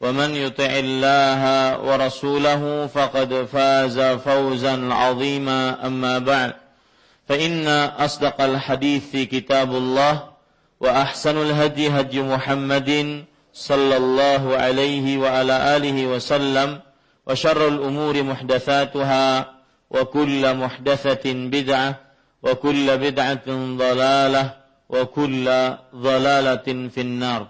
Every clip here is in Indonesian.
ومن يطع الله ورسوله فقد فاز فوزا عظيما. أما بعد فإن أصدق الحديث كتاب الله وأحسن الهدي هدي محمد صلى الله عليه وعلى آله وسلم وشر الأمور محدثاتها وكل محدثة بدعة وكل بدعة ضلالة وكل ضلالة في النار.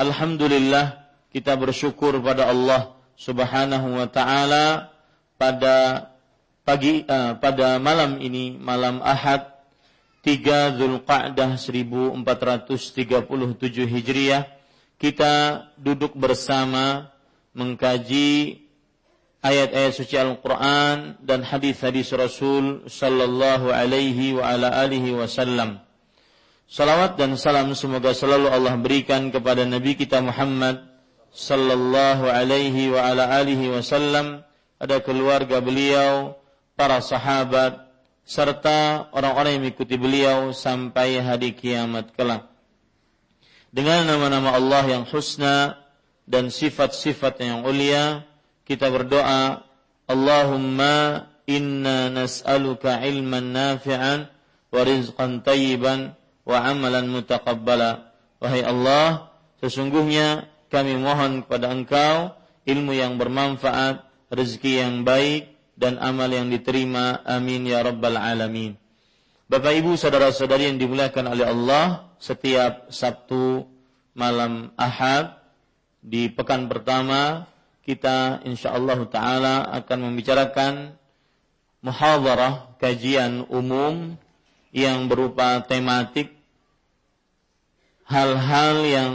الحمد لله kita bersyukur pada Allah Subhanahu wa taala pada pagi uh, pada malam ini malam Ahad 3 Zulqa'dah 1437 Hijriah kita duduk bersama mengkaji ayat-ayat suci Al-Qur'an dan hadis-hadis Rasul sallallahu alaihi wa ala alihi wasallam. Salawat dan salam semoga selalu Allah berikan kepada Nabi kita Muhammad sallallahu alaihi wa ala alihi wasallam ada keluarga beliau, para sahabat serta orang-orang yang mengikuti beliau sampai hari kiamat kelak. Dengan nama-nama Allah yang husna dan sifat-sifat yang ulia, kita berdoa, Allahumma inna nas'aluka ilman nafi'an wa rizqan tayyiban wa amalan mutaqabbala. Wahai Allah, sesungguhnya kami mohon kepada Engkau ilmu yang bermanfaat, rezeki yang baik, dan amal yang diterima. Amin ya Rabbal Alamin. Bapak Ibu, saudara-saudari yang dimuliakan oleh Allah, setiap Sabtu malam Ahad di pekan pertama kita insya Allah Taala akan membicarakan muhadarah kajian umum yang berupa tematik hal-hal yang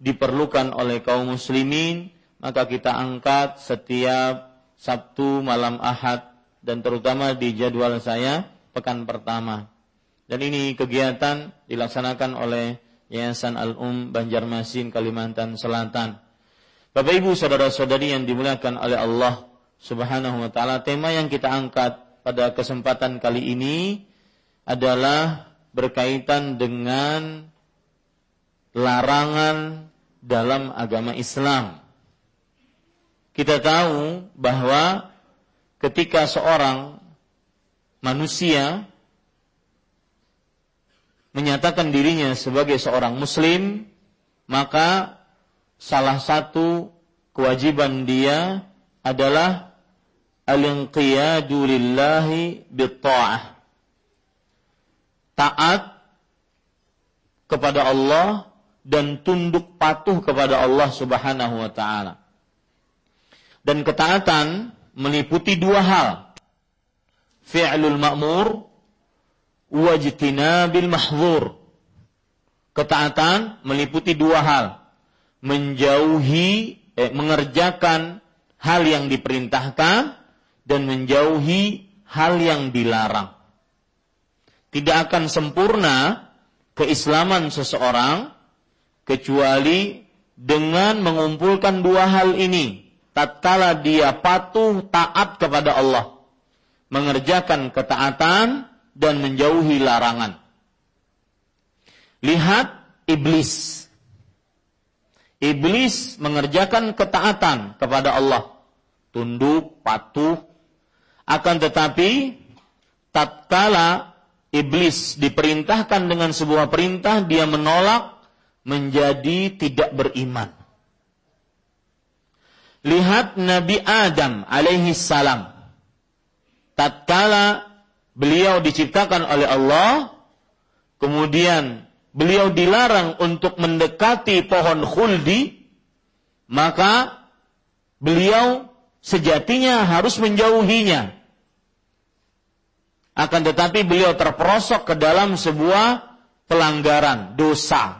diperlukan oleh kaum muslimin maka kita angkat setiap Sabtu malam Ahad dan terutama di jadwal saya pekan pertama. Dan ini kegiatan dilaksanakan oleh Yayasan Al-Um Banjarmasin Kalimantan Selatan. Bapak Ibu saudara-saudari yang dimuliakan oleh Allah Subhanahu wa taala, tema yang kita angkat pada kesempatan kali ini adalah berkaitan dengan larangan dalam agama Islam. Kita tahu bahwa ketika seorang manusia menyatakan dirinya sebagai seorang muslim, maka salah satu kewajiban dia adalah al-inqiyadu lillahi bitta'ah. Taat kepada Allah dan tunduk patuh kepada Allah Subhanahu wa taala. Dan ketaatan meliputi dua hal. Fi'lul ma'mur wajtinabil mahzur. Ketaatan meliputi dua hal. Menjauhi eh, mengerjakan hal yang diperintahkan dan menjauhi hal yang dilarang. Tidak akan sempurna keislaman seseorang kecuali dengan mengumpulkan dua hal ini tatkala dia patuh taat kepada Allah mengerjakan ketaatan dan menjauhi larangan. Lihat iblis. Iblis mengerjakan ketaatan kepada Allah. Tunduk, patuh. Akan tetapi, tatkala iblis diperintahkan dengan sebuah perintah, dia menolak menjadi tidak beriman. Lihat Nabi Adam alaihi salam. Tatkala beliau diciptakan oleh Allah, kemudian beliau dilarang untuk mendekati pohon khuldi, maka beliau sejatinya harus menjauhinya. Akan tetapi beliau terperosok ke dalam sebuah pelanggaran, dosa.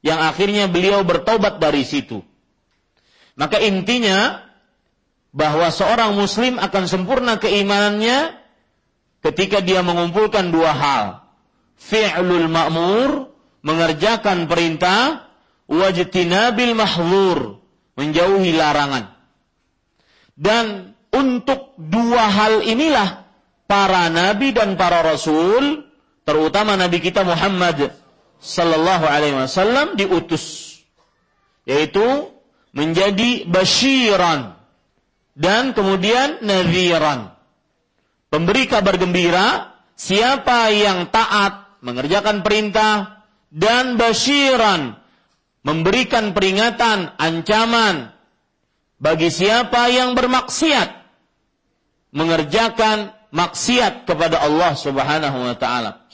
Yang akhirnya beliau bertobat dari situ. Maka intinya bahwa seorang muslim akan sempurna keimanannya ketika dia mengumpulkan dua hal fi'lul ma'mur, mengerjakan perintah, wajtinabil mahzur, menjauhi larangan. Dan untuk dua hal inilah para nabi dan para rasul, terutama nabi kita Muhammad sallallahu alaihi wasallam diutus yaitu menjadi basyiran dan kemudian nadhiran. Pemberi kabar gembira siapa yang taat mengerjakan perintah, dan basyiran, memberikan peringatan, ancaman bagi siapa yang bermaksiat, mengerjakan maksiat kepada Allah Subhanahu wa taala.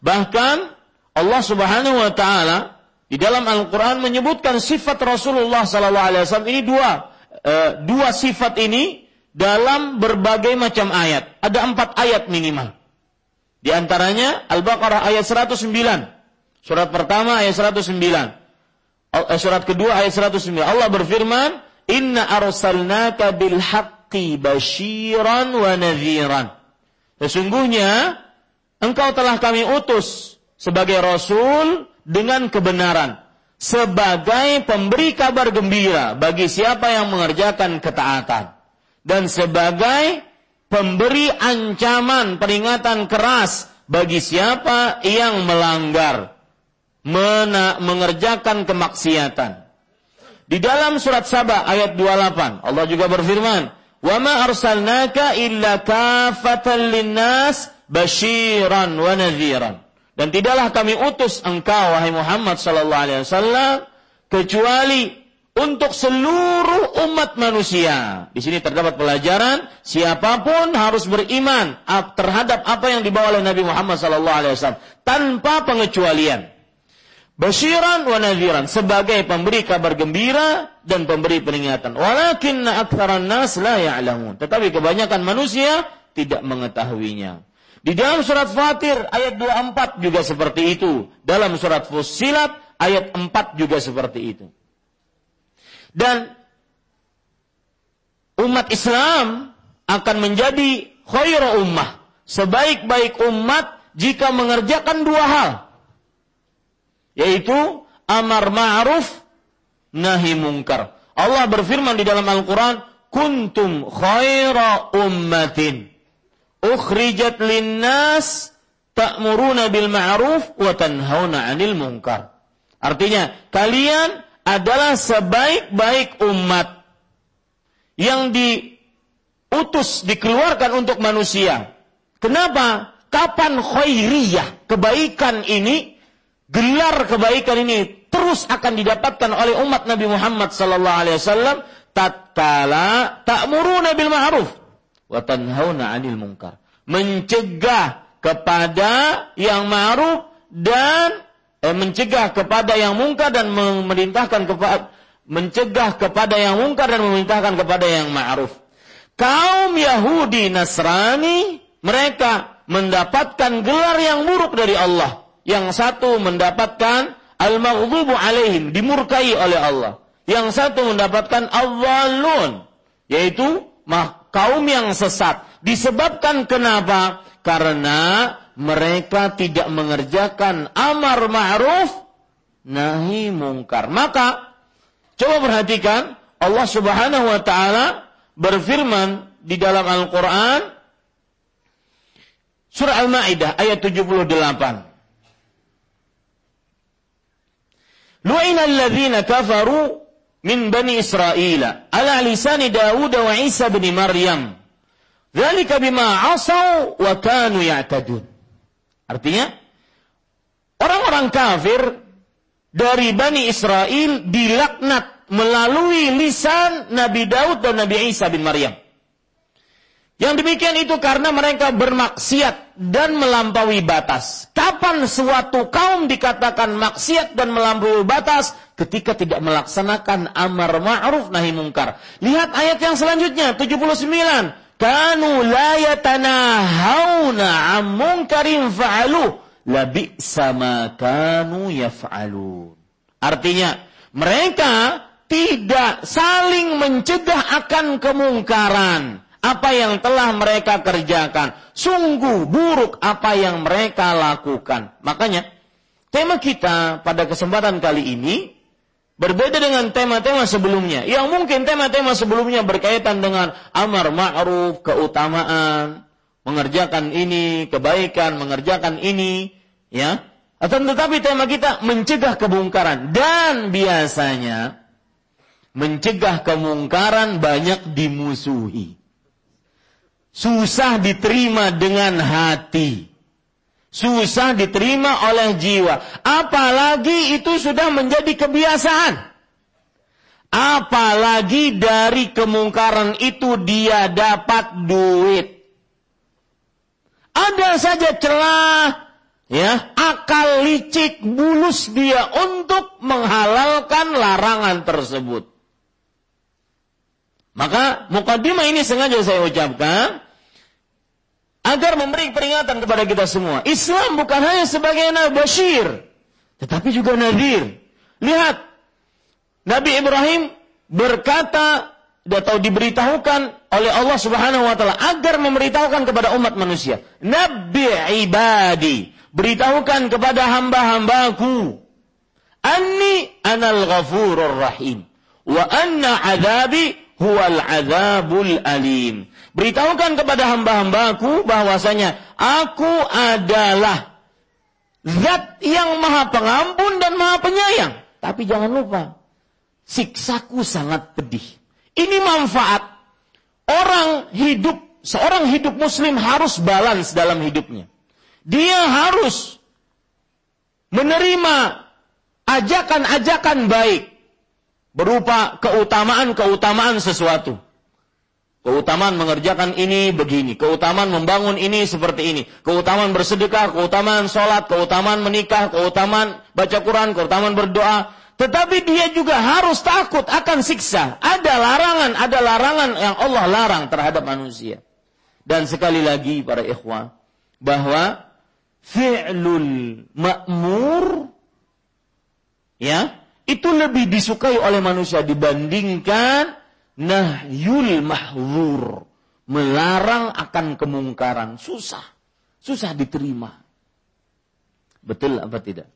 Bahkan Allah Subhanahu wa taala di dalam Al-Qur'an menyebutkan sifat Rasulullah sallallahu alaihi wasallam ini dua e, dua sifat ini dalam berbagai macam ayat. Ada empat ayat minimal. Di antaranya Al-Baqarah ayat 109. Surat pertama ayat 109. Eh, surat kedua ayat 109. Allah berfirman, "Inna arsalnaka bil haqqi basyiran wa nadhiran." Sesungguhnya engkau telah kami utus sebagai rasul dengan kebenaran sebagai pemberi kabar gembira bagi siapa yang mengerjakan ketaatan dan sebagai pemberi ancaman peringatan keras bagi siapa yang melanggar mena, mengerjakan kemaksiatan. Di dalam surat Saba ayat 28 Allah juga berfirman, "Wa ma arsalnaka illa kafatan linnas basyiran wa nadhiran." Dan tidaklah kami utus engkau wahai Muhammad sallallahu alaihi wasallam kecuali untuk seluruh umat manusia. Di sini terdapat pelajaran siapa pun harus beriman terhadap apa yang dibawa oleh Nabi Muhammad SAW tanpa pengecualian. Basyiran wa nadhiran sebagai pemberi kabar gembira dan pemberi peringatan. Walakin aktsaran nas la ya'lamun. Tetapi kebanyakan manusia tidak mengetahuinya. Di dalam surat Fatir ayat 24 juga seperti itu. Dalam surat Fussilat ayat 4 juga seperti itu. Dan umat Islam akan menjadi khairu ummah. Sebaik-baik umat jika mengerjakan dua hal. Yaitu amar ma'ruf nahi mungkar. Allah berfirman di dalam Al-Quran, Kuntum khaira ummatin. Ukhrijat linnas ta'muruna bil ma'ruf wa tanhauna 'anil munkar. Artinya, kalian adalah sebaik-baik umat yang diutus dikeluarkan untuk manusia. Kenapa? Kapan khairiyah kebaikan ini gelar kebaikan ini terus akan didapatkan oleh umat Nabi Muhammad sallallahu alaihi wasallam tatkala ta'muruna bil ma'ruf wa tanhauna 'anil munkar. Mencegah kepada yang ma'ruf dan eh, mencegah kepada yang mungkar dan memerintahkan kepada mencegah kepada yang mungkar dan memerintahkan kepada yang ma'ruf. Kaum Yahudi Nasrani mereka mendapatkan gelar yang buruk dari Allah. Yang satu mendapatkan al-maghdubu alaihim, dimurkai oleh Allah. Yang satu mendapatkan al yaitu kaum yang sesat. Disebabkan kenapa? Karena mereka tidak mengerjakan amar ma'ruf nahi mungkar. Maka coba perhatikan Allah Subhanahu wa taala berfirman di dalam Al-Qur'an Surah Al-Maidah ayat 78. Lu'ina alladhina kafaru min bani Israel ala lisani Dawud wa Isa bin Maryam. Dzalika bima asaw wa kanu ya'tadun. Artinya orang-orang kafir dari Bani Israel dilaknat melalui lisan Nabi Daud dan Nabi Isa bin Maryam. Yang demikian itu karena mereka bermaksiat dan melampaui batas. Kapan suatu kaum dikatakan maksiat dan melampaui batas? Ketika tidak melaksanakan amar ma'ruf nahi mungkar. Lihat ayat yang selanjutnya, 79. Kanu la yatanahawna am munkarin fa'aluh. Labi sama kanu yaf'alun. Artinya, mereka tidak saling mencegah akan kemungkaran apa yang telah mereka kerjakan. Sungguh buruk apa yang mereka lakukan. Makanya, tema kita pada kesempatan kali ini berbeda dengan tema-tema sebelumnya. Yang mungkin tema-tema sebelumnya berkaitan dengan amar ma'ruf, keutamaan, mengerjakan ini, kebaikan, mengerjakan ini, ya. Atau tetapi tema kita mencegah kemungkaran dan biasanya mencegah kemungkaran banyak dimusuhi susah diterima dengan hati. Susah diterima oleh jiwa. Apalagi itu sudah menjadi kebiasaan. Apalagi dari kemungkaran itu dia dapat duit. Ada saja celah, ya, akal licik bulus dia untuk menghalalkan larangan tersebut. Maka mukadimah ini sengaja saya ucapkan agar memberi peringatan kepada kita semua. Islam bukan hanya sebagai bashir, tetapi juga nadir. Lihat, Nabi Ibrahim berkata atau diberitahukan oleh Allah Subhanahu wa taala agar memberitahukan kepada umat manusia. Nabi ibadi, beritahukan kepada hamba-hambaku, anni anal ghafurur rahim wa anna adabi huwal azabul alim. Beritahukan kepada hamba-hambaku bahwasanya aku adalah zat yang maha pengampun dan maha penyayang. Tapi jangan lupa, siksaku sangat pedih. Ini manfaat. Orang hidup, seorang hidup muslim harus balance dalam hidupnya. Dia harus menerima ajakan-ajakan baik berupa keutamaan-keutamaan sesuatu. Keutamaan mengerjakan ini begini, keutamaan membangun ini seperti ini, keutamaan bersedekah, keutamaan sholat, keutamaan menikah, keutamaan baca Quran, keutamaan berdoa. Tetapi dia juga harus takut akan siksa. Ada larangan, ada larangan yang Allah larang terhadap manusia. Dan sekali lagi para ikhwah, bahwa fi'lul ma'mur ya itu lebih disukai oleh manusia dibandingkan nahyul mahzur. Melarang akan kemungkaran. Susah. Susah diterima. Betul apa tidak?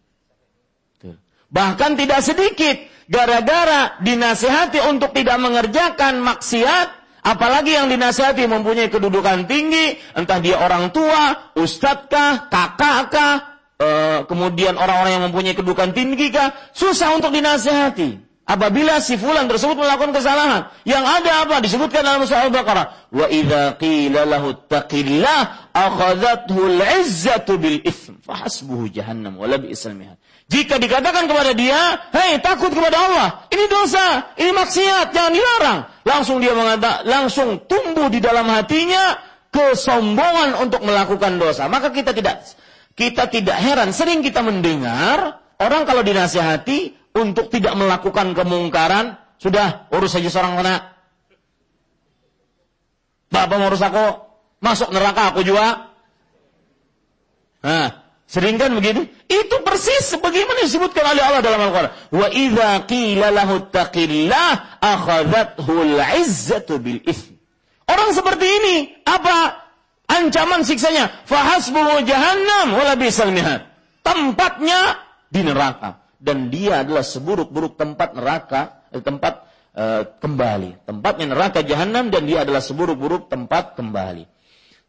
Betul. Bahkan tidak sedikit. Gara-gara dinasihati untuk tidak mengerjakan maksiat. Apalagi yang dinasihati mempunyai kedudukan tinggi. Entah dia orang tua, ustadzkah, kakakkah, Eh, kemudian orang-orang yang mempunyai kedudukan tinggi kah, susah untuk dinasehati. Apabila si fulan tersebut melakukan kesalahan, yang ada apa? Disebutkan dalam surah Al-Baqarah, "Wa idza qila lahu taqillah akhadhathu al-'izzatu bil itsm, fahasbuhu jahannam wa labi'sal mihad." Jika dikatakan kepada dia, "Hei, takut kepada Allah. Ini dosa, ini maksiat, jangan dilarang." Langsung dia mengatakan, langsung tumbuh di dalam hatinya kesombongan untuk melakukan dosa. Maka kita tidak kita tidak heran, sering kita mendengar orang kalau dinasihati untuk tidak melakukan kemungkaran, sudah urus saja seorang anak. Bapak mau urus aku, masuk neraka aku juga. Nah, sering kan begitu? Itu persis sebagaimana disebutkan oleh Allah dalam Al-Quran. Wa idza qila lahu taqillah akhadhathu al-'izzatu bil. Orang seperti ini apa? Ancaman siksanya, fahasbuhu jahannam wala bisal mihad. Tempatnya di neraka dan dia adalah seburuk-buruk tempat neraka, eh, tempat eh, kembali. Tempatnya neraka jahanam dan dia adalah seburuk-buruk tempat kembali.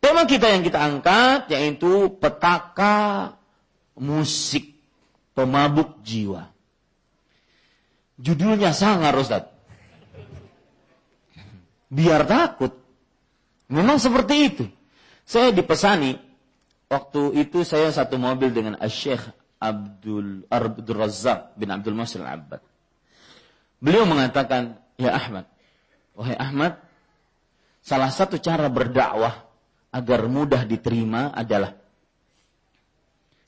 Tema kita yang kita angkat yaitu petaka musik pemabuk jiwa. Judulnya sangar Ustaz. Biar takut. Memang seperti itu. Saya dipesani waktu itu saya satu mobil dengan Syekh Abdul Abdul Razak bin Abdul Masir Al-Abbad. Beliau mengatakan, "Ya Ahmad, wahai Ahmad, salah satu cara berdakwah agar mudah diterima adalah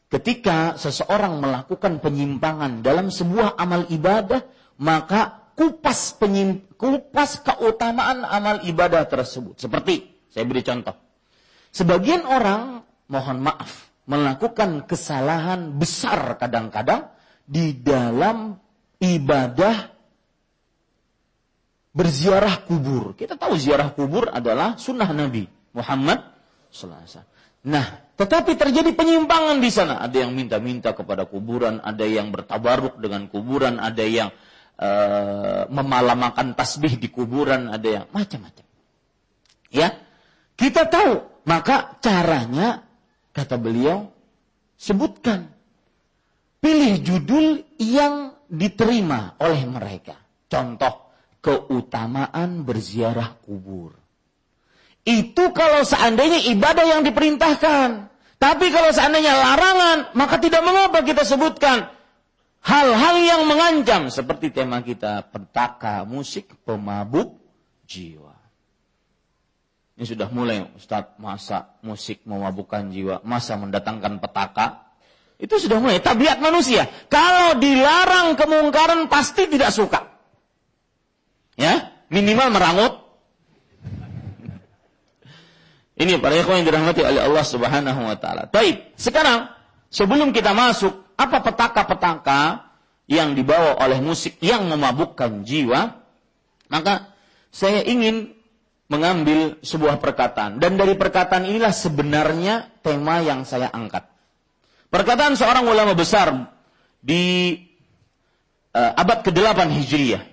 ketika seseorang melakukan penyimpangan dalam sebuah amal ibadah, maka kupas penyim, kupas keutamaan amal ibadah tersebut. Seperti saya beri contoh. Sebagian orang mohon maaf melakukan kesalahan besar kadang-kadang di dalam ibadah berziarah kubur. Kita tahu ziarah kubur adalah sunnah Nabi Muhammad Selasa. Nah, tetapi terjadi penyimpangan di sana. Ada yang minta-minta kepada kuburan, ada yang bertabaruk dengan kuburan, ada yang uh, memalamakan tasbih di kuburan, ada yang macam-macam. Ya, kita tahu. Maka caranya, kata beliau, sebutkan. Pilih judul yang diterima oleh mereka. Contoh, keutamaan berziarah kubur. Itu kalau seandainya ibadah yang diperintahkan. Tapi kalau seandainya larangan, maka tidak mengapa kita sebutkan hal-hal yang mengancam seperti tema kita petaka musik pemabuk jiwa. Ini sudah mulai Ustaz masa musik memabukkan jiwa, masa mendatangkan petaka. Itu sudah mulai tabiat manusia. Kalau dilarang kemungkaran pasti tidak suka. Ya, minimal merangut, ini para ikhwan yang dirahmati oleh Allah Subhanahu wa taala. Baik, sekarang sebelum kita masuk apa petaka-petaka yang dibawa oleh musik yang memabukkan jiwa, maka saya ingin mengambil sebuah perkataan dan dari perkataan inilah sebenarnya tema yang saya angkat. Perkataan seorang ulama besar di uh, abad ke-8 Hijriah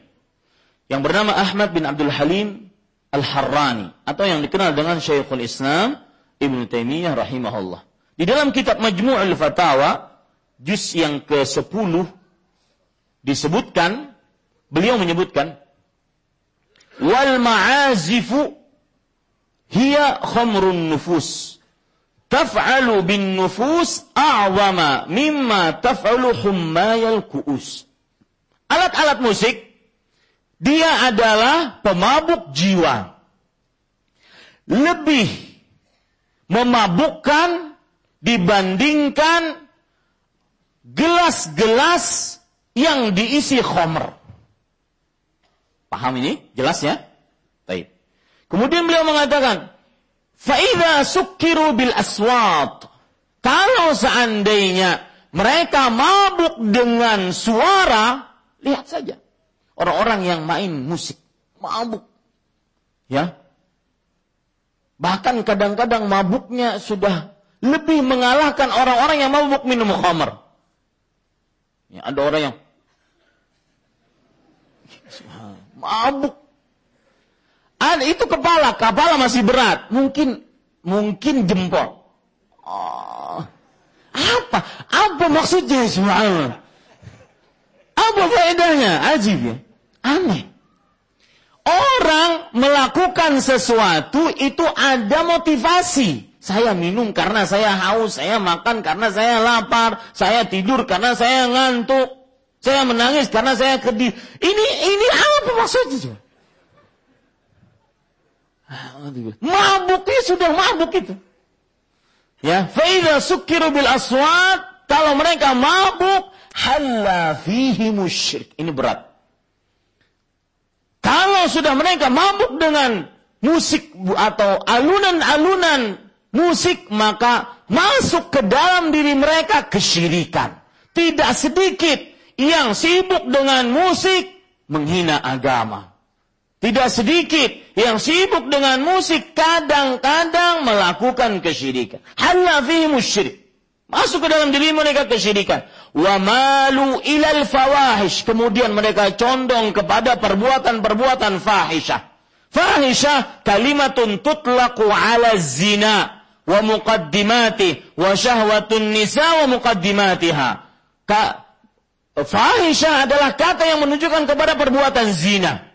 yang bernama Ahmad bin Abdul Halim Al-Harrani atau yang dikenal dengan Syekhul Islam Ibn Taimiyah rahimahullah. Di dalam kitab Majmu'ul Fatawa juz yang ke-10 disebutkan beliau menyebutkan wal ma'azifu hiya khamrun nufus taf'alu bin nufus a'zama mimma taf'alu hummayal ku'us. Alat-alat musik dia adalah pemabuk jiwa. Lebih memabukkan dibandingkan gelas-gelas yang diisi khomer. Paham ini? Jelas ya? Baik. Kemudian beliau mengatakan, Fa'idha sukkiru bil aswat. Kalau seandainya mereka mabuk dengan suara, lihat saja. Orang-orang yang main musik, mabuk. Ya. Bahkan kadang-kadang mabuknya sudah lebih mengalahkan orang-orang yang mabuk minum khamar. Ya, ada orang yang mabuk. Ada itu kepala, kepala masih berat, mungkin mungkin jempol. Oh, apa? Apa maksudnya subhanallah? Apa faedahnya? Ajib ya. Aneh. Orang melakukan sesuatu itu ada motivasi. Saya minum karena saya haus, saya makan karena saya lapar, saya tidur karena saya ngantuk, saya menangis karena saya kedih. Ini ini apa maksudnya? Mabuk itu sudah mabuk itu. Ya, faida sukiru bil aswat, kalau mereka mabuk, halla fihi musyrik. Ini berat. Kalau sudah mereka mabuk dengan musik atau alunan-alunan musik, maka masuk ke dalam diri mereka kesyirikan. Tidak sedikit yang sibuk dengan musik menghina agama. Tidak sedikit yang sibuk dengan musik kadang-kadang melakukan kesyirikan. Halla fihi musyrik. Masuk ke dalam diri mereka kesyirikan wa malu ilal fawahish kemudian mereka condong kepada perbuatan-perbuatan fahisyah Fahisyah kalimatun tutlaqu ala zina wa muqaddimati wa syahwatun nisa wa muqaddimatiha. Fahisyah adalah kata yang menunjukkan kepada perbuatan zina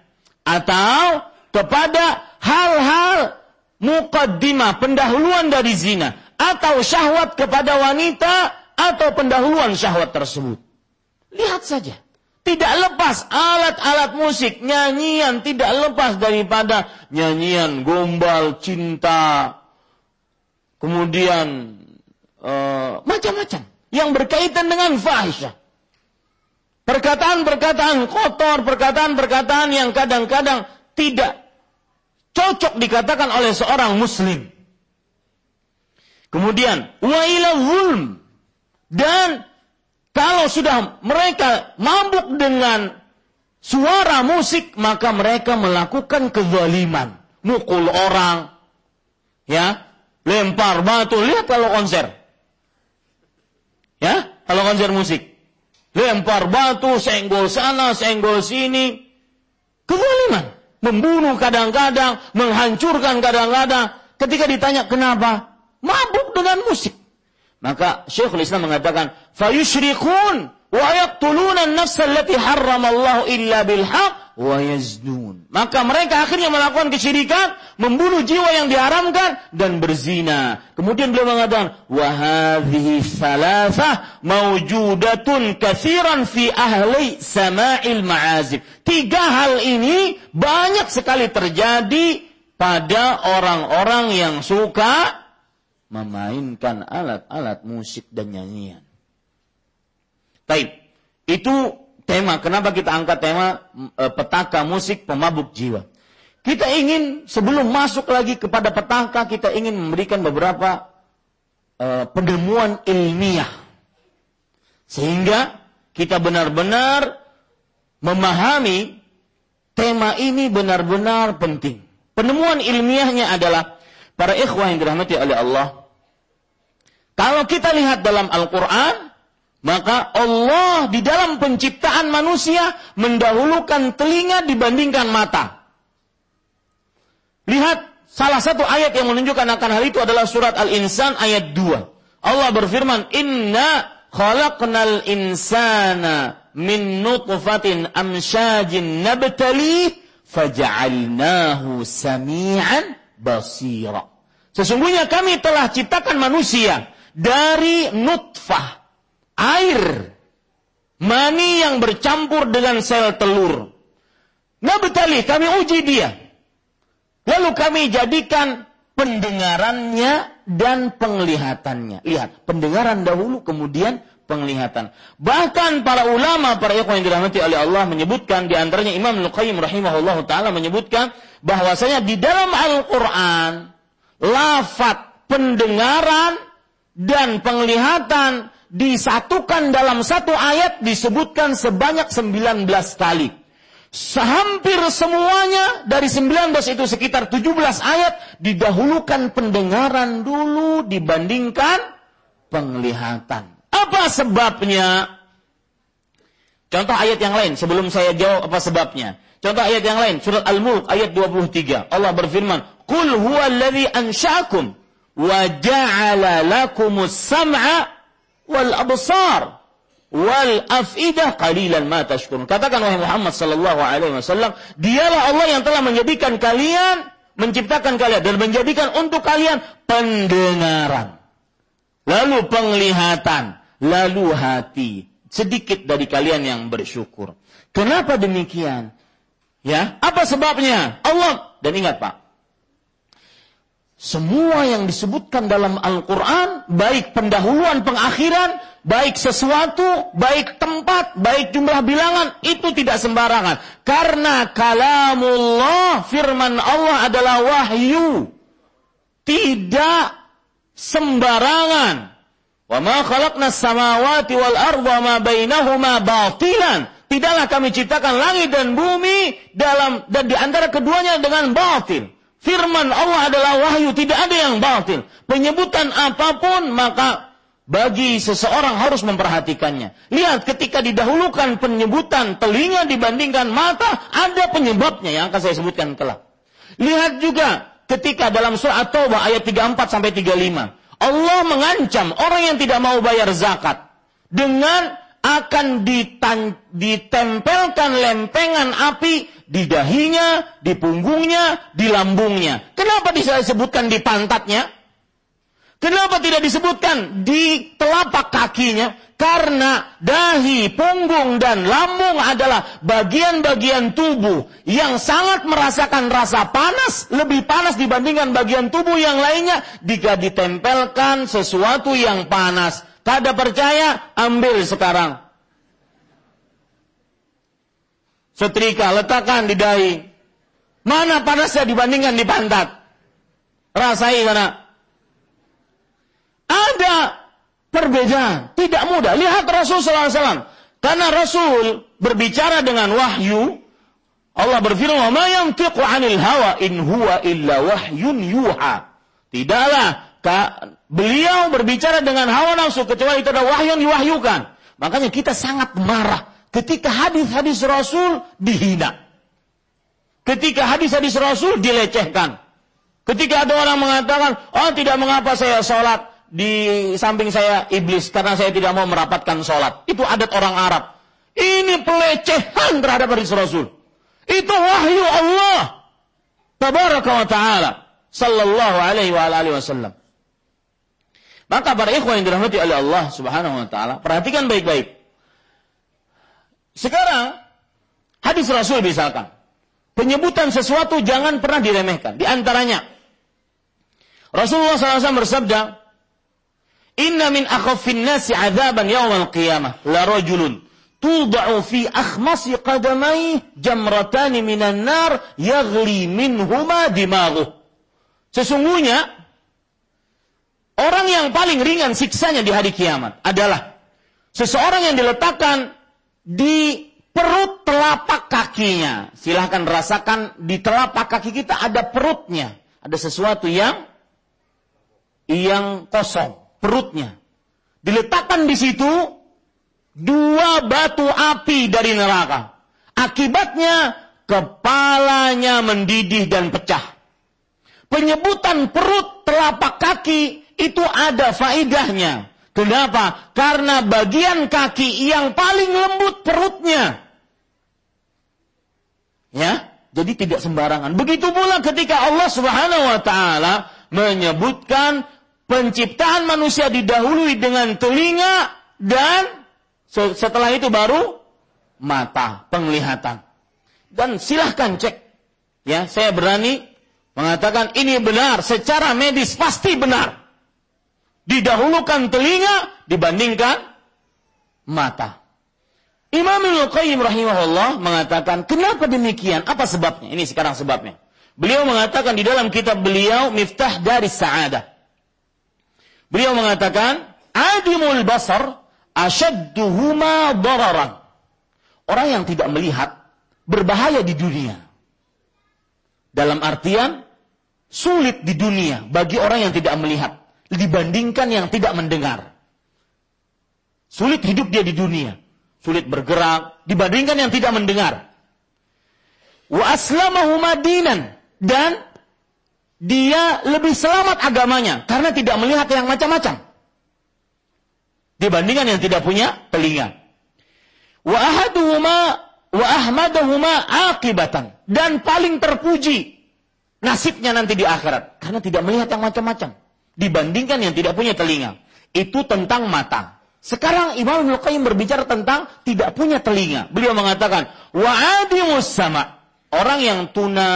atau kepada hal-hal muqaddimah, pendahuluan dari zina atau syahwat kepada wanita atau pendahuluan syahwat tersebut. Lihat saja. Tidak lepas alat-alat musik, nyanyian tidak lepas daripada nyanyian gombal cinta. Kemudian uh, macam-macam yang berkaitan dengan fahisyah. Perkataan-perkataan kotor, perkataan-perkataan yang kadang-kadang tidak cocok dikatakan oleh seorang muslim. Kemudian, wa ila zulm. Dan kalau sudah mereka mabuk dengan suara musik, maka mereka melakukan kezaliman. Mukul orang, ya, lempar batu. Lihat kalau konser. Ya, kalau konser musik. Lempar batu, senggol sana, senggol sini. Kezaliman. Membunuh kadang-kadang, menghancurkan kadang-kadang. Ketika ditanya kenapa? Mabuk dengan musik. Maka Syekhul Islam mengatakan, "Fayusyrikun illa bil haqq wa yaznun." Maka mereka akhirnya melakukan kesyirikan, membunuh jiwa yang diharamkan dan berzina. Kemudian beliau mengatakan, "Wa thalathah mawjudatun katsiran fi ahli sama'il ma'azib." Tiga hal ini banyak sekali terjadi pada orang-orang yang suka memainkan alat-alat musik dan nyanyian. Baik, itu tema. Kenapa kita angkat tema e, petaka musik pemabuk jiwa? Kita ingin sebelum masuk lagi kepada petaka, kita ingin memberikan beberapa e, penemuan ilmiah. Sehingga kita benar-benar memahami tema ini benar-benar penting. Penemuan ilmiahnya adalah para ikhwah yang dirahmati oleh Allah, kalau kita lihat dalam Al-Quran, maka Allah di dalam penciptaan manusia mendahulukan telinga dibandingkan mata. Lihat salah satu ayat yang menunjukkan akan hal itu adalah surat Al-Insan ayat 2. Allah berfirman, Inna khalaqnal insana min nutfatin amsyajin nabtali faja'alnahu sami'an basira. Sesungguhnya kami telah ciptakan manusia dari nutfah, air, mani yang bercampur dengan sel telur. Nabtali, kami uji dia. Lalu kami jadikan pendengarannya dan penglihatannya. Lihat, pendengaran dahulu kemudian penglihatan. Bahkan para ulama, para ikhwan yang dirahmati oleh Allah menyebutkan, di antaranya Imam Al-Qayyim rahimahullah ta'ala menyebutkan, bahwasanya di dalam Al-Quran, lafat pendengaran dan penglihatan disatukan dalam satu ayat disebutkan sebanyak 19 kali. Sehampir semuanya dari 19 itu sekitar 17 ayat didahulukan pendengaran dulu dibandingkan penglihatan. Apa sebabnya? Contoh ayat yang lain sebelum saya jawab apa sebabnya. Contoh ayat yang lain surat Al-Mulk ayat 23. Allah berfirman, "Qul huwallazi ansha'akum wa ja'ala lakumus sam'a wal absar wal afidah qalilan ma tashkurun. Katakan wahai Muhammad sallallahu alaihi wasallam, dialah Allah yang telah menjadikan kalian, menciptakan kalian dan menjadikan untuk kalian pendengaran. Lalu penglihatan, lalu hati. Sedikit dari kalian yang bersyukur. Kenapa demikian? Ya, apa sebabnya? Allah dan ingat Pak, semua yang disebutkan dalam Al-Quran, baik pendahuluan, pengakhiran, baik sesuatu, baik tempat, baik jumlah bilangan, itu tidak sembarangan. Karena kalamullah, firman Allah adalah wahyu. Tidak sembarangan. Wa ma khalaqna samawati wal arda ma bainahuma batilan. Tidaklah kami ciptakan langit dan bumi dalam dan di antara keduanya dengan batil. Firman Allah adalah wahyu, tidak ada yang batil. Penyebutan apa pun maka bagi seseorang harus memperhatikannya. Lihat ketika didahulukan penyebutan telinga dibandingkan mata, ada penyebabnya yang akan saya sebutkan kelak. Lihat juga ketika dalam surah At-Taubah ayat 34 sampai 35. Allah mengancam orang yang tidak mau bayar zakat dengan akan ditempelkan lempengan api di dahinya, di punggungnya, di lambungnya. Kenapa disebutkan di pantatnya? Kenapa tidak disebutkan di telapak kakinya? Karena dahi, punggung, dan lambung adalah bagian-bagian tubuh yang sangat merasakan rasa panas, lebih panas dibandingkan bagian tubuh yang lainnya jika ditempelkan sesuatu yang panas. Kada percaya, ambil sekarang. Setrika, letakkan di dahi. Mana panasnya dibandingkan di pantat? Rasai karena ada perbedaan. Tidak mudah. Lihat Rasul SAW. Karena Rasul berbicara dengan wahyu. Allah berfirman, "Ma yantiqu 'anil hawa in huwa illa wahyun yuha." Tidaklah beliau berbicara dengan hawa nafsu kecuali itu adalah wahyu yang diwahyukan. Makanya kita sangat marah ketika hadis-hadis Rasul dihina. Ketika hadis-hadis Rasul dilecehkan. Ketika ada orang mengatakan, oh tidak mengapa saya sholat di samping saya iblis karena saya tidak mau merapatkan sholat. Itu adat orang Arab. Ini pelecehan terhadap hadis Rasul. Itu wahyu Allah. Tabaraka wa ta'ala. Sallallahu alaihi wa alihi wasallam. Maka para ikhwan yang dirahmati oleh Allah Subhanahu wa taala, perhatikan baik-baik. Sekarang hadis Rasul misalkan, penyebutan sesuatu jangan pernah diremehkan. Di antaranya Rasulullah SAW bersabda, Inna min akhafin nasi azaban yawmal qiyamah la rajulun tuda'u fi akhmasi qadamai jamratani minan nar yaghli minhuma dimaghuh. Sesungguhnya Orang yang paling ringan siksanya di hari kiamat adalah seseorang yang diletakkan di perut telapak kakinya. Silahkan rasakan di telapak kaki kita ada perutnya. Ada sesuatu yang yang kosong, perutnya. Diletakkan di situ dua batu api dari neraka. Akibatnya kepalanya mendidih dan pecah. Penyebutan perut telapak kaki itu ada faidahnya. Kenapa? Karena bagian kaki yang paling lembut perutnya. Ya, jadi tidak sembarangan. Begitu pula ketika Allah Subhanahu wa taala menyebutkan penciptaan manusia didahului dengan telinga dan setelah itu baru mata, penglihatan. Dan silahkan cek. Ya, saya berani mengatakan ini benar, secara medis pasti benar didahulukan telinga dibandingkan mata. Imam Ibnu Qayyim rahimahullah mengatakan, kenapa demikian? Apa sebabnya? Ini sekarang sebabnya. Beliau mengatakan di dalam kitab beliau Miftah dari Sa'adah. Beliau mengatakan, Adimul basar asyadduhuma dararan. Orang yang tidak melihat berbahaya di dunia. Dalam artian sulit di dunia bagi orang yang tidak melihat dibandingkan yang tidak mendengar. Sulit hidup dia di dunia, sulit bergerak dibandingkan yang tidak mendengar. Wa aslamahu madinan dan dia lebih selamat agamanya karena tidak melihat yang macam-macam dibandingkan yang tidak punya telinga. Wa ahaduhuma wa ahmadahuma akibatan dan paling terpuji nasibnya nanti di akhirat karena tidak melihat yang macam-macam dibandingkan yang tidak punya telinga. Itu tentang mata. Sekarang Imam Ibnu Qayyim berbicara tentang tidak punya telinga. Beliau mengatakan, wa adimus sama. Orang yang tuna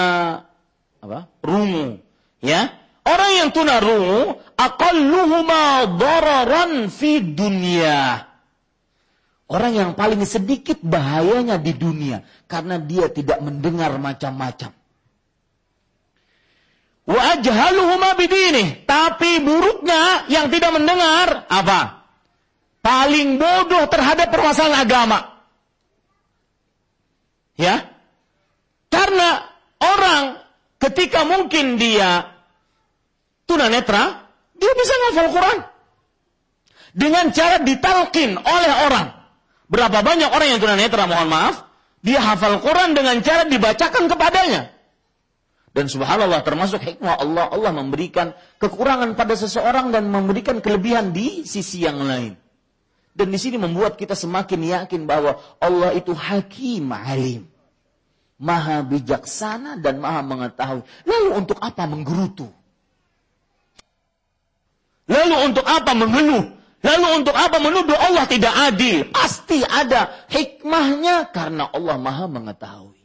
apa? rungu, ya. Orang yang tuna rungu aqalluhuma dararan fi dunia. Orang yang paling sedikit bahayanya di dunia karena dia tidak mendengar macam-macam. Wa ajhaluhuma bidinih. Tapi buruknya yang tidak mendengar apa? Paling bodoh terhadap permasalahan agama. Ya. Karena orang ketika mungkin dia tunanetra, dia bisa ngafal Quran. Dengan cara ditalkin oleh orang. Berapa banyak orang yang tunanetra, mohon maaf, dia hafal Quran dengan cara dibacakan kepadanya. Dan subhanallah termasuk hikmah Allah, Allah memberikan kekurangan pada seseorang dan memberikan kelebihan di sisi yang lain. Dan di sini membuat kita semakin yakin bahwa Allah itu hakim alim. Maha bijaksana dan maha mengetahui. Lalu untuk apa menggerutu? Lalu untuk apa mengeluh? Lalu untuk apa menuduh Allah tidak adil? Pasti ada hikmahnya karena Allah maha mengetahui.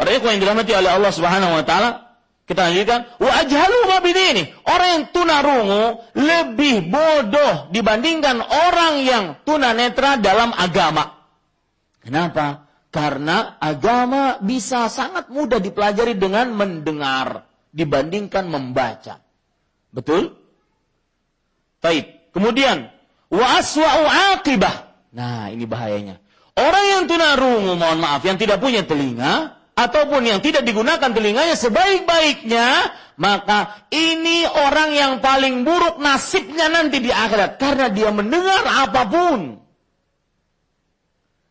Para ikhwan yang dirahmati oleh Allah Subhanahu wa taala, kita lanjutkan, wa ajhalu ma. Orang yang tunarungu lebih bodoh dibandingkan orang yang tunanetra dalam agama. Kenapa? Karena agama bisa sangat mudah dipelajari dengan mendengar dibandingkan membaca. Betul? Baik. Kemudian, wa aswa'u. Nah, ini bahayanya. Orang yang tunarungu, mohon maaf, yang tidak punya telinga, ataupun yang tidak digunakan telinganya sebaik-baiknya, maka ini orang yang paling buruk nasibnya nanti di akhirat karena dia mendengar apa pun.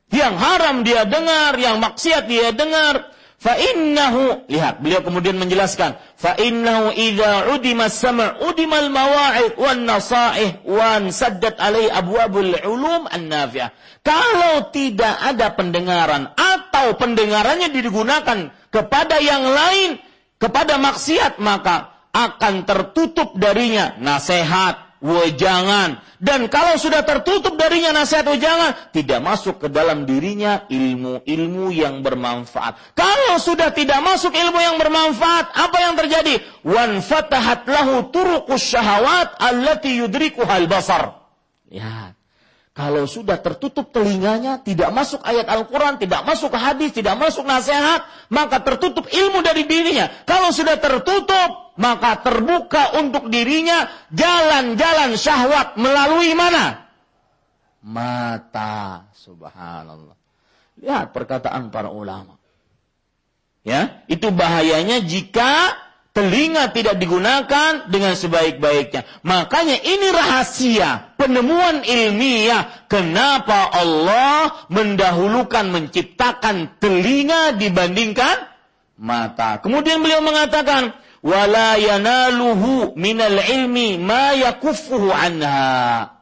Yang haram dia dengar, yang maksiat dia dengar, Fa innahu lihat beliau kemudian menjelaskan fa innahu idza udima sama' udima al mawa'id wan nasaih wan saddat alai abwabul ulum an nafi'ah. Kalau tidak ada pendengaran atau pendengarannya digunakan kepada yang lain kepada maksiat maka akan tertutup darinya nasihat wejangan. Dan kalau sudah tertutup darinya nasihat wejangan, tidak masuk ke dalam dirinya ilmu-ilmu yang bermanfaat. Kalau sudah tidak masuk ilmu yang bermanfaat, apa yang terjadi? Wan fatahat lahu turuqus syahawat allati yudrikuhal basar. Lihat. Kalau sudah tertutup telinganya, tidak masuk ayat Al-Quran, tidak masuk hadis, tidak masuk nasihat, maka tertutup ilmu dari dirinya. Kalau sudah tertutup, maka terbuka untuk dirinya jalan-jalan syahwat melalui mana? Mata. Subhanallah. Lihat perkataan para ulama. Ya, itu bahayanya jika telinga tidak digunakan dengan sebaik-baiknya. Makanya ini rahasia penemuan ilmiah kenapa Allah mendahulukan menciptakan telinga dibandingkan mata. Kemudian beliau mengatakan wala yanaluhu minal ilmi ma yakuffuhu anha.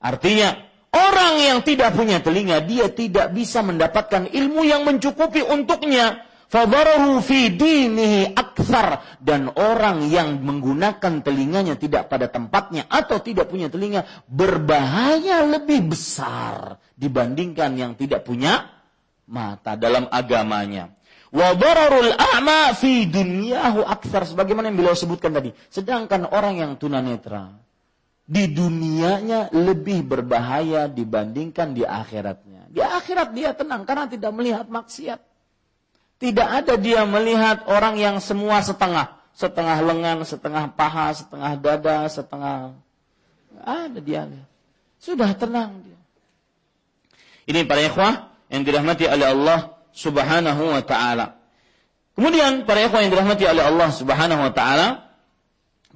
Artinya orang yang tidak punya telinga dia tidak bisa mendapatkan ilmu yang mencukupi untuknya Fadarahu fi dinihi akthar. Dan orang yang menggunakan telinganya tidak pada tempatnya atau tidak punya telinga berbahaya lebih besar dibandingkan yang tidak punya mata dalam agamanya. Wa a'ma fi dunyahu akthar sebagaimana yang beliau sebutkan tadi. Sedangkan orang yang tunanetra di dunianya lebih berbahaya dibandingkan di akhiratnya. Di akhirat dia tenang karena tidak melihat maksiat. Tidak ada dia melihat orang yang semua setengah. Setengah lengan, setengah paha, setengah dada, setengah... Ada dia. Sudah tenang dia. Ini para ikhwah yang dirahmati oleh Allah subhanahu wa ta'ala. Kemudian para ikhwah yang dirahmati oleh Allah subhanahu wa ta'ala.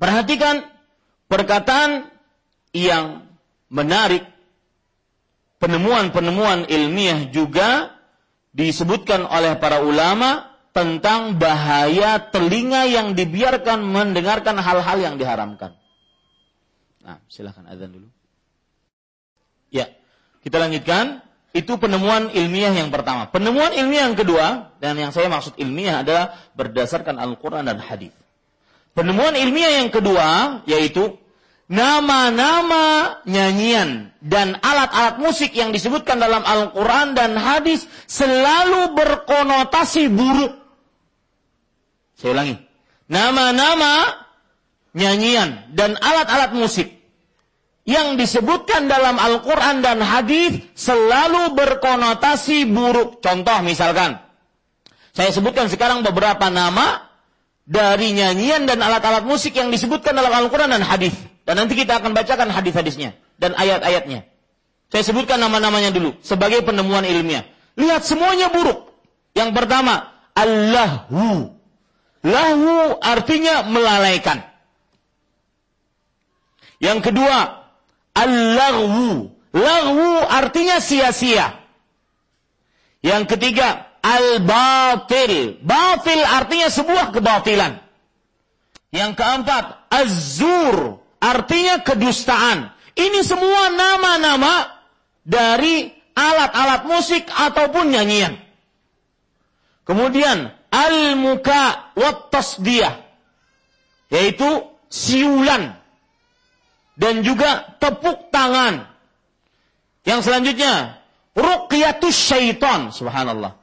Perhatikan perkataan yang menarik. Penemuan-penemuan ilmiah juga disebutkan oleh para ulama tentang bahaya telinga yang dibiarkan mendengarkan hal-hal yang diharamkan. Nah, silahkan azan dulu. Ya, kita lanjutkan. Itu penemuan ilmiah yang pertama. Penemuan ilmiah yang kedua, dan yang saya maksud ilmiah adalah berdasarkan Al-Quran dan hadis. Penemuan ilmiah yang kedua, yaitu nama-nama nyanyian dan alat-alat musik yang disebutkan dalam Al-Quran dan hadis selalu berkonotasi buruk. Saya ulangi. Nama-nama nyanyian dan alat-alat musik yang disebutkan dalam Al-Quran dan hadis selalu berkonotasi buruk. Contoh misalkan, saya sebutkan sekarang beberapa nama dari nyanyian dan alat-alat musik yang disebutkan dalam Al-Quran dan hadis. Dan nanti kita akan bacakan hadis-hadisnya dan ayat-ayatnya. Saya sebutkan nama-namanya dulu sebagai penemuan ilmiah. Lihat semuanya buruk. Yang pertama, Allahu. Lahu artinya melalaikan. Yang kedua, Allahu. Lahu artinya sia-sia. Yang ketiga, al-batil. Batil artinya sebuah kebatilan. Yang keempat, az-zur artinya kedustaan. Ini semua nama-nama dari alat-alat musik ataupun nyanyian. Kemudian al-muka wat tasdiyah yaitu siulan dan juga tepuk tangan. Yang selanjutnya ruqyatus syaitan subhanallah.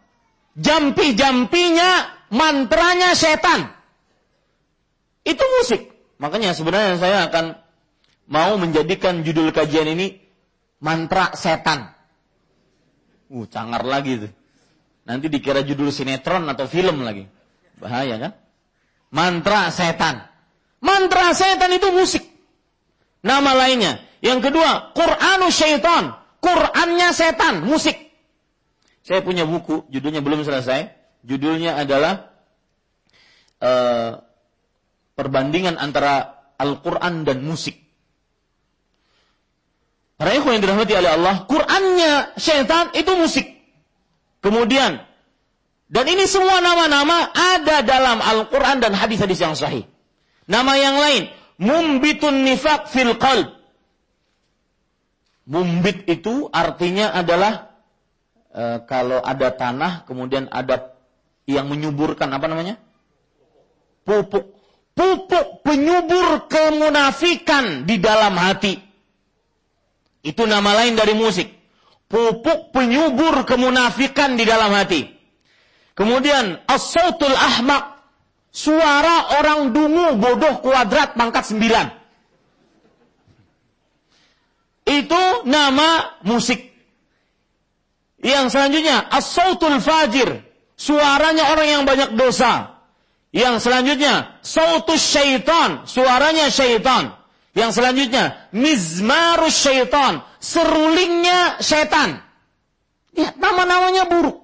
Jampi-jampinya mantranya setan. Itu musik. Makanya sebenarnya saya akan mau menjadikan judul kajian ini mantra setan. Uh, cangar lagi tuh. Nanti dikira judul sinetron atau film lagi. Bahaya kan? Mantra setan. Mantra setan itu musik. Nama lainnya. Yang kedua, Qur'anu syaitan. Qur'annya setan, musik. Saya punya buku, judulnya belum selesai. Judulnya adalah uh, perbandingan antara Al-Quran dan musik. Para yang dirahmati oleh Allah, Qurannya syaitan itu musik. Kemudian, dan ini semua nama-nama ada dalam Al-Quran dan hadis-hadis yang sahih. Nama yang lain, mumbitun nifak fil qalb. Mumbit itu artinya adalah e, kalau ada tanah kemudian ada yang menyuburkan apa namanya? Pupuk. Pupuk penyubur kemunafikan di dalam hati. Itu nama lain dari musik. Pupuk penyubur kemunafikan di dalam hati. Kemudian as-sautul ahmak. Suara orang dungu bodoh kuadrat pangkat sembilan. Itu nama musik. Yang selanjutnya as-sautul fajir. Suaranya orang yang banyak dosa. Yang selanjutnya sautus syaitan. Suaranya syaitan. Yang selanjutnya, mizmarus syaitan, serulingnya setan. Ya, nama-namanya buruk.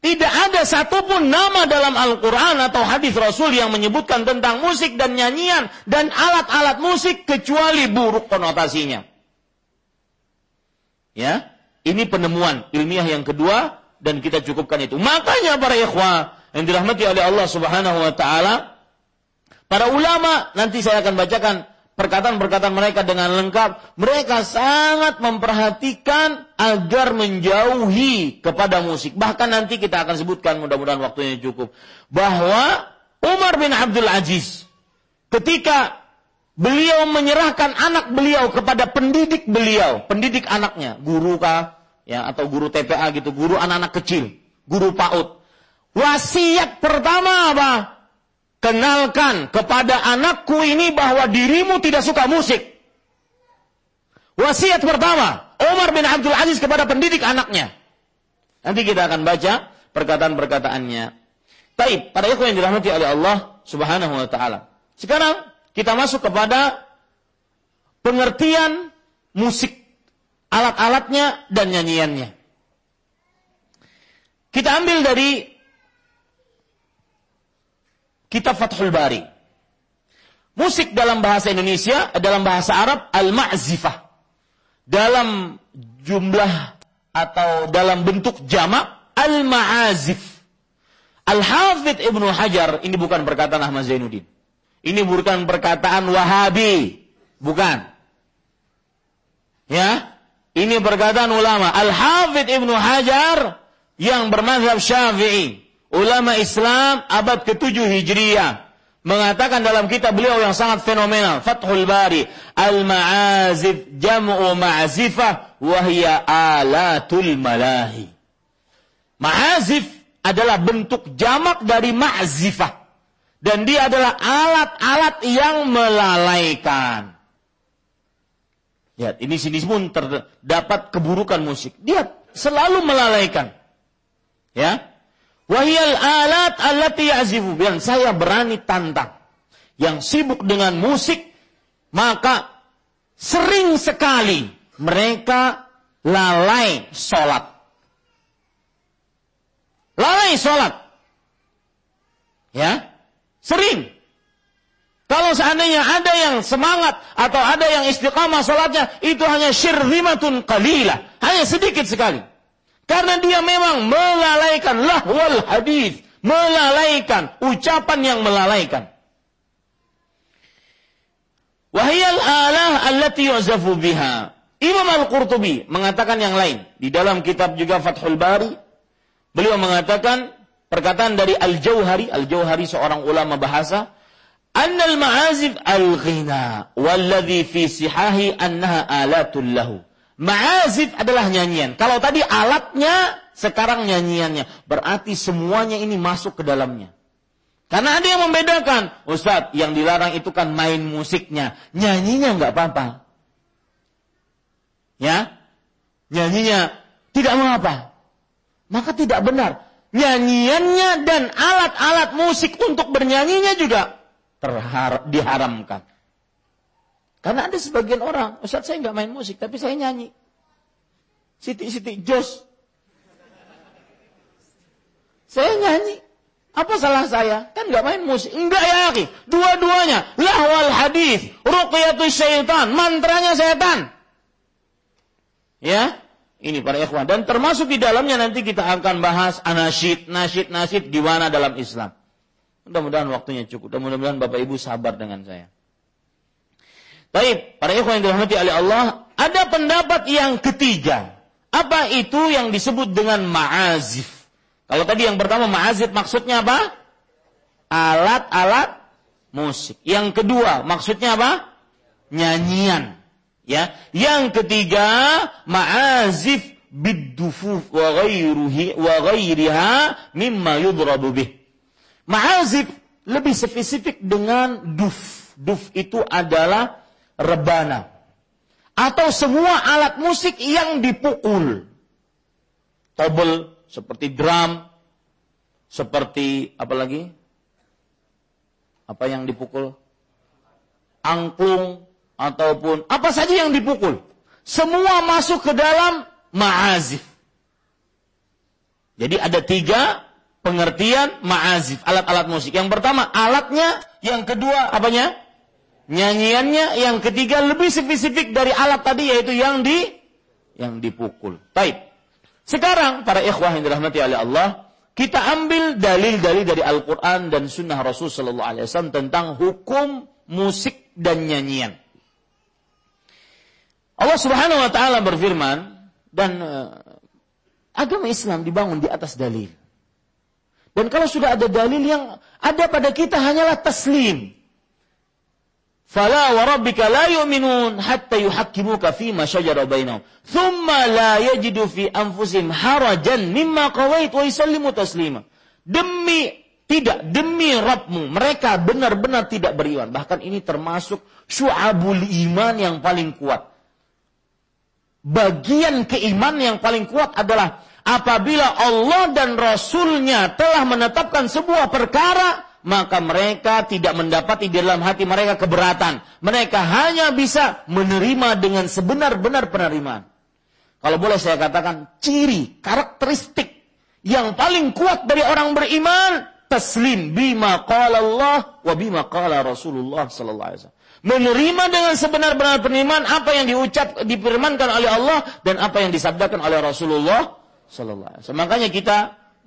Tidak ada satupun nama dalam Al-Quran atau hadis Rasul yang menyebutkan tentang musik dan nyanyian dan alat-alat musik kecuali buruk konotasinya. Ya, ini penemuan ilmiah yang kedua dan kita cukupkan itu. Makanya para ikhwah yang dirahmati oleh Allah Subhanahu wa taala, para ulama nanti saya akan bacakan perkataan-perkataan mereka dengan lengkap, mereka sangat memperhatikan agar menjauhi kepada musik. Bahkan nanti kita akan sebutkan mudah-mudahan waktunya cukup bahwa Umar bin Abdul Aziz ketika beliau menyerahkan anak beliau kepada pendidik beliau, pendidik anaknya, guru kah ya atau guru TPA gitu, guru anak-anak kecil, guru PAUD. Wasiat pertama apa? Kenalkan kepada anakku ini bahwa dirimu tidak suka musik. Wasiat pertama, Umar bin Abdul Aziz kepada pendidik anaknya. Nanti kita akan baca perkataan-perkataannya. Taib, pada ikhwan yang dirahmati oleh Allah Subhanahu wa taala. Sekarang kita masuk kepada pengertian musik, alat-alatnya dan nyanyiannya. Kita ambil dari kitab Fathul Bari. Musik dalam bahasa Indonesia, dalam bahasa Arab, al-ma'zifah. Dalam jumlah atau dalam bentuk jamak, al-ma'azif. Al-Hafidh Ibnu Hajar, ini bukan perkataan Ahmad Zainuddin. Ini bukan perkataan Wahabi. Bukan. Ya, ini perkataan ulama. Al-Hafidh Ibnu Hajar yang bermazhab Syafi'i ulama Islam abad ke-7 Hijriah mengatakan dalam kitab beliau yang sangat fenomenal Fathul Bari al-ma'azif jam'u ma'azifah wahya alatul malahi ma'azif adalah bentuk jamak dari ma'zifah dan dia adalah alat-alat yang melalaikan Lihat, ini sini pun terdapat keburukan musik. Dia selalu melalaikan. Ya, Wahyal alat allati ya'zifu. Yang saya berani tantang. Yang sibuk dengan musik, maka sering sekali mereka lalai sholat. Lalai sholat. Ya, sering. Kalau seandainya ada yang semangat atau ada yang istiqamah sholatnya, itu hanya syirzimatun qalilah. Hanya sedikit sekali. Karena dia memang melalaikan lahwal hadis, melalaikan ucapan yang melalaikan. Wahiyal alah allati yuzafu biha. Imam Al-Qurtubi mengatakan yang lain. Di dalam kitab juga Fathul Bari, beliau mengatakan perkataan dari Al-Jauhari, Al-Jauhari seorang ulama bahasa, Annal ma'azif al-ghina walladhi fi sihahi annaha alatul lahu. Ma'azif adalah nyanyian. Kalau tadi alatnya, sekarang nyanyiannya. Berarti semuanya ini masuk ke dalamnya. Karena ada yang membedakan. Ustadz, yang dilarang itu kan main musiknya. Nyanyinya nggak apa-apa. Ya, nyanyinya tidak mengapa. Maka tidak benar. Nyanyiannya dan alat-alat musik untuk bernyanyinya juga terhar diharamkan. Karena ada sebagian orang, Ustaz saya nggak main musik, tapi saya nyanyi. Siti-siti jos. Saya nyanyi. Apa salah saya? Kan nggak main musik. Enggak ya, akhi. Dua-duanya. Lahwal hadis, ruqyatus syaitan, mantranya setan. Ya, ini para ikhwan. Dan termasuk di dalamnya nanti kita akan bahas anasyid, nasyid, nasyid di mana dalam Islam. Mudah-mudahan waktunya cukup. Mudah-mudahan Bapak Ibu sabar dengan saya. Baik, para ikhwan yang dirahmati oleh Allah, ada pendapat yang ketiga. Apa itu yang disebut dengan ma'azif? Kalau tadi yang pertama ma'azif maksudnya apa? Alat-alat musik. Yang kedua maksudnya apa? Nyanyian. Ya. Yang ketiga ma'azif bidufuf wa ghairuhi wa ghairiha mimma yudrabu bih. Ma'azif lebih spesifik dengan duf. Duf itu adalah rebana atau semua alat musik yang dipukul. Tobel seperti drum, seperti apa lagi? Apa yang dipukul? Angklung ataupun apa saja yang dipukul. Semua masuk ke dalam ma'azif. Jadi ada tiga pengertian ma'azif, alat-alat musik. Yang pertama alatnya, yang kedua apanya? Nyanyiannya yang ketiga lebih spesifik dari alat tadi yaitu yang di yang dipukul. Baik. Sekarang para ikhwah yang dirahmati oleh Allah, kita ambil dalil-dalil dari Al-Qur'an dan sunnah Rasul sallallahu alaihi wasallam tentang hukum musik dan nyanyian. Allah Subhanahu wa taala berfirman dan uh, agama Islam dibangun di atas dalil. Dan kalau sudah ada dalil yang ada pada kita hanyalah taslim, Fala wa rabbika la yu'minun hatta yuhakkimuka fi ma shajara bainahum. Thumma la yajidu fi anfusihim harajan mimma qawait wa yusallimu taslima. Demi tidak demi Rabbmu mereka benar-benar tidak beriman. Bahkan ini termasuk syu'abul iman yang paling kuat. Bagian keiman yang paling kuat adalah apabila Allah dan Rasulnya telah menetapkan sebuah perkara maka mereka tidak mendapati di dalam hati mereka keberatan. Mereka hanya bisa menerima dengan sebenar-benar penerimaan. Kalau boleh saya katakan ciri, karakteristik yang paling kuat dari orang beriman taslim bima qala Allah wa bima qala Rasulullah sallallahu alaihi wasallam. Menerima dengan sebenar-benar penerimaan apa yang diucap difirmankan oleh Allah dan apa yang disabdakan oleh Rasulullah sallallahu alaihi wasallam. Makanya kita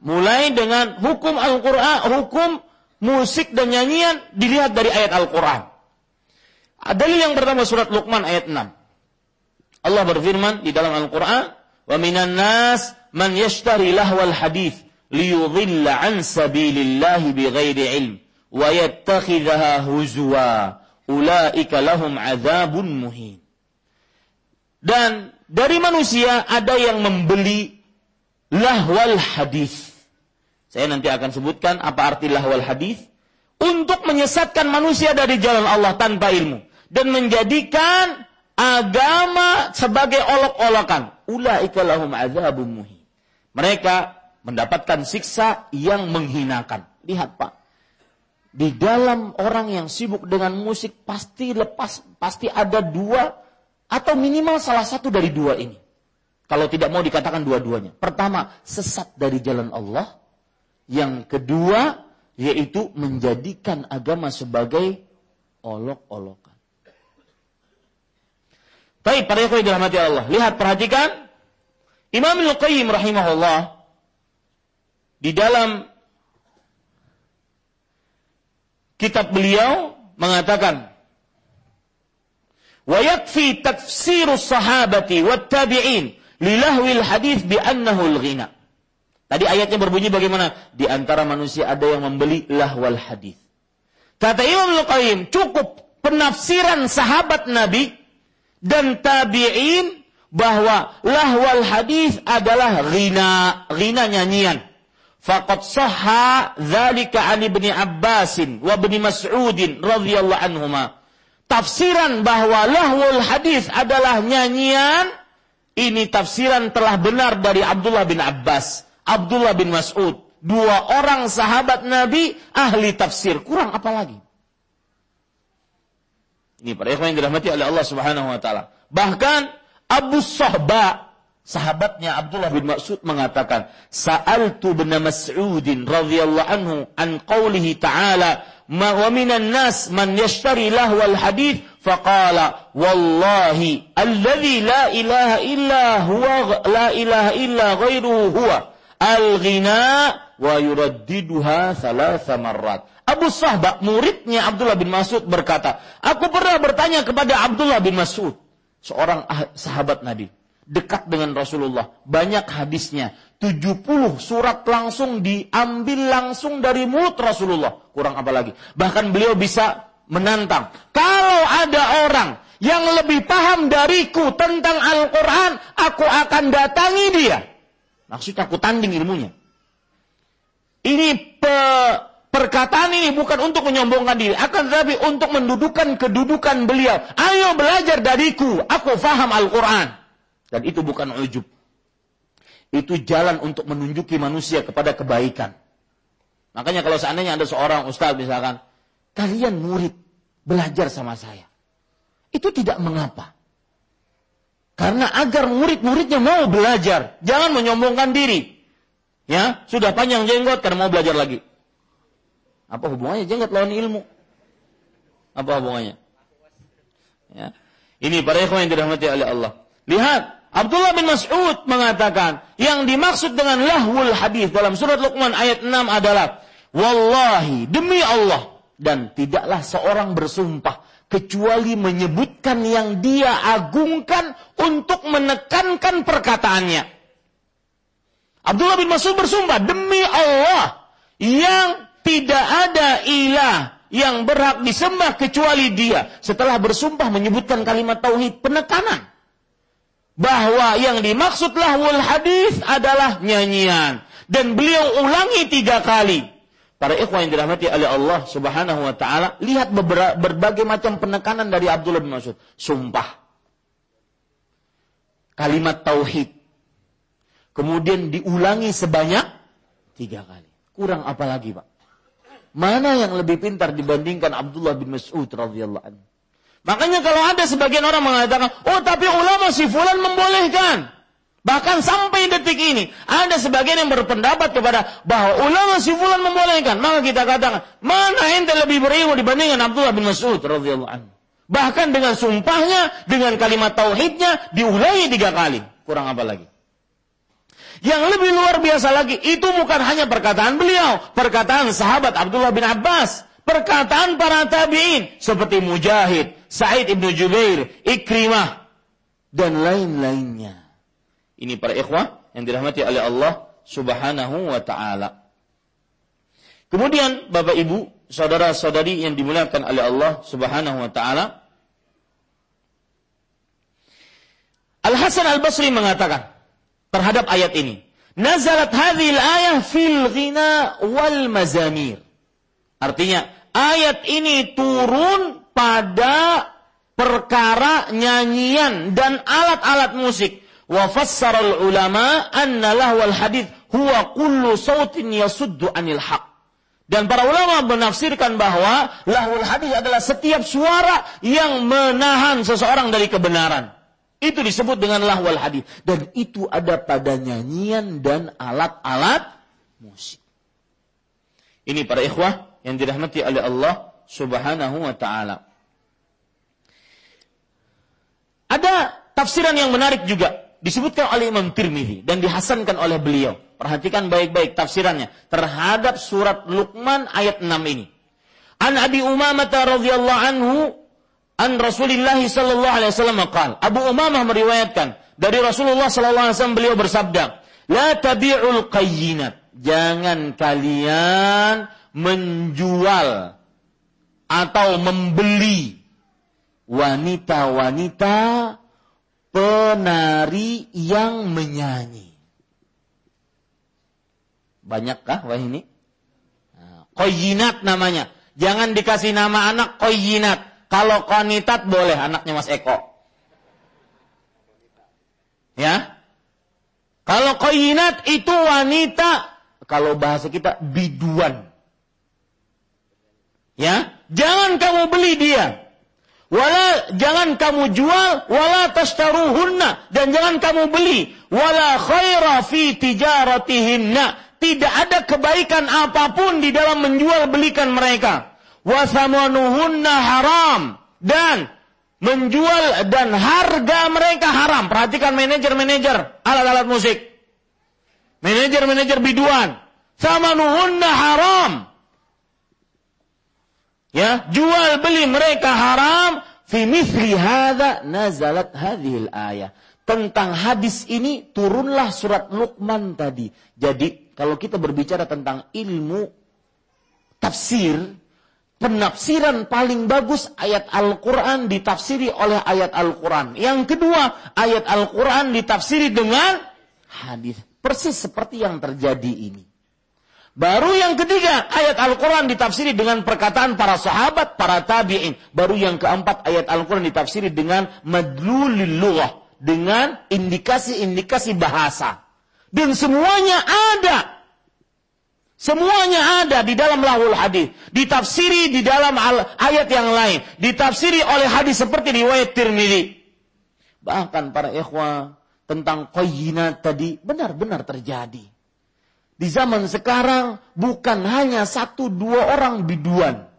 mulai dengan hukum Al-Qur'an, hukum musik dan nyanyian dilihat dari ayat Al-Quran. Dalil yang pertama surat Luqman ayat 6. Allah berfirman di dalam Al-Quran, "Wa minan nas man yashtari lahwal hadith liyudhilla an sabilillahi bighairi ilm wa yattakhidhaha huzwa ulaika lahum adzabun muhin." Dan dari manusia ada yang membeli lahwal hadis saya nanti akan sebutkan apa arti lahwal hadis untuk menyesatkan manusia dari jalan Allah tanpa ilmu dan menjadikan agama sebagai olok-olokan. Ulaika lahum adzabun muhin. Mereka mendapatkan siksa yang menghinakan. Lihat Pak, di dalam orang yang sibuk dengan musik pasti lepas, pasti ada dua atau minimal salah satu dari dua ini. Kalau tidak mau dikatakan dua-duanya. Pertama, sesat dari jalan Allah. Yang kedua, yaitu menjadikan agama sebagai olok-olokan. Baik, para ikhwan dirahmati Allah. Lihat, perhatikan. Imam Al-Qayyim rahimahullah di dalam kitab beliau mengatakan wa yakfi tafsirus sahabati wat tabi'in lilahwil hadis bi annahu al-ghina. Tadi ayatnya berbunyi bagaimana? Di antara manusia ada yang membeli lahwal hadis. Kata Imam Al-Qayyim, cukup penafsiran sahabat Nabi dan tabi'in bahwa lahwal hadis adalah ghina, ghina nyanyian. Faqad sahha dzalika an Ibnu Abbasin wa Ibnu Mas'udin radhiyallahu anhuma. Tafsiran bahwa lahwal hadis adalah nyanyian ini tafsiran telah benar dari Abdullah bin Abbas, Abdullah bin Mas'ud, dua orang sahabat Nabi ahli tafsir. Kurang apa lagi? Ini para ikhwan yang dirahmati oleh Allah Subhanahu wa taala. Bahkan Abu Sahba, sahabatnya Abdullah bin Mas'ud mengatakan, "Sa'altu bin Mas'udin radhiyallahu anhu an qawlihi ta'ala, ma wa minan nas man yashtari lahwal hadith faqala wallahi alladhi la ilaha illa huwa la ilaha illa ghairuhu huwa al-ghina wa yuraddiduha thalatha marrat." Abu Sahba, muridnya Abdullah bin Mas'ud berkata, "Aku pernah bertanya kepada Abdullah bin Mas'ud, seorang ah, sahabat Nabi dekat dengan Rasulullah. Banyak hadisnya. 70 surat langsung diambil langsung dari mulut Rasulullah. Kurang apa lagi. Bahkan beliau bisa menantang. Kalau ada orang yang lebih paham dariku tentang Al-Quran, aku akan datangi dia. Maksudnya aku tanding ilmunya. Ini pe Perkataan ini bukan untuk menyombongkan diri, akan tetapi untuk mendudukan kedudukan beliau. Ayo belajar dariku, aku faham Al-Quran. Dan itu bukan ujub. Itu jalan untuk menunjuki manusia kepada kebaikan. Makanya kalau seandainya ada seorang ustaz misalkan, kalian murid belajar sama saya. Itu tidak mengapa. Karena agar murid-muridnya mau belajar, jangan menyombongkan diri. Ya, sudah panjang jenggot karena mau belajar lagi. Apa hubungannya jenggot lawan ilmu? Apa hubungannya? Ya. Ini para ikhwan yang dirahmati oleh Allah. Lihat, Abdullah bin Mas'ud mengatakan, yang dimaksud dengan lahwul hadis dalam surat Luqman ayat 6 adalah wallahi demi Allah dan tidaklah seorang bersumpah kecuali menyebutkan yang dia agungkan untuk menekankan perkataannya. Abdullah bin Mas'ud bersumpah demi Allah yang tidak ada ilah yang berhak disembah kecuali dia. Setelah bersumpah menyebutkan kalimat tauhid penekanan. Bahwa yang dimaksud lahwul hadis adalah nyanyian. Dan beliau ulangi tiga kali. Para ikhwan yang dirahmati oleh Allah subhanahu wa ta'ala. Lihat berbagai macam penekanan dari Abdullah bin Mas'ud. Sumpah. Kalimat tauhid. Kemudian diulangi sebanyak tiga kali. Kurang apa lagi Pak? Mana yang lebih pintar dibandingkan Abdullah bin Mas'ud radhiyallahu anhu? Makanya kalau ada sebagian orang mengatakan, oh tapi ulama si fulan membolehkan. Bahkan sampai detik ini, ada sebagian yang berpendapat kepada bahwa ulama si fulan membolehkan. Maka kita katakan, mana ente lebih berilmu dibandingkan Abdullah bin Mas'ud radhiyallahu anhu. Bahkan dengan sumpahnya, dengan kalimat tauhidnya, diulangi tiga kali. Kurang apa lagi? Yang lebih luar biasa lagi, itu bukan hanya perkataan beliau, perkataan sahabat Abdullah bin Abbas, perkataan para tabi'in seperti Mujahid, Sa'id ibnu Jubair, Ikrimah, dan lain-lainnya. Ini para ikhwah yang dirahmati oleh Allah subhanahu wa ta'ala. Kemudian Bapak Ibu, saudara-saudari yang dimuliakan oleh Allah subhanahu wa ta'ala, Al-Hasan Al-Basri mengatakan, terhadap ayat ini. Nazalat hadhil ayah fil ghina wal mazamir. Artinya, ayat ini turun pada perkara nyanyian dan alat-alat musik. Wa fassara ulama anna lahwal hadith huwa kullu sautin yasuddu anil. Dan para ulama menafsirkan bahwa lahwul hadis adalah setiap suara yang menahan seseorang dari kebenaran. Itu disebut dengan lahwal hadis dan itu ada pada nyanyian dan alat-alat musik. Ini para ikhwah yang dirahmati oleh Allah Subhanahu wa taala. Ada tafsiran yang menarik juga disebutkan oleh Imam Tirmidzi dan dihasankan oleh beliau. Perhatikan baik-baik tafsirannya terhadap surat Luqman ayat 6 ini. An Abi Umamah radhiyallahu anhu an Rasulullah sallallahu alaihi wasallam qala Abu Umamah meriwayatkan dari Rasulullah sallallahu alaihi wasallam beliau bersabda, "La tabi'ul qayyinat." Jangan kalian menjual atau membeli wanita-wanita penari yang menyanyi. Banyakkah wah ini? Nah, koyinat namanya. Jangan dikasih nama anak koyinat. Kalau konitat boleh anaknya Mas Eko. Ya. Kalau koyinat itu wanita, kalau bahasa kita biduan. Ya, jangan kamu beli dia. Wala jangan kamu jual, wala tashtaruhunna dan jangan kamu beli. Wala khaira fi tijaratihinna. Tidak ada kebaikan apa pun di dalam menjual belikan mereka. Wasamanuhunna haram dan menjual dan harga mereka haram. Perhatikan manajer-manajer alat-alat musik. Manajer-manajer biduan. Samanuhunna haram Ya, jual beli mereka haram. Fi misli hadza nazalat hadhil ayah. Tentang hadis ini turunlah surat Luqman tadi. Jadi kalau kita berbicara tentang ilmu tafsir, penafsiran paling bagus ayat Al-Quran ditafsiri oleh ayat Al-Quran. Yang kedua, ayat Al-Quran ditafsiri dengan hadis. Persis seperti yang terjadi ini. Baru yang ketiga, ayat Al-Quran ditafsiri dengan perkataan para sahabat, para tabi'in. Baru yang keempat, ayat Al-Quran ditafsiri dengan madlulil lughah. Dengan indikasi-indikasi bahasa. Dan semuanya ada. Semuanya ada di dalam lahul hadis. Ditafsiri di dalam ayat yang lain. Ditafsiri oleh hadis seperti riwayat Tirmidzi. Bahkan para ikhwah tentang qayyinat tadi benar-benar terjadi. Di zaman sekarang bukan hanya satu dua orang biduan.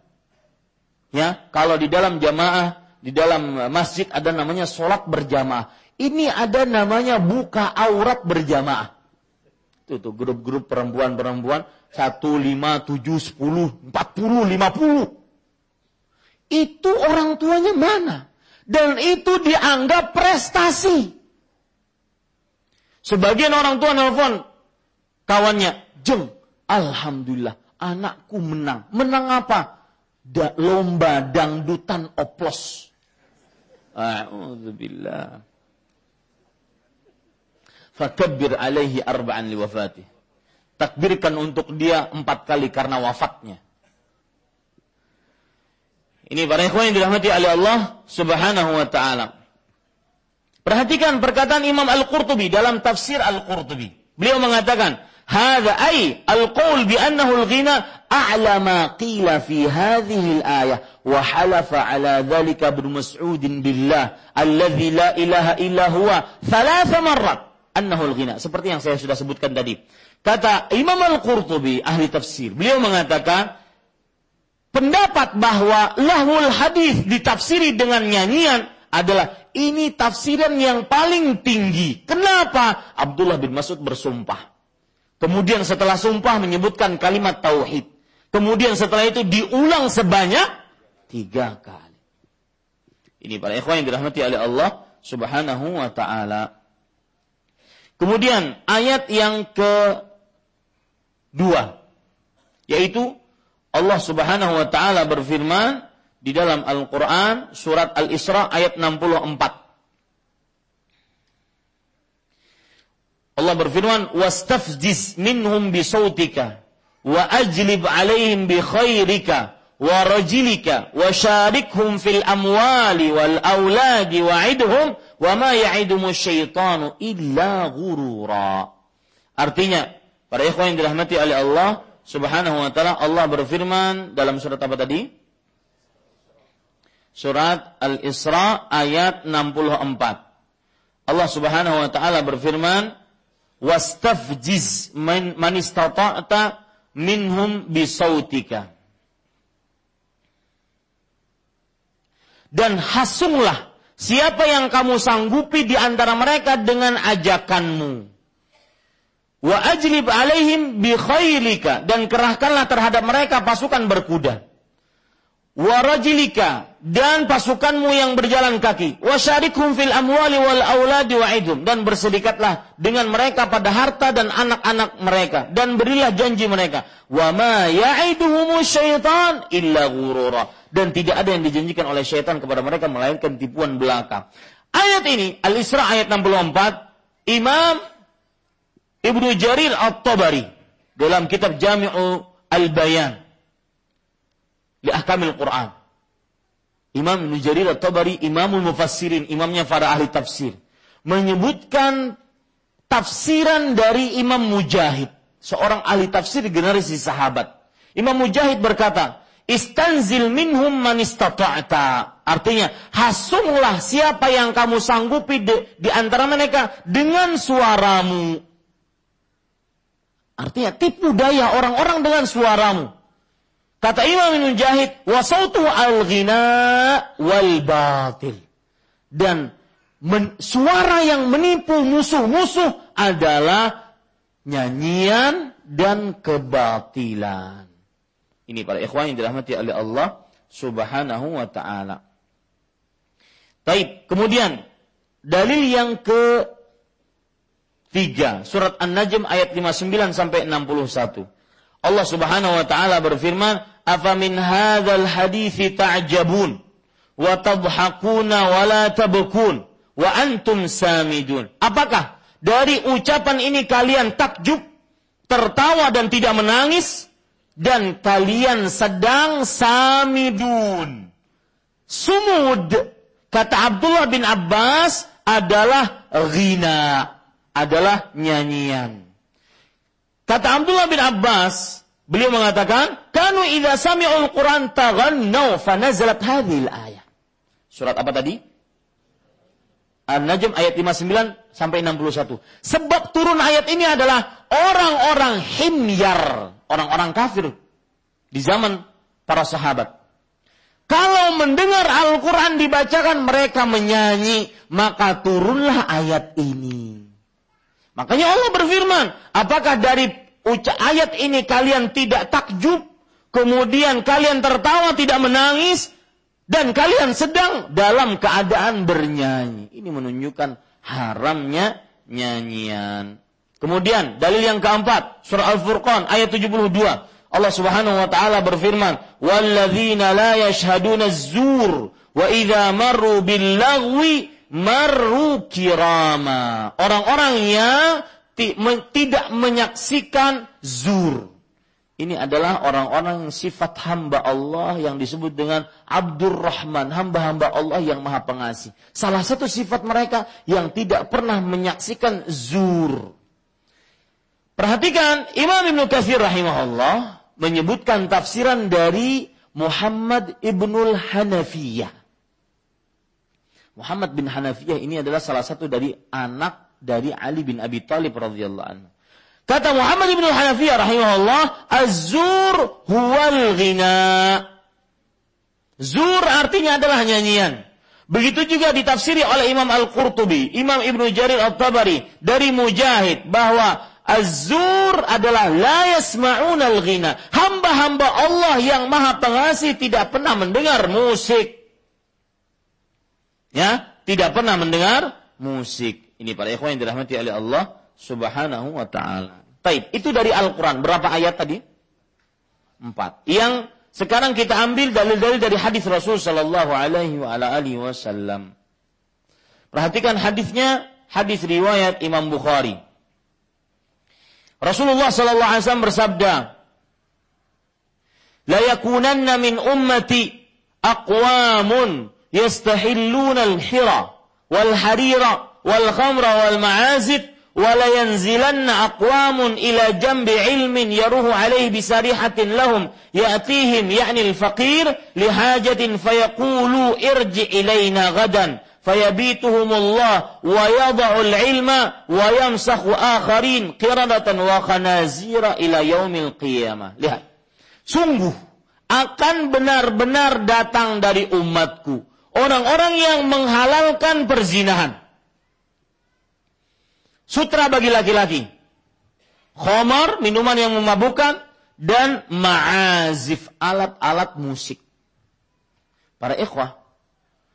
Ya, kalau di dalam jamaah, di dalam masjid ada namanya sholat berjamaah. Ini ada namanya buka aurat berjamaah. Itu tuh grup-grup perempuan-perempuan satu lima tujuh sepuluh empat puluh lima puluh. Itu orang tuanya mana? Dan itu dianggap prestasi. Sebagian orang tua nelfon, kawannya, jeng, alhamdulillah, anakku menang. Menang apa? Da, lomba dangdutan oplos. A'udzubillah. Fakabbir alaihi arba'an liwafatih. Takbirkan untuk dia empat kali karena wafatnya. Ini para ikhwan yang dirahmati oleh Allah subhanahu wa ta'ala. Perhatikan perkataan Imam Al-Qurtubi dalam tafsir Al-Qurtubi. Beliau mengatakan, هذا أي القول بأنه الغنى أعلى ما قيل في هذه الآية وحلف على ذلك ابن مسعود بالله الذي لا إله إلا هو ثلاث مرات أنه الغنى seperti yang saya sudah sebutkan tadi kata Imam Al-Qurtubi ahli tafsir beliau mengatakan pendapat bahwa lahul hadis ditafsiri dengan nyanyian adalah ini tafsiran yang paling tinggi. Kenapa? Abdullah bin Mas'ud bersumpah. Kemudian setelah sumpah menyebutkan kalimat tauhid. Kemudian setelah itu diulang sebanyak tiga kali. Ini para ikhwan yang dirahmati oleh Allah Subhanahu wa taala. Kemudian ayat yang kedua yaitu Allah Subhanahu wa taala berfirman di dalam Al-Qur'an surat Al-Isra ayat 64. Allah berfirman, "Wastafjiz minhum bisautika wa ajlib alaihim bi khairika wa rajilika wa syarikhum fil amwali wal auladi wa'idhum wa ma ya'idumu syaitanu illa ghurura." Artinya, para ikhwan yang dirahmati oleh Allah Subhanahu wa taala, Allah berfirman dalam surat apa tadi? Surat Al-Isra ayat 64. Allah Subhanahu wa taala berfirman, wastafjiz man, man istata'ta minhum bisautika. Dan hasunglah siapa yang kamu sanggupi di antara mereka dengan ajakanmu. Wa ajlib alaihim bi khailika dan kerahkanlah terhadap mereka pasukan berkuda. Wa rajilika dan pasukanmu yang berjalan kaki. Wa syarikhum fil amwali wal auladi wa dan bersedekatlah dengan mereka pada harta dan anak-anak mereka dan berilah janji mereka. Wa ma ya'iduhumu syaitan illa ghurura dan tidak ada yang dijanjikan oleh syaitan kepada mereka melainkan tipuan belaka. Ayat ini Al-Isra ayat 64 Imam Ibnu Jarir At-Tabari dalam kitab Jami'u Al-Bayan li ahkamil Quran. Imam Ibnu Jarir At-Tabari Imamul Mufassirin, imamnya para ahli tafsir, menyebutkan tafsiran dari Imam Mujahid, seorang ahli tafsir generasi sahabat. Imam Mujahid berkata, Istanzil minhum man istata'ta. Artinya, hasunglah siapa yang kamu sanggupi di, di antara mereka dengan suaramu. Artinya tipu daya orang-orang dengan suaramu. Kata Imam Ibn Jahid, wasautu al-ghina wal batil. Dan men, suara yang menipu musuh-musuh adalah nyanyian dan kebatilan. Ini para ikhwan yang dirahmati oleh Allah Subhanahu wa taala. Taib. Kemudian dalil yang ke 3. Surat An-Najm ayat 59 sampai 61. Allah Subhanahu wa taala berfirman, "Afa min hadzal hadithi ta'jabun wa tadhakuna wa la tabkun wa antum samidun." Apakah dari ucapan ini kalian takjub, tertawa dan tidak menangis dan kalian sedang samidun? Sumud kata Abdullah bin Abbas adalah ghina adalah nyanyian. Kata Abdullah bin Abbas, beliau mengatakan, "Kanu idza sami'ul Qur'an taghannau fanazalat hadhil ayat." Surat apa tadi? An-Najm ayat 59 sampai 61. Sebab turun ayat ini adalah orang-orang himyar, orang-orang kafir di zaman para sahabat. Kalau mendengar Al-Quran dibacakan mereka menyanyi, maka turunlah ayat ini. Makanya Allah berfirman, apakah dari ayat ini kalian tidak takjub, kemudian kalian tertawa tidak menangis, dan kalian sedang dalam keadaan bernyanyi. Ini menunjukkan haramnya nyanyian. Kemudian dalil yang keempat, surah Al-Furqan ayat 72. Allah Subhanahu wa taala berfirman, "Walladzina la yashhaduna az-zur wa idza marru bil maru kirama. Orang-orang yang tidak menyaksikan zur. Ini adalah orang-orang sifat hamba Allah yang disebut dengan Abdurrahman, hamba-hamba Allah yang maha pengasih. Salah satu sifat mereka yang tidak pernah menyaksikan zur. Perhatikan, Imam Ibn Kathir rahimahullah menyebutkan tafsiran dari Muhammad Ibnul Hanafiyah. Muhammad bin Hanafiyah ini adalah salah satu dari anak dari Ali bin Abi Thalib radhiyallahu anhu. Kata Muhammad bin Hanafiyah rahimahullah, "Az-zur huwal ghina." Zur artinya adalah nyanyian. Begitu juga ditafsiri oleh Imam Al-Qurtubi, Imam Ibnu Jarir At-Tabari dari Mujahid bahwa Az-zur adalah la yasma'una al-ghina. Hamba-hamba Allah yang Maha Pengasih tidak pernah mendengar musik ya tidak pernah mendengar musik. Ini para ikhwan yang dirahmati oleh Allah Subhanahu wa taala. Baik, itu dari Al-Qur'an. Berapa ayat tadi? Empat. Yang sekarang kita ambil dalil-dalil dari hadis Rasul sallallahu alaihi wasallam. Perhatikan hadisnya, hadis riwayat Imam Bukhari. Rasulullah sallallahu alaihi wasallam bersabda, "La yakunanna min ummati aqwamun يستحلون الحرى والحرير والخمر والمعازف ولا ينزلن أقوام إلى جنب علم يروه عليه بسريحة لهم يأتيهم يعني الفقير لحاجة فيقولوا ارجع إلينا غدا فيبيتهم الله ويضع العلم ويمسخ آخرين قردة وخنازير إلى يوم القيامة. lihat sungguh akan benar-benar datang dari umatku. Orang-orang yang menghalalkan perzinahan. Sutra bagi laki-laki. Khomar, minuman yang memabukkan, dan ma'azif, alat-alat musik. Para ikhwah,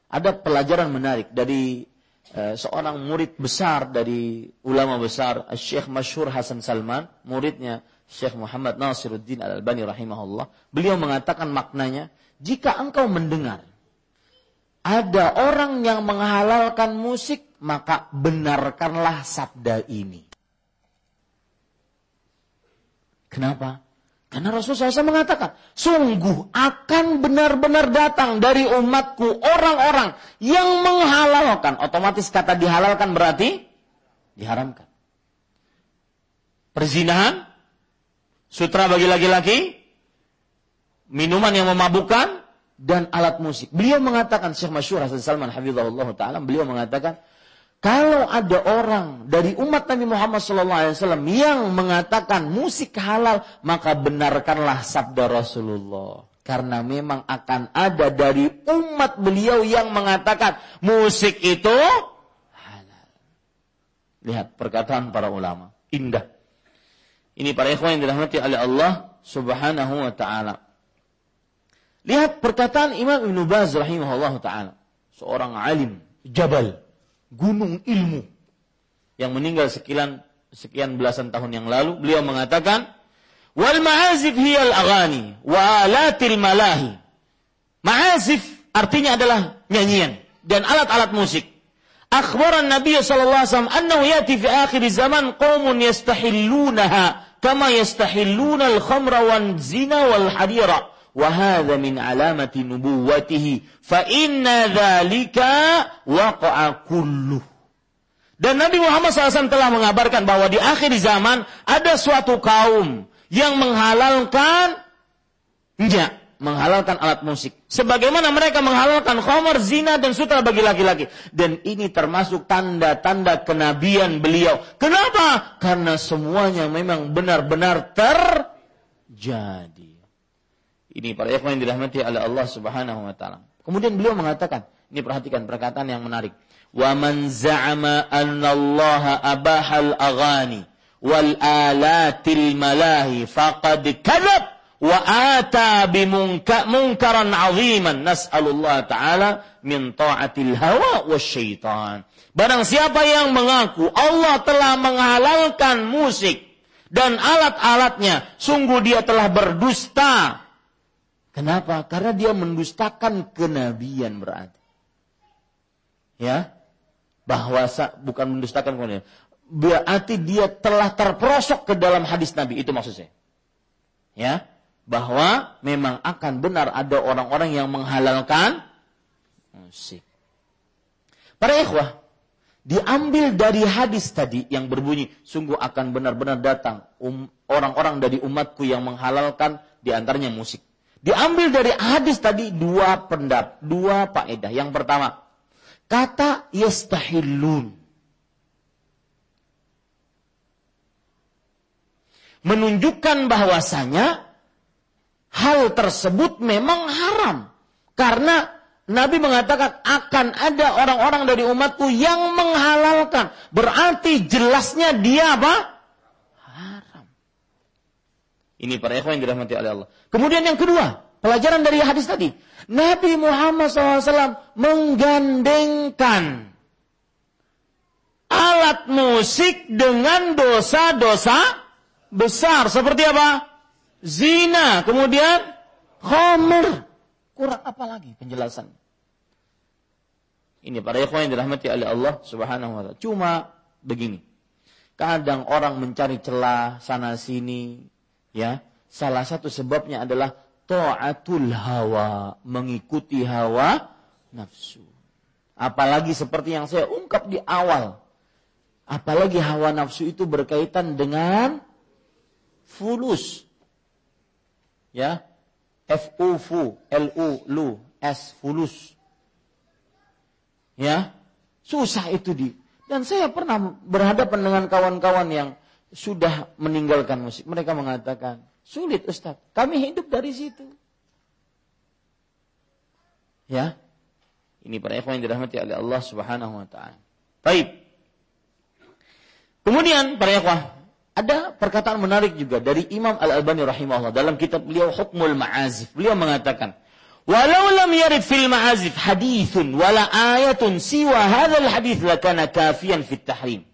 ada pelajaran menarik dari uh, seorang murid besar dari ulama besar, Syekh Masyur Hasan Salman, muridnya Syekh Muhammad Nasiruddin Al-Albani rahimahullah. Beliau mengatakan maknanya, jika engkau mendengar ada orang yang menghalalkan musik, maka benarkanlah sabda ini. Kenapa? Karena Rasulullah SAW mengatakan, sungguh akan benar-benar datang dari umatku orang-orang yang menghalalkan. Otomatis kata dihalalkan berarti diharamkan. Perzinahan, sutra bagi laki-laki, minuman yang memabukkan, dan alat musik. Beliau mengatakan, Syekh Masyur Hasan Salman Hafizahullah Ta'ala, beliau mengatakan, kalau ada orang dari umat Nabi Muhammad SAW yang mengatakan musik halal, maka benarkanlah sabda Rasulullah. Karena memang akan ada dari umat beliau yang mengatakan musik itu halal. Lihat perkataan para ulama. Indah. Ini para ikhwan yang dirahmati oleh Allah subhanahu wa ta'ala. Lihat perkataan Imam Ibn Baz rahimahullah ta'ala. Seorang alim, jabal gunung ilmu yang meninggal sekian sekian belasan tahun yang lalu beliau mengatakan wal ma'azif hiyal aghani wa alatil malahi. Ma'azif artinya adalah nyanyian dan alat-alat musik. Akhbaran Nabi wasallam annahu yati fi akhir zaman qaumun yastahillunaha kama yastahilluna al-khamra wan zina wal hadira وهذا من علامة نبوته فإن ذلك وقع كله dan Nabi Muhammad SAW telah mengabarkan bahwa di akhir zaman ada suatu kaum yang menghalalkan enggak, menghalalkan alat musik. Sebagaimana mereka menghalalkan khamar, zina dan sutra bagi laki-laki. Dan ini termasuk tanda-tanda kenabian beliau. Kenapa? Karena semuanya memang benar-benar terjadi. Ini para ikhwan yang dirahmati oleh Allah Subhanahu wa taala. Kemudian beliau mengatakan, ini perhatikan perkataan yang menarik. Wa man za'ama anna Allah abahal aghani wal alatil malahi faqad kadzab wa ata munkaran 'aziman nas'alullah taala min ta'atil hawa wasyaitan. Barang siapa yang mengaku Allah telah menghalalkan musik dan alat-alatnya, sungguh dia telah berdusta Kenapa? Karena dia mendustakan kenabian berarti. Ya. Bahwa bukan mendustakan kenabian. Berarti dia telah terperosok ke dalam hadis Nabi. Itu maksudnya. Ya. Bahwa memang akan benar ada orang-orang yang menghalalkan musik. Para ikhwah, diambil dari hadis tadi yang berbunyi, sungguh akan benar-benar datang um, orang-orang dari umatku yang menghalalkan di antaranya musik. Diambil dari hadis tadi dua pendap, dua faedah. Yang pertama, kata yastahillun. Menunjukkan bahwasanya hal tersebut memang haram. Karena Nabi mengatakan akan ada orang-orang dari umatku yang menghalalkan. Berarti jelasnya dia apa? Ini para ikhwan yang dirahmati oleh Allah. Kemudian yang kedua, pelajaran dari hadis tadi. Nabi Muhammad SAW menggandengkan alat musik dengan dosa-dosa besar. Seperti apa? Zina, kemudian khomer. Kurang apa lagi penjelasan? Ini para ikhwan yang dirahmati oleh Allah Subhanahu wa taala. Cuma begini. Kadang orang mencari celah sana sini, Ya, salah satu sebabnya adalah taatul hawa, mengikuti hawa nafsu. Apalagi seperti yang saya ungkap di awal. Apalagi hawa nafsu itu berkaitan dengan fulus. Ya. F U F L U lu S fulus. Ya. Susah itu di. Dan saya pernah berhadapan dengan kawan-kawan yang sudah meninggalkan musik. Mereka mengatakan, sulit Ustaz, kami hidup dari situ. Ya, Ini para ikhwan yang dirahmati oleh Allah Subhanahu wa taala. Baik. Kemudian para ikhwah, ada perkataan menarik juga dari Imam Al-Albani rahimahullah dalam kitab beliau Hukmul Ma'azif. Beliau mengatakan, "Walau lam yarid fil ma'azif hadithun wala ayatun siwa hadzal hadits lakana kafiyan fit tahrim."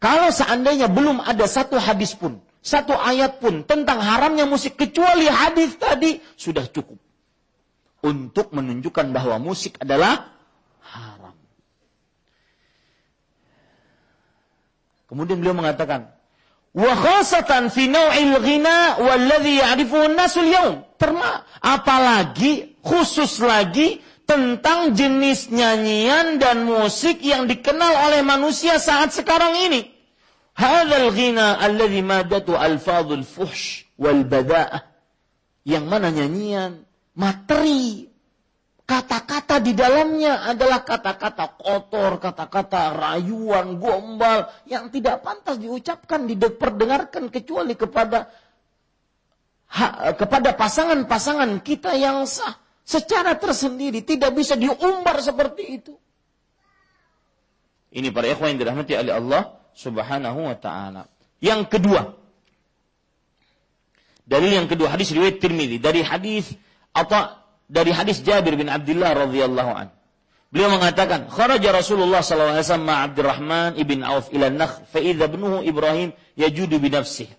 Kalau seandainya belum ada satu hadis pun, satu ayat pun tentang haramnya musik kecuali hadis tadi sudah cukup untuk menunjukkan bahwa musik adalah haram. Kemudian beliau mengatakan, wa khasatan fi naw'il ghina walladhi ya'rifuhu an-nasul. Terma apalagi khusus lagi tentang jenis nyanyian dan musik yang dikenal oleh manusia saat sekarang ini. Hadzal ghina alladhi madatu alfadhul fuhsh wal bada'ah. Yang mana nyanyian, materi, kata-kata di dalamnya adalah kata-kata kotor, kata-kata rayuan, gombal yang tidak pantas diucapkan, diperdengarkan kecuali kepada kepada pasangan-pasangan kita yang sah secara tersendiri tidak bisa diumbar seperti itu. Ini para ikhwan yang dirahmati oleh Allah Subhanahu wa taala. Yang kedua, dari yang kedua hadis riwayat Tirmidzi dari hadis atau dari hadis Jabir bin Abdullah radhiyallahu an. Beliau mengatakan, "Kharaja Rasulullah sallallahu alaihi wasallam ma Abdurrahman ibn Auf ila Nakh, fa idza ibnuhu Ibrahim yajudu bi nafsihi.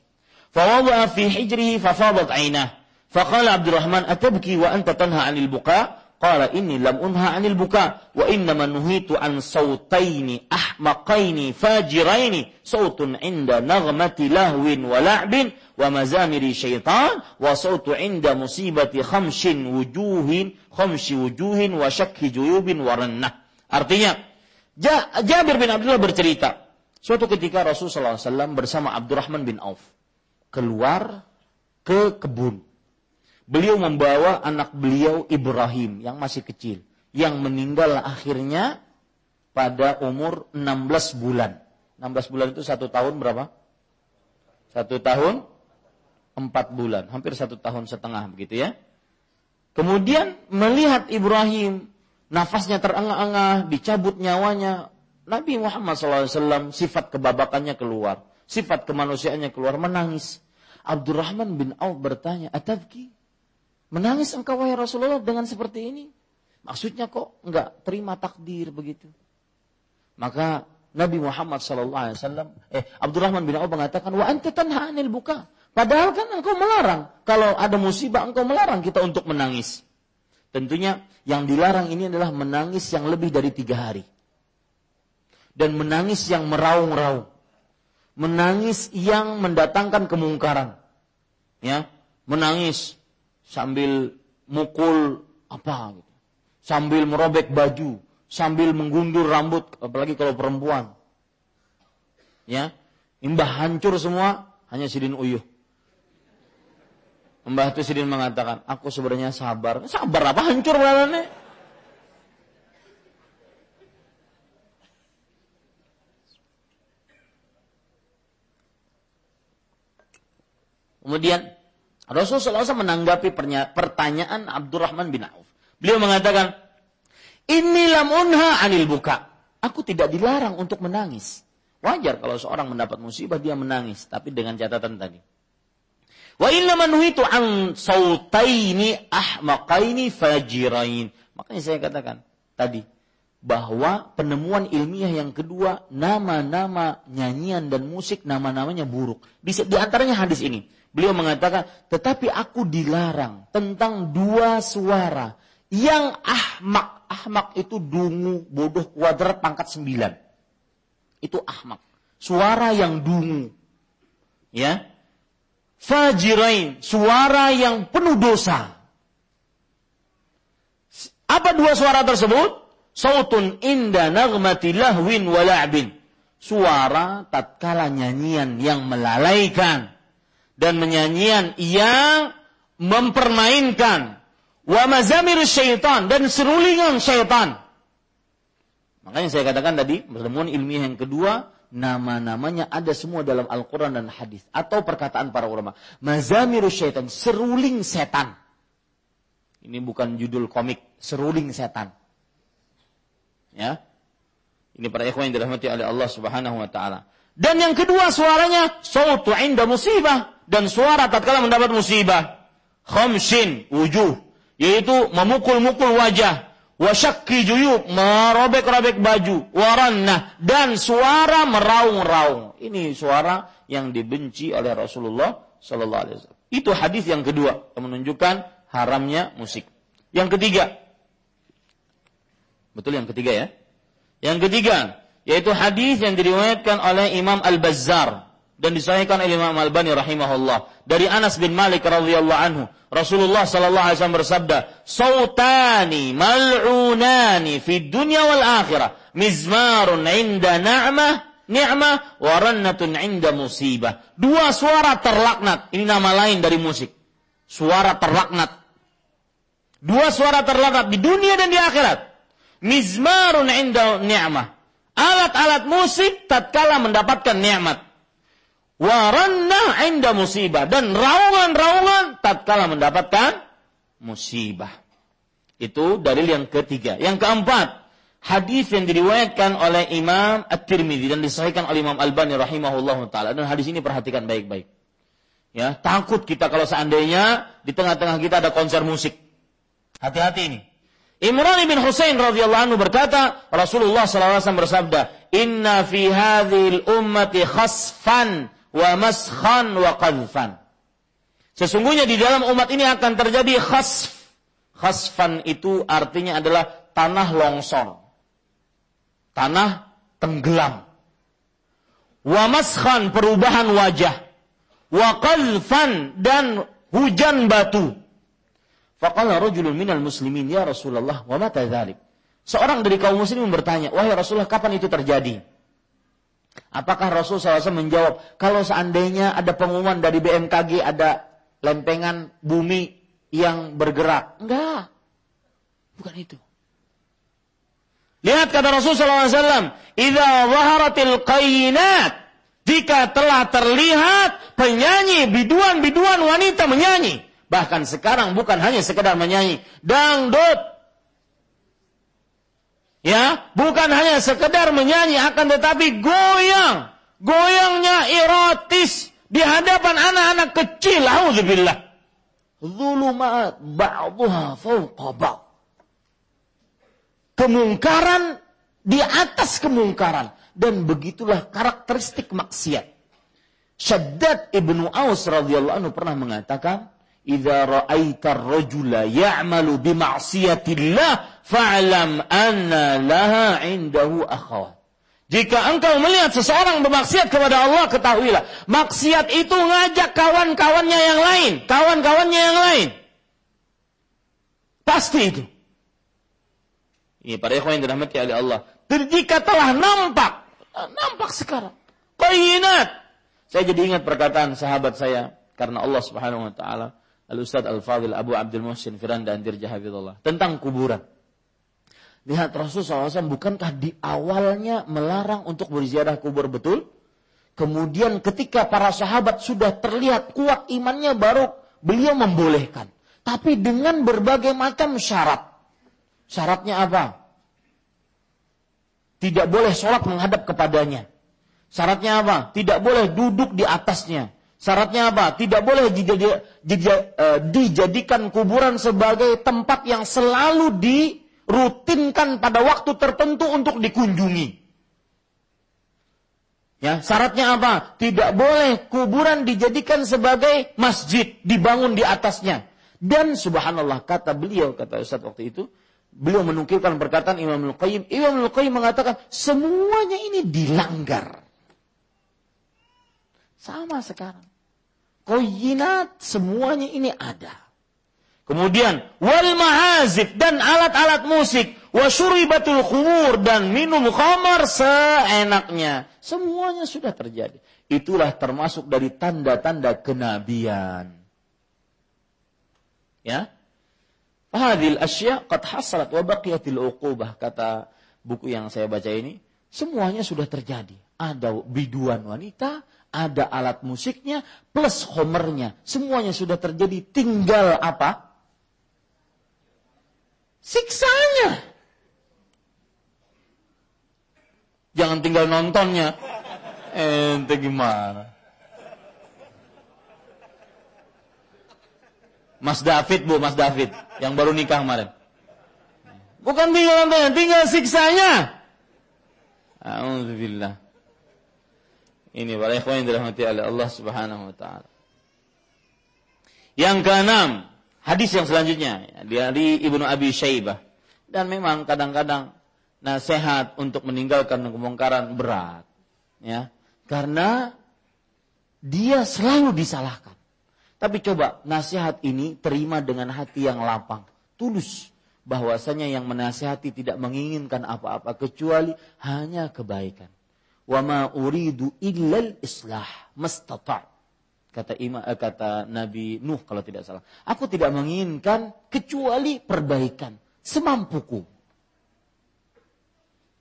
Fa wada'a fi hijrihi fa fadat 'ainah. Faqala Abdurrahman atabki wa anta tanha 'anil buka? Qala inni lam unha 'anil buka wa inna man nuhitu an sawtaini ahmaqaini fajiraini sautun 'inda naghmati lahwin wa la'bin wa mazamiri syaitan wa sautu 'inda musibati khamshin wujuhin khamshi wujuhin wa syakhi juyubin wa rannah. Artinya Jabir bin Abdullah bercerita, suatu ketika Rasulullah SAW bersama Abdurrahman bin Auf keluar ke kebun beliau membawa anak beliau Ibrahim yang masih kecil yang meninggal akhirnya pada umur 16 bulan. 16 bulan itu satu tahun berapa? Satu tahun empat bulan, hampir satu tahun setengah begitu ya. Kemudian melihat Ibrahim nafasnya terengah-engah, dicabut nyawanya, Nabi Muhammad SAW sifat kebabakannya keluar, sifat kemanusiaannya keluar, menangis. Abdurrahman bin Auf bertanya, Atavki, Menangis engkau wahai Rasulullah dengan seperti ini? Maksudnya kok enggak terima takdir begitu? Maka Nabi Muhammad sallallahu alaihi wasallam eh Abdurrahman bin Auf mengatakan wa anta tanha anil buka. Padahal kan engkau melarang kalau ada musibah engkau melarang kita untuk menangis. Tentunya yang dilarang ini adalah menangis yang lebih dari tiga hari. Dan menangis yang meraung-raung. Menangis yang mendatangkan kemungkaran. Ya, menangis sambil mukul apa gitu. Sambil merobek baju, sambil menggundur rambut apalagi kalau perempuan. Ya, imbah hancur semua hanya Sidin Uyuh. Mbah itu Sidin mengatakan, aku sebenarnya sabar. Sabar apa hancur badannya? Kemudian Rasulullah SAW menanggapi pertanyaan Abdurrahman bin Auf. Beliau mengatakan, Inilah unha anil buka. Aku tidak dilarang untuk menangis. Wajar kalau seorang mendapat musibah dia menangis, tapi dengan catatan tadi. Wa inna manuhitu an sautaini ahmaqaini fajirain. Makanya saya katakan tadi bahwa penemuan ilmiah yang kedua nama-nama nyanyian dan musik nama-namanya buruk. Di antaranya hadis ini. Beliau mengatakan, tetapi aku dilarang tentang dua suara yang ahmak. Ahmak itu dungu, bodoh, kuadrat, pangkat sembilan. Itu ahmak. Suara yang dungu. Ya. Fajirain, suara yang penuh dosa. Apa dua suara tersebut? Sautun inda nagmati lahwin wala'bin. Suara tatkala nyanyian yang melalaikan dan menyanyian yang mempermainkan wa mazamir syaitan dan serulingan syaitan. Makanya saya katakan tadi, pertemuan ilmiah yang kedua, nama-namanya ada semua dalam Al-Quran dan hadis atau perkataan para ulama. Mazamir syaitan, seruling setan. Ini bukan judul komik seruling setan. Ya. Ini para ikhwan yang dirahmati oleh Allah Subhanahu wa taala. Dan yang kedua suaranya sautu inda musibah dan suara tatkala mendapat musibah. Khamsin wujuh yaitu memukul-mukul wajah, wasyakki juyub, merobek-robek baju, warannah dan suara meraung-raung. Ini suara yang dibenci oleh Rasulullah sallallahu alaihi wasallam. Itu hadis yang kedua yang menunjukkan haramnya musik. Yang ketiga, betul yang ketiga ya? Yang ketiga, yaitu hadis yang diriwayatkan oleh Imam Al-Bazzar dan disahihkan oleh Imam Al-Bani rahimahullah dari Anas bin Malik radhiyallahu anhu. Rasulullah sallallahu alaihi wasallam bersabda, "Sautani mal'unani fi dunya wal akhirah, mizmarun 'inda na'mah ni'mah wa rannatun 'inda musibah." Dua suara terlaknat. Ini nama lain dari musik. Suara terlaknat. Dua suara terlaknat di dunia dan di akhirat. Mizmarun inda ni'mah. Alat-alat musik tatkala mendapatkan nikmat. Waranna inda musibah. Dan raungan-raungan tatkala mendapatkan musibah. Itu dalil yang ketiga. Yang keempat, hadis yang diriwayatkan oleh Imam At-Tirmidzi dan disahihkan oleh Imam Al-Bani rahimahullah taala. Dan hadis ini perhatikan baik-baik. Ya, takut kita kalau seandainya di tengah-tengah kita ada konser musik. Hati-hati ini. Imran bin Husain radhiyallahu anhu berkata, Rasulullah SAW bersabda, "Inna fi hadhil ummati khasfan wa maskhan wa qadfan." Sesungguhnya di dalam umat ini akan terjadi khasf. Khasfan itu artinya adalah tanah longsor. Tanah tenggelam. Wa maskhan perubahan wajah. Wa qadfan dan hujan batu. Faqala rajulun minal muslimin, ya Rasulullah, wa mata dhalik? Seorang dari kaum muslimin bertanya, wahai Rasulullah, kapan itu terjadi? Apakah Rasul SAW menjawab, kalau seandainya ada pengumuman dari BMKG, ada lempengan bumi yang bergerak? Enggak. Bukan itu. Lihat kata Rasul SAW, Iza zaharatil qayinat, jika telah terlihat penyanyi, biduan-biduan wanita menyanyi, Bahkan sekarang bukan hanya sekedar menyanyi dangdut. Ya, bukan hanya sekedar menyanyi akan tetapi goyang. Goyangnya erotis di hadapan anak-anak kecil. Auzubillah. Zulumat ba'dhuha fawqa ba'd. Kemungkaran di atas kemungkaran dan begitulah karakteristik maksiat. Syaddad ibnu Aus radhiyallahu anhu pernah mengatakan, idza ra'aita ar-rajula ya'malu bi ma'siyatillah fa'lam anna laha 'indahu akhawat. Jika engkau melihat seseorang bermaksiat kepada Allah, ketahuilah, maksiat itu ngajak kawan-kawannya yang lain, kawan-kawannya yang lain. Pasti itu. Ini para ikhwan yang dirahmati oleh Allah. Jika telah nampak, nampak sekarang. Qainat. Saya jadi ingat perkataan sahabat saya karena Allah Subhanahu wa taala Al-Ustaz Al-Fadil Abu Abdul Muhsin Firanda Andirja Hafizullah tentang kuburan. Lihat Rasulullah SAW bukankah di awalnya melarang untuk berziarah kubur betul? Kemudian ketika para sahabat sudah terlihat kuat imannya baru beliau membolehkan. Tapi dengan berbagai macam syarat. Syaratnya apa? Tidak boleh sholat menghadap kepadanya. Syaratnya apa? Tidak boleh duduk di atasnya. Syaratnya apa? Tidak boleh e, dijadikan kuburan sebagai tempat yang selalu dirutinkan pada waktu tertentu untuk dikunjungi. Ya, syaratnya apa? Tidak boleh kuburan dijadikan sebagai masjid, dibangun di atasnya. Dan subhanallah kata beliau, kata Ustaz waktu itu, beliau menukilkan perkataan Imam Al-Qayyim. Imam Al-Qayyim mengatakan, semuanya ini dilanggar. Sama sekarang. Koyinat semuanya ini ada. Kemudian wal mahazif dan alat-alat musik, wasyuribatul khumur dan minum khamar seenaknya. Semuanya sudah terjadi. Itulah termasuk dari tanda-tanda kenabian. Ya. Hadil asya qad hasalat wa baqiyatil kata buku yang saya baca ini semuanya sudah terjadi. Ada biduan wanita, ada alat musiknya, plus homernya. Semuanya sudah terjadi, tinggal apa? Siksanya. Jangan tinggal nontonnya. Ente gimana? Mas David bu, Mas David yang baru nikah kemarin. Bukan tinggal nontonnya, tinggal siksanya. Alhamdulillah. Ini para ikhwan yang dirahmati oleh Allah Subhanahu wa taala. Yang keenam, hadis yang selanjutnya dari Ibnu Abi Syaibah. Dan memang kadang-kadang nasihat untuk meninggalkan kemungkaran berat. Ya. Karena dia selalu disalahkan. Tapi coba nasihat ini terima dengan hati yang lapang, tulus. Bahwasanya yang menasihati tidak menginginkan apa-apa kecuali hanya kebaikan. Wa ma uridu illal islah mastata' kata ima, eh, kata Nabi Nuh kalau tidak salah. Aku tidak menginginkan kecuali perbaikan semampuku.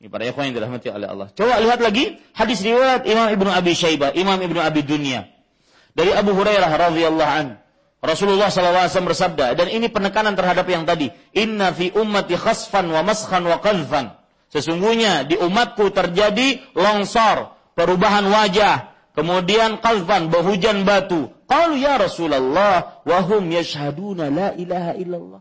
Ini para ikhwan yang dirahmati oleh Allah. Coba lihat lagi hadis riwayat Imam Ibnu Abi Syaibah, Imam Ibnu Abi Dunya. Dari Abu Hurairah radhiyallahu an. Rasulullah SAW bersabda dan ini penekanan terhadap yang tadi. Inna fi ummati khasfan wa maskhan wa qadhfan. Sesungguhnya di umatku terjadi longsor, perubahan wajah, kemudian qadhfan, berhujan batu. Qalu ya Rasulullah wa hum yashhaduna la ilaha illallah.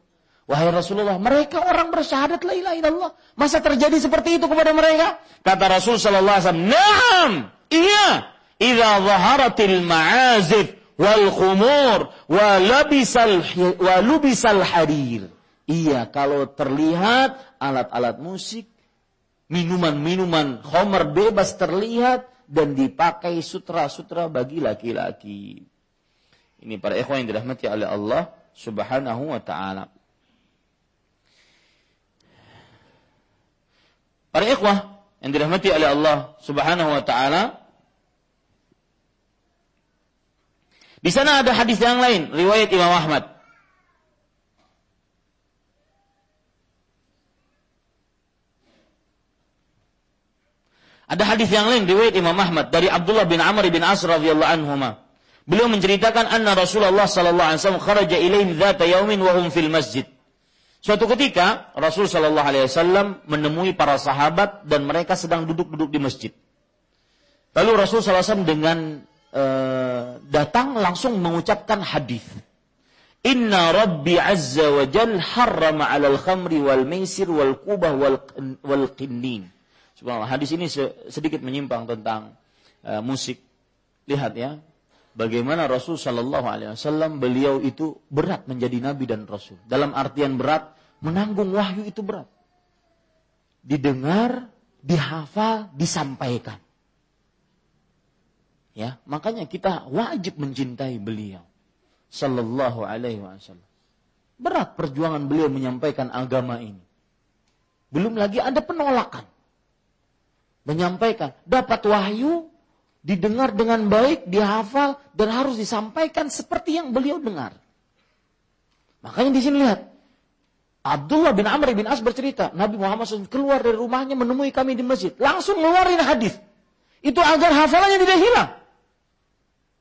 Wahai Rasulullah, mereka orang bersyahadat la ilaha illallah. Masa terjadi seperti itu kepada mereka? Kata Rasul sallallahu alaihi wasallam, "Na'am." Iya. Idza zaharatil ma'azif wal khumur wa labisal wa lubisal harir. Iya, kalau terlihat alat-alat musik, minuman-minuman homer bebas terlihat dan dipakai sutra-sutra bagi laki-laki. Ini para ikhwan yang dirahmati oleh Allah Subhanahu wa taala. Para ikhwah yang dirahmati oleh Allah Subhanahu wa taala Di sana ada hadis yang lain, riwayat Imam Ahmad. Ada hadis yang lain riwayat Imam Ahmad dari Abdullah bin Amr bin As radhiyallahu anhuma. Beliau menceritakan anna Rasulullah sallallahu alaihi wasallam kharaja ilaihim dzata yaumin wa fil masjid. Suatu ketika Rasul Shallallahu Alaihi Wasallam menemui para sahabat dan mereka sedang duduk-duduk di masjid. Lalu Rasul Shallallahu Alaihi Wasallam dengan e, datang langsung mengucapkan hadis. Inna Rabbi Azza wa Jal harrama alal khamri wal maisir wal kubah wal, wal qinnin. Subhanallah, hadis ini sedikit menyimpang tentang e, musik. Lihat ya, bagaimana Rasul Shallallahu Alaihi Wasallam beliau itu berat menjadi nabi dan rasul. Dalam artian berat, menanggung wahyu itu berat. Didengar, dihafal, disampaikan. Ya, makanya kita wajib mencintai beliau. Sallallahu Alaihi Wasallam. Berat perjuangan beliau menyampaikan agama ini. Belum lagi ada penolakan. Menyampaikan, dapat wahyu, didengar dengan baik, dihafal, dan harus disampaikan seperti yang beliau dengar. Makanya di sini lihat, Abdullah bin Amr bin As bercerita, Nabi Muhammad SAW keluar dari rumahnya menemui kami di masjid. Langsung ngeluarin hadis. Itu agar hafalannya tidak hilang.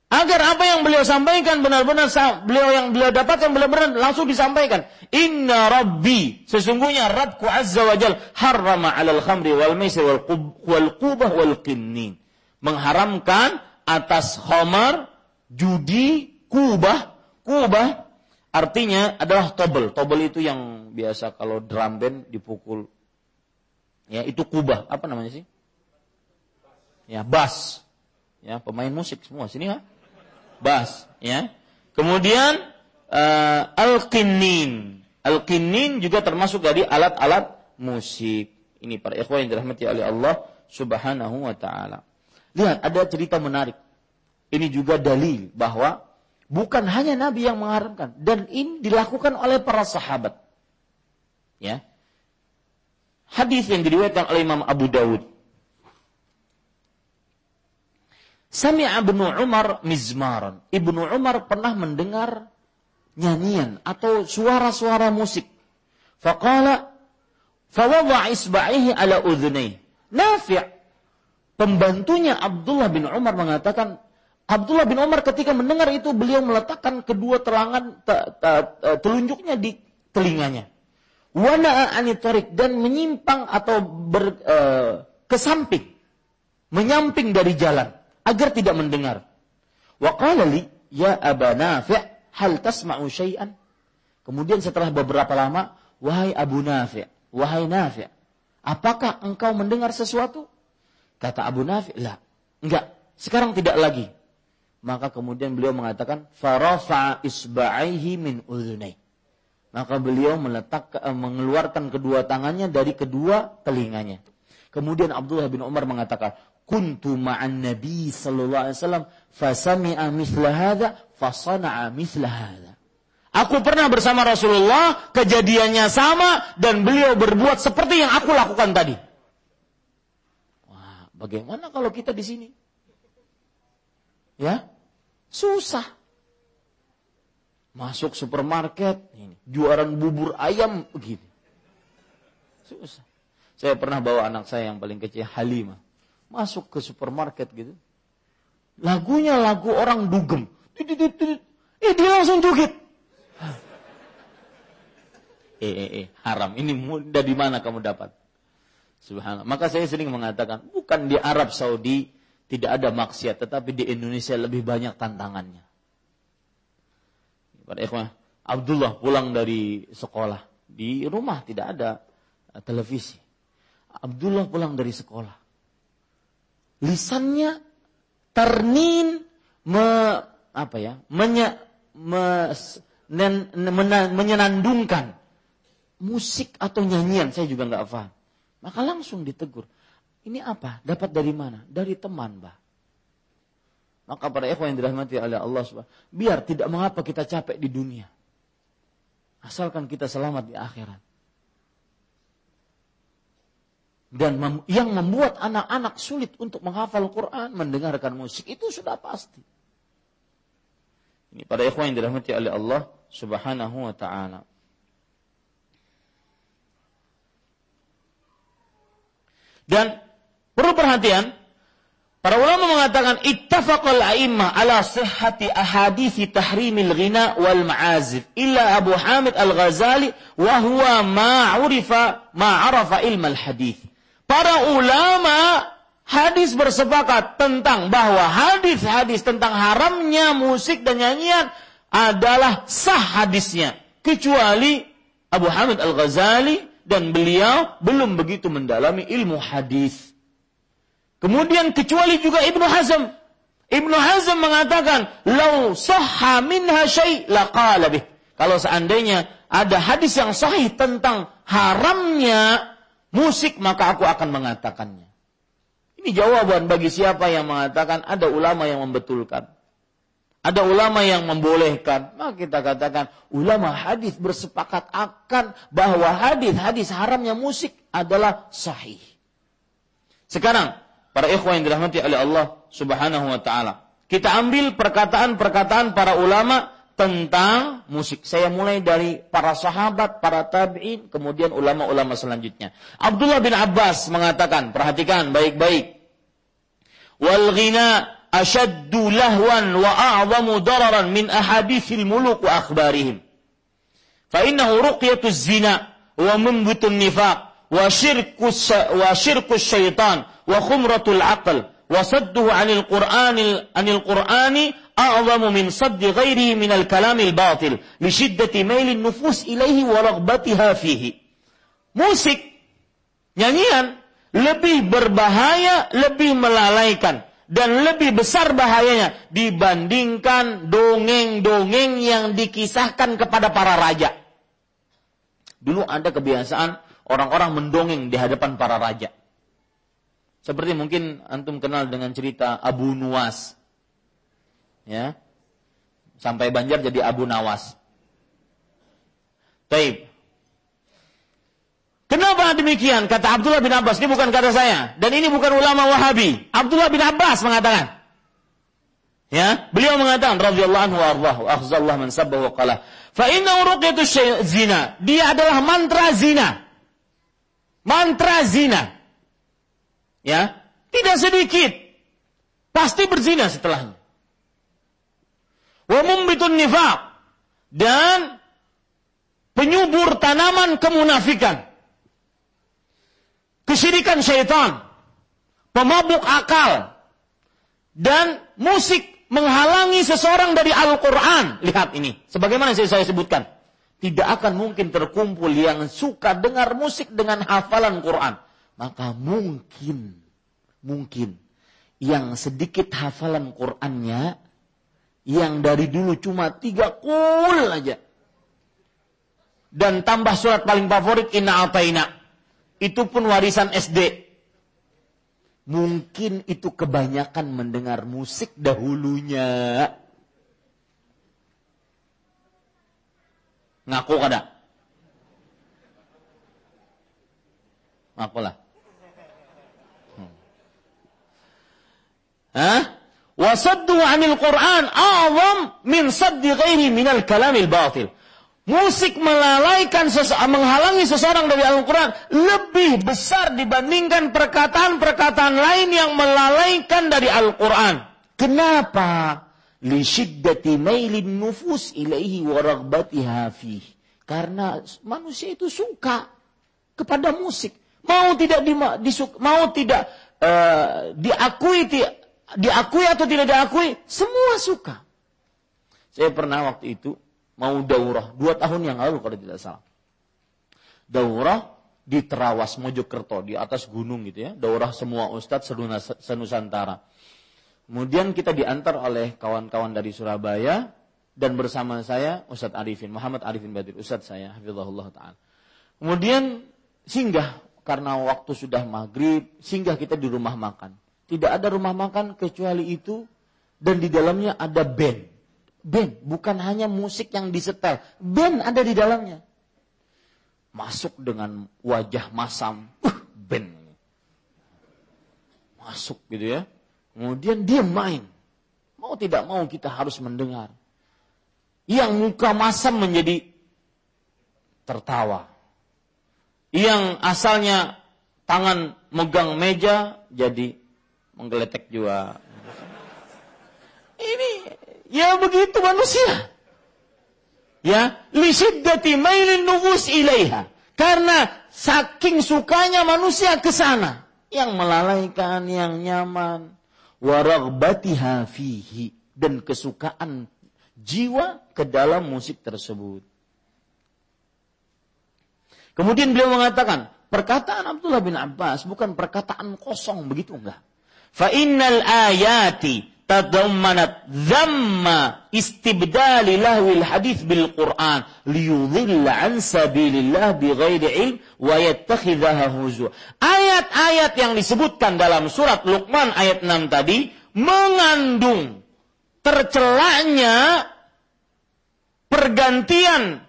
Agar apa yang beliau sampaikan benar-benar beliau yang beliau dapatkan benar-benar langsung disampaikan. Inna Rabbi, sesungguhnya Rabbku Azza wa Jal harrama alal khamri wal maisir wal, wal qubah wal qinnin mengharamkan atas homer, judi, kubah. Kubah artinya adalah tobel. Tobel itu yang biasa kalau drum band dipukul. Ya, itu kubah. Apa namanya sih? Ya, bass. Ya, pemain musik semua sini ha? Bass, ya. Kemudian uh, al-qinnin. Al-qinnin juga termasuk dari alat-alat musik. Ini para ikhwan yang dirahmati oleh Allah Subhanahu wa taala. Lihat, ada cerita menarik. Ini juga dalil bahwa bukan hanya Nabi yang mengharamkan dan ini dilakukan oleh para sahabat. Ya. Hadis yang diriwayatkan oleh Imam Abu Dawud. Sami Ibnu Umar mizmaran. Ibnu Umar pernah mendengar nyanyian atau suara-suara musik. Faqala fawadha isba'ihi ala udhunayh. Nafi' pembantunya Abdullah bin Umar mengatakan, Abdullah bin Umar ketika mendengar itu beliau meletakkan kedua telangan telunjuknya di telinganya. Wana anitorik dan menyimpang atau ber, e, ke samping, menyamping dari jalan agar tidak mendengar. Wa qala li ya Aba Nafi' hal tasma'u syai'an? Kemudian setelah beberapa lama, wahai Abu Nafi', wahai Nafi', apakah engkau mendengar sesuatu? Kata Abu Nafi', lah, enggak, sekarang tidak lagi. Maka kemudian beliau mengatakan, farafa isba'aihi min udhunai maka beliau meletak eh, mengeluarkan kedua tangannya dari kedua telinganya. Kemudian Abdullah bin Umar mengatakan, "Kuntu ma'an Nabi sallallahu alaihi wasallam fasami'a mithla hadza fasana'a mithla hadza." Aku pernah bersama Rasulullah, kejadiannya sama dan beliau berbuat seperti yang aku lakukan tadi. Wah, bagaimana kalau kita di sini? Ya? Susah. Masuk supermarket, ini, jualan bubur ayam begini. Susah. Saya pernah bawa anak saya yang paling kecil, Halimah. Masuk ke supermarket gitu. Lagunya lagu orang dugem. Eh dia langsung joget. Eh, eh, eh, haram. Ini mudah di mana kamu dapat? Subhanallah. Maka saya sering mengatakan, bukan di Arab Saudi tidak ada maksiat, tetapi di Indonesia lebih banyak tantangannya. Para ikhwah, Abdullah pulang dari sekolah. Di rumah tidak ada eh, televisi. Abdullah pulang dari sekolah. Lisannya ternin me, apa ya? Menye, me, nen, mena, menyenandungkan musik atau nyanyian saya juga nggak paham. Maka langsung ditegur. Ini apa? Dapat dari mana? Dari teman, Mbak. Maka para ikhwan yang dirahmati oleh Allah Subhanahu biar tidak mengapa kita capek di dunia. Asalkan kita selamat di akhirat. Dan mem yang membuat anak-anak sulit untuk menghafal Quran, mendengarkan musik itu sudah pasti. Ini para ikhwan yang dirahmati oleh Allah Subhanahu wa taala. Dan perlu perhatian, Para ulama mengatakan ittafaqal a'immah ala sihhati ahadithi tahrimil ghina wal ma'azif illa Abu Hamid Al-Ghazali wa huwa ma urifa ilmal hadith. Para ulama hadis bersepakat tentang bahwa hadis-hadis tentang haramnya musik dan nyanyian adalah sah hadisnya kecuali Abu Hamid Al-Ghazali dan beliau belum begitu mendalami ilmu hadis. Kemudian kecuali juga Ibnu Hazm. Ibnu Hazm mengatakan, "Lau sahha minha syai' laqala bih." Kalau seandainya ada hadis yang sahih tentang haramnya musik, maka aku akan mengatakannya. Ini jawaban bagi siapa yang mengatakan ada ulama yang membetulkan. Ada ulama yang membolehkan. Maka kita katakan ulama hadis bersepakat akan bahwa hadis-hadis haramnya musik adalah sahih. Sekarang para ikhwan yang dirahmati oleh Allah Subhanahu wa taala. Kita ambil perkataan-perkataan para ulama tentang musik. Saya mulai dari para sahabat, para tabi'in, kemudian ulama-ulama selanjutnya. Abdullah bin Abbas mengatakan, perhatikan baik-baik. Wal ghina ashaddu lahwan wa a'zamu dararan min ahadithil muluk wa akhbarihim. Fa innahu ruqyatu zina wa munbitun nifaq wa syirku wa syirku syaitan wa khumratul aql wa sadduhu 'anil qur'anil 'anil qur'ani a'zamu min saddi ghairihi min al-kalamil batil li shiddati mailin nufus ilaihi wa fihi musik nyanyian lebih berbahaya lebih melalaikan dan lebih besar bahayanya dibandingkan dongeng-dongeng yang dikisahkan kepada para raja. Dulu ada kebiasaan orang-orang mendongeng di hadapan para raja. Seperti mungkin antum kenal dengan cerita Abu Nuwas. Ya. Sampai Banjar jadi Abu Nawas. Taib. Kenapa demikian? Kata Abdullah bin Abbas. Ini bukan kata saya. Dan ini bukan ulama Wahabi. Abdullah bin Abbas mengatakan. Ya, beliau mengatakan radhiyallahu anhu wa akhzallahu man sabbahu qala fa inna ruqyatu zina. Dia adalah mantra zina. Mantra zina. Ya, tidak sedikit. Pasti berzina setelahnya. Wa mumbitun nifaq. Dan penyubur tanaman kemunafikan, kesyirikan syaitan, pemabuk akal, dan musik menghalangi seseorang dari Al-Quran. Lihat ini, sebagaimana saya, saya sebutkan. Tidak akan mungkin terkumpul yang suka dengar musik dengan hafalan Quran. Maka mungkin, mungkin yang sedikit hafalan Qurannya, yang dari dulu cuma tiga kul aja. Dan tambah surat paling favorit, Inna Ataina. Itu pun warisan SD. Mungkin itu kebanyakan mendengar musik dahulunya. Ngaku kada? Ngaku lah. Hmm. Hah? Wasaddu anil Quran a'zam min saddi ghairi minal kalamil batil. Musik melalaikan menghalangi seseorang dari Al-Quran lebih besar dibandingkan perkataan-perkataan lain yang melalaikan dari Al-Quran. Kenapa? Lishiddati mailin nufus ilaihi wa ragbatiha Karena manusia itu suka kepada musik. Mau tidak di, disuk, mau tidak uh, diakui diakui atau tidak diakui, semua suka. Saya pernah waktu itu mau daurah dua tahun yang lalu kalau tidak salah. Daurah di Terawas Mojokerto di atas gunung gitu ya. Daurah semua ustadz senusantara. Kemudian kita diantar oleh kawan-kawan dari Surabaya dan bersama saya Ustadz Arifin, Muhammad Arifin Badir, Ustadz saya, Hafizahullah Ta'ala. Kemudian singgah karena waktu sudah maghrib, singgah kita di rumah makan. Tidak ada rumah makan kecuali itu dan di dalamnya ada band band, bukan hanya musik yang disetel. Band ada di dalamnya. Masuk dengan wajah masam, uh, band. Masuk gitu ya. Kemudian dia main. Mau tidak mau kita harus mendengar. Yang muka masam menjadi tertawa. Yang asalnya tangan megang meja jadi menggeletek juga. Ini Ya begitu manusia. Ya, lisiddati mailin nufus ilaiha. Karena saking sukanya manusia ke sana. Yang melalaikan, yang nyaman. Waragbatiha fihi. Dan kesukaan jiwa ke dalam musik tersebut. Kemudian beliau mengatakan, perkataan Abdullah bin Abbas bukan perkataan kosong begitu enggak. Fa innal ayati tadammanat dhamma istibdali lahwil hadith bil Qur'an liyudhilla an sabilillah bighairi ilm wa yattakhidhaha huzu. Ayat-ayat yang disebutkan dalam surat Luqman ayat 6 tadi mengandung tercelaknya pergantian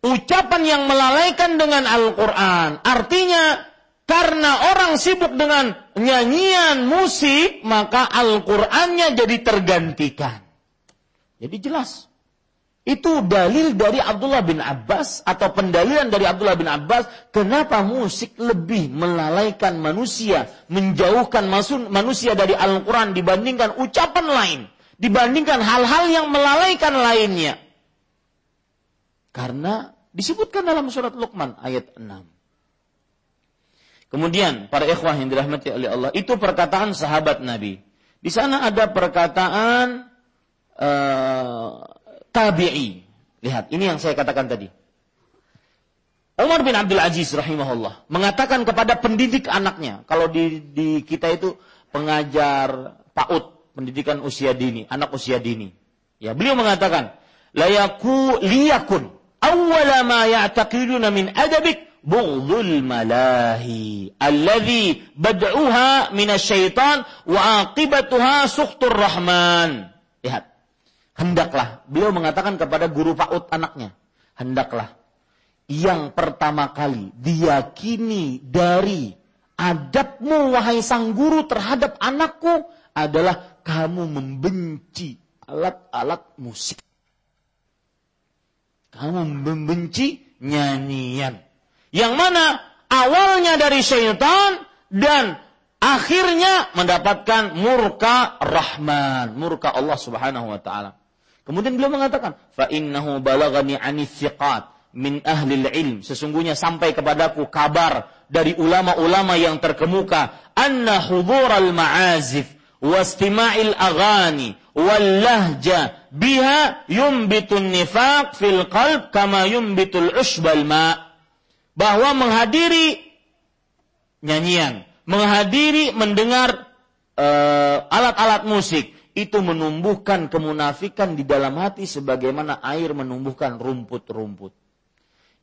ucapan yang melalaikan dengan Al-Quran. Artinya karena orang sibuk dengan nyanyian musik, maka Al-Qur'annya jadi tergantikan. Jadi jelas. Itu dalil dari Abdullah bin Abbas atau pendalilan dari Abdullah bin Abbas kenapa musik lebih melalaikan manusia, menjauhkan manusia dari Al-Quran dibandingkan ucapan lain, dibandingkan hal-hal yang melalaikan lainnya. Karena disebutkan dalam surat Luqman ayat 6. Kemudian para ikhwah yang dirahmati oleh Allah itu perkataan sahabat Nabi. Di sana ada perkataan uh, tabi'i. Lihat, ini yang saya katakan tadi. Umar bin Abdul Aziz rahimahullah mengatakan kepada pendidik anaknya, kalau di, di kita itu pengajar PAUD, pendidikan usia dini, anak usia dini. Ya, beliau mengatakan, layaku liyakun awwala ma ya'taqiduna min adabik bughdul malahi alladhi bad'uha minasyaitan wa aqibatuha sukhtur rahman. Lihat. Hendaklah beliau mengatakan kepada guru PAUD anaknya, hendaklah yang pertama kali diyakini dari adabmu wahai sang guru terhadap anakku adalah kamu membenci alat-alat musik. Kamu membenci nyanyian. Yang mana awalnya dari syaitan dan akhirnya mendapatkan murka Rahman, murka Allah Subhanahu wa taala. Kemudian beliau mengatakan, "Fa innahu balagani anis thiqat min ahli ilm. Sesungguhnya sampai kepadaku kabar dari ulama-ulama yang terkemuka. Anna hudhur al-ma'azif wastima'il aghani wal lahja biha yumbitun nifaq fil qalb kama yumbitul usbal ma bahwa menghadiri nyanyian menghadiri mendengar uh, alat-alat musik itu menumbuhkan kemunafikan di dalam hati sebagaimana air menumbuhkan rumput-rumput.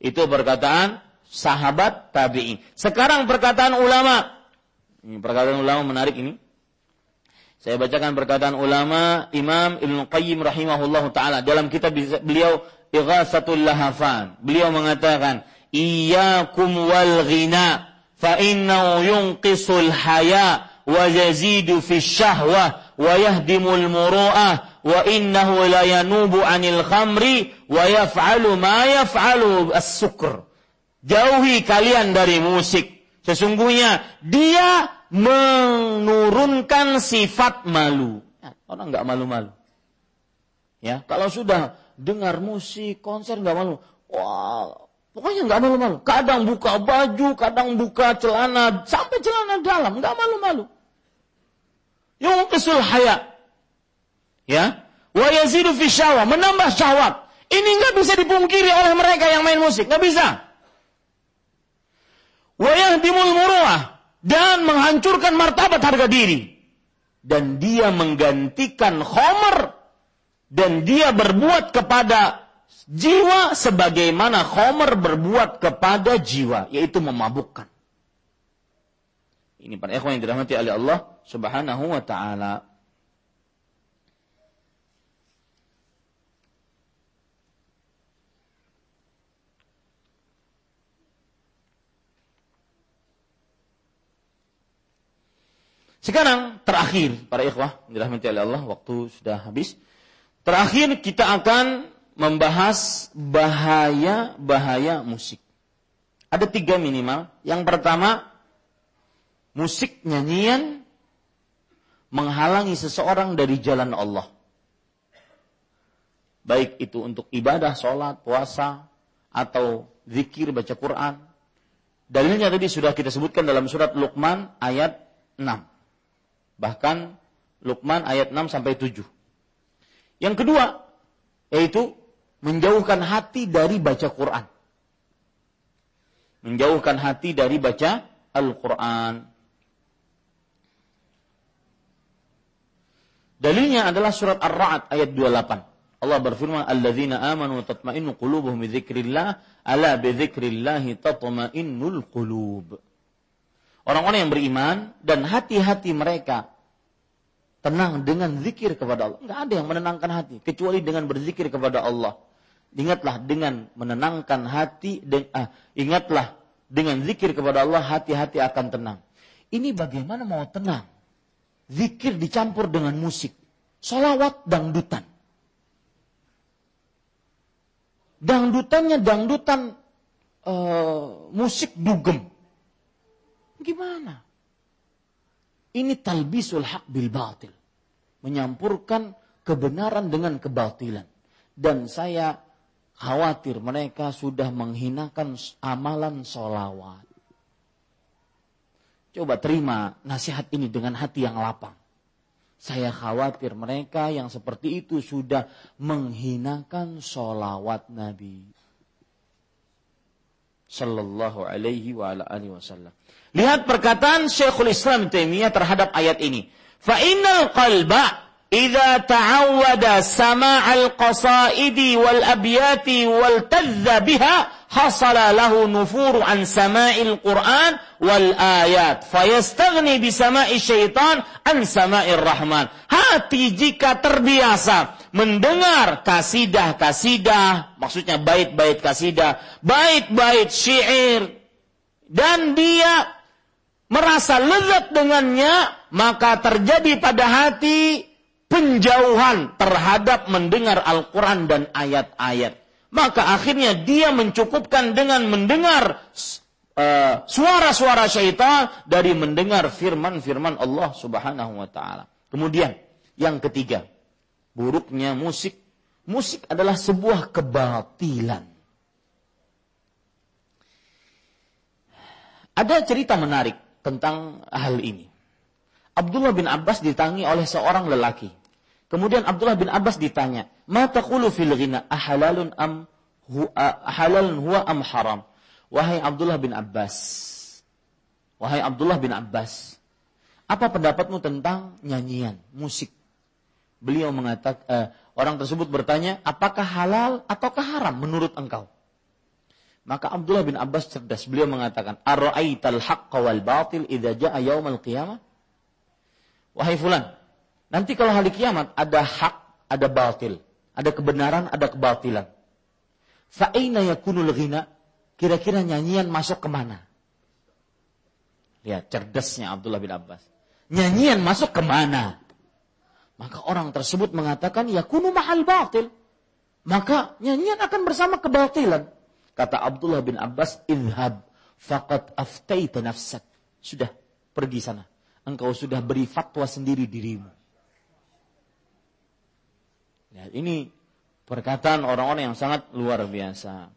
Itu perkataan sahabat tabi'in. Sekarang perkataan ulama. Ini perkataan ulama menarik ini. Saya bacakan perkataan ulama Imam Ibn Qayyim rahimahullah taala dalam kitab beliau Ighasatul Lahafan. Beliau mengatakan, "Iyyakum wal ghina fa innahu yunqisul haya wa yazidu fi syahwah wa yahdimul muru'ah wa innahu la yanubu 'anil khamri wa yaf'alu ma yaf'alu as-sukr." Jauhi kalian dari musik. Sesungguhnya dia menurunkan sifat malu. Ya, orang nggak malu-malu. Ya, kalau sudah dengar musik, konser nggak malu. Wah, pokoknya nggak malu-malu. Kadang buka baju, kadang buka celana, sampai celana dalam, nggak malu-malu. Yang kesul haya. Ya, wa yazidu fi syawah, menambah syahwat. Ini nggak bisa dipungkiri oleh mereka yang main musik, nggak bisa. Wa yahdimul muruah, dan menghancurkan martabat harga diri. Dan dia menggantikan Homer dan dia berbuat kepada jiwa sebagaimana Homer berbuat kepada jiwa, yaitu memabukkan. Ini para ikhwan yang dirahmati oleh Allah Subhanahu wa taala. Sekarang terakhir para ikhwah dirahmati oleh Allah waktu sudah habis. Terakhir kita akan membahas bahaya-bahaya musik. Ada tiga minimal. Yang pertama, musik nyanyian menghalangi seseorang dari jalan Allah. Baik itu untuk ibadah, sholat, puasa, atau zikir, baca Quran. Dalilnya tadi sudah kita sebutkan dalam surat Luqman ayat 6. Bahkan Luqman ayat 6 sampai 7. Yang kedua, yaitu menjauhkan hati dari baca Quran. Menjauhkan hati dari baca Al-Quran. Dalilnya adalah surat Ar-Ra'd ayat 28. Allah berfirman, "Alladzina amanu tatma'innu qulubuhum bi dzikrillah, ala bi dzikrillah tatma'innul qulub." Orang-orang yang beriman dan hati-hati mereka tenang dengan zikir kepada Allah. Enggak ada yang menenangkan hati kecuali dengan berzikir kepada Allah. Ingatlah dengan menenangkan hati dan ah, ingatlah dengan zikir kepada Allah hati-hati akan tenang. Ini bagaimana mau tenang? Zikir dicampur dengan musik. Solawat dangdutan. Dangdutannya dangdutan uh, musik dugem. Gimana? Ini talbisul haq bil batil. Menyampurkan kebenaran dengan kebatilan. Dan saya khawatir mereka sudah menghinakan amalan solawat. Coba terima nasihat ini dengan hati yang lapang. Saya khawatir mereka yang seperti itu sudah menghinakan solawat Nabi. Sallallahu alaihi wa ala alihi wasallam. Lihat perkataan Syekhul Islam Taimiyah terhadap ayat ini. Fa innal qalba idza ta'awwada sama'al qasaidi wal abyati wal tadza biha hasala lahu nufuru an sama'il Qur'an wal ayat. Fayastaghni bi sama'i syaitan an terbiasa mendengar kasidah-kasidah maksudnya bait-bait kasidah bait-bait syair dan dia merasa lezat dengannya, maka terjadi pada hati penjauhan terhadap mendengar Al-Quran dan ayat-ayat. Maka akhirnya dia mencukupkan dengan mendengar uh, suara-suara syaitan dari mendengar firman-firman Allah Subhanahu wa taala. Kemudian yang ketiga, buruknya musik. Musik adalah sebuah kebatilan. Ada cerita menarik tentang hal ini. Abdullah bin Abbas ditangi oleh seorang lelaki. Kemudian Abdullah bin Abbas ditanya, "Ma taqulu fil ghina ahalalun am huwa halalun huwa am haram?" Wahai Abdullah bin Abbas. Wahai Abdullah bin Abbas, apa pendapatmu tentang nyanyian, musik? Beliau mengatakan, eh, orang tersebut bertanya, apakah halal ataukah haram menurut engkau? Maka Abdullah bin Abbas cerdas. Beliau mengatakan, Arra'aital haqqa wal batil idza ja'a yaumal qiyamah? Wahai fulan, nanti kalau hari kiamat ada hak, ada batil. Ada kebenaran, ada kebatilan. Fa'ina yakunul ghina? Kira-kira nyanyian masuk ke mana? Lihat cerdasnya Abdullah bin Abbas. Nyanyian masuk ke mana? Maka orang tersebut mengatakan, ya kunu mahal batil. Maka nyanyian akan bersama kebatilan. Kata Abdullah bin Abbas, idhab faqad aftaita nafsak. Sudah, pergi sana. Engkau sudah beri fatwa sendiri dirimu. Ya, ini perkataan orang-orang yang sangat luar biasa.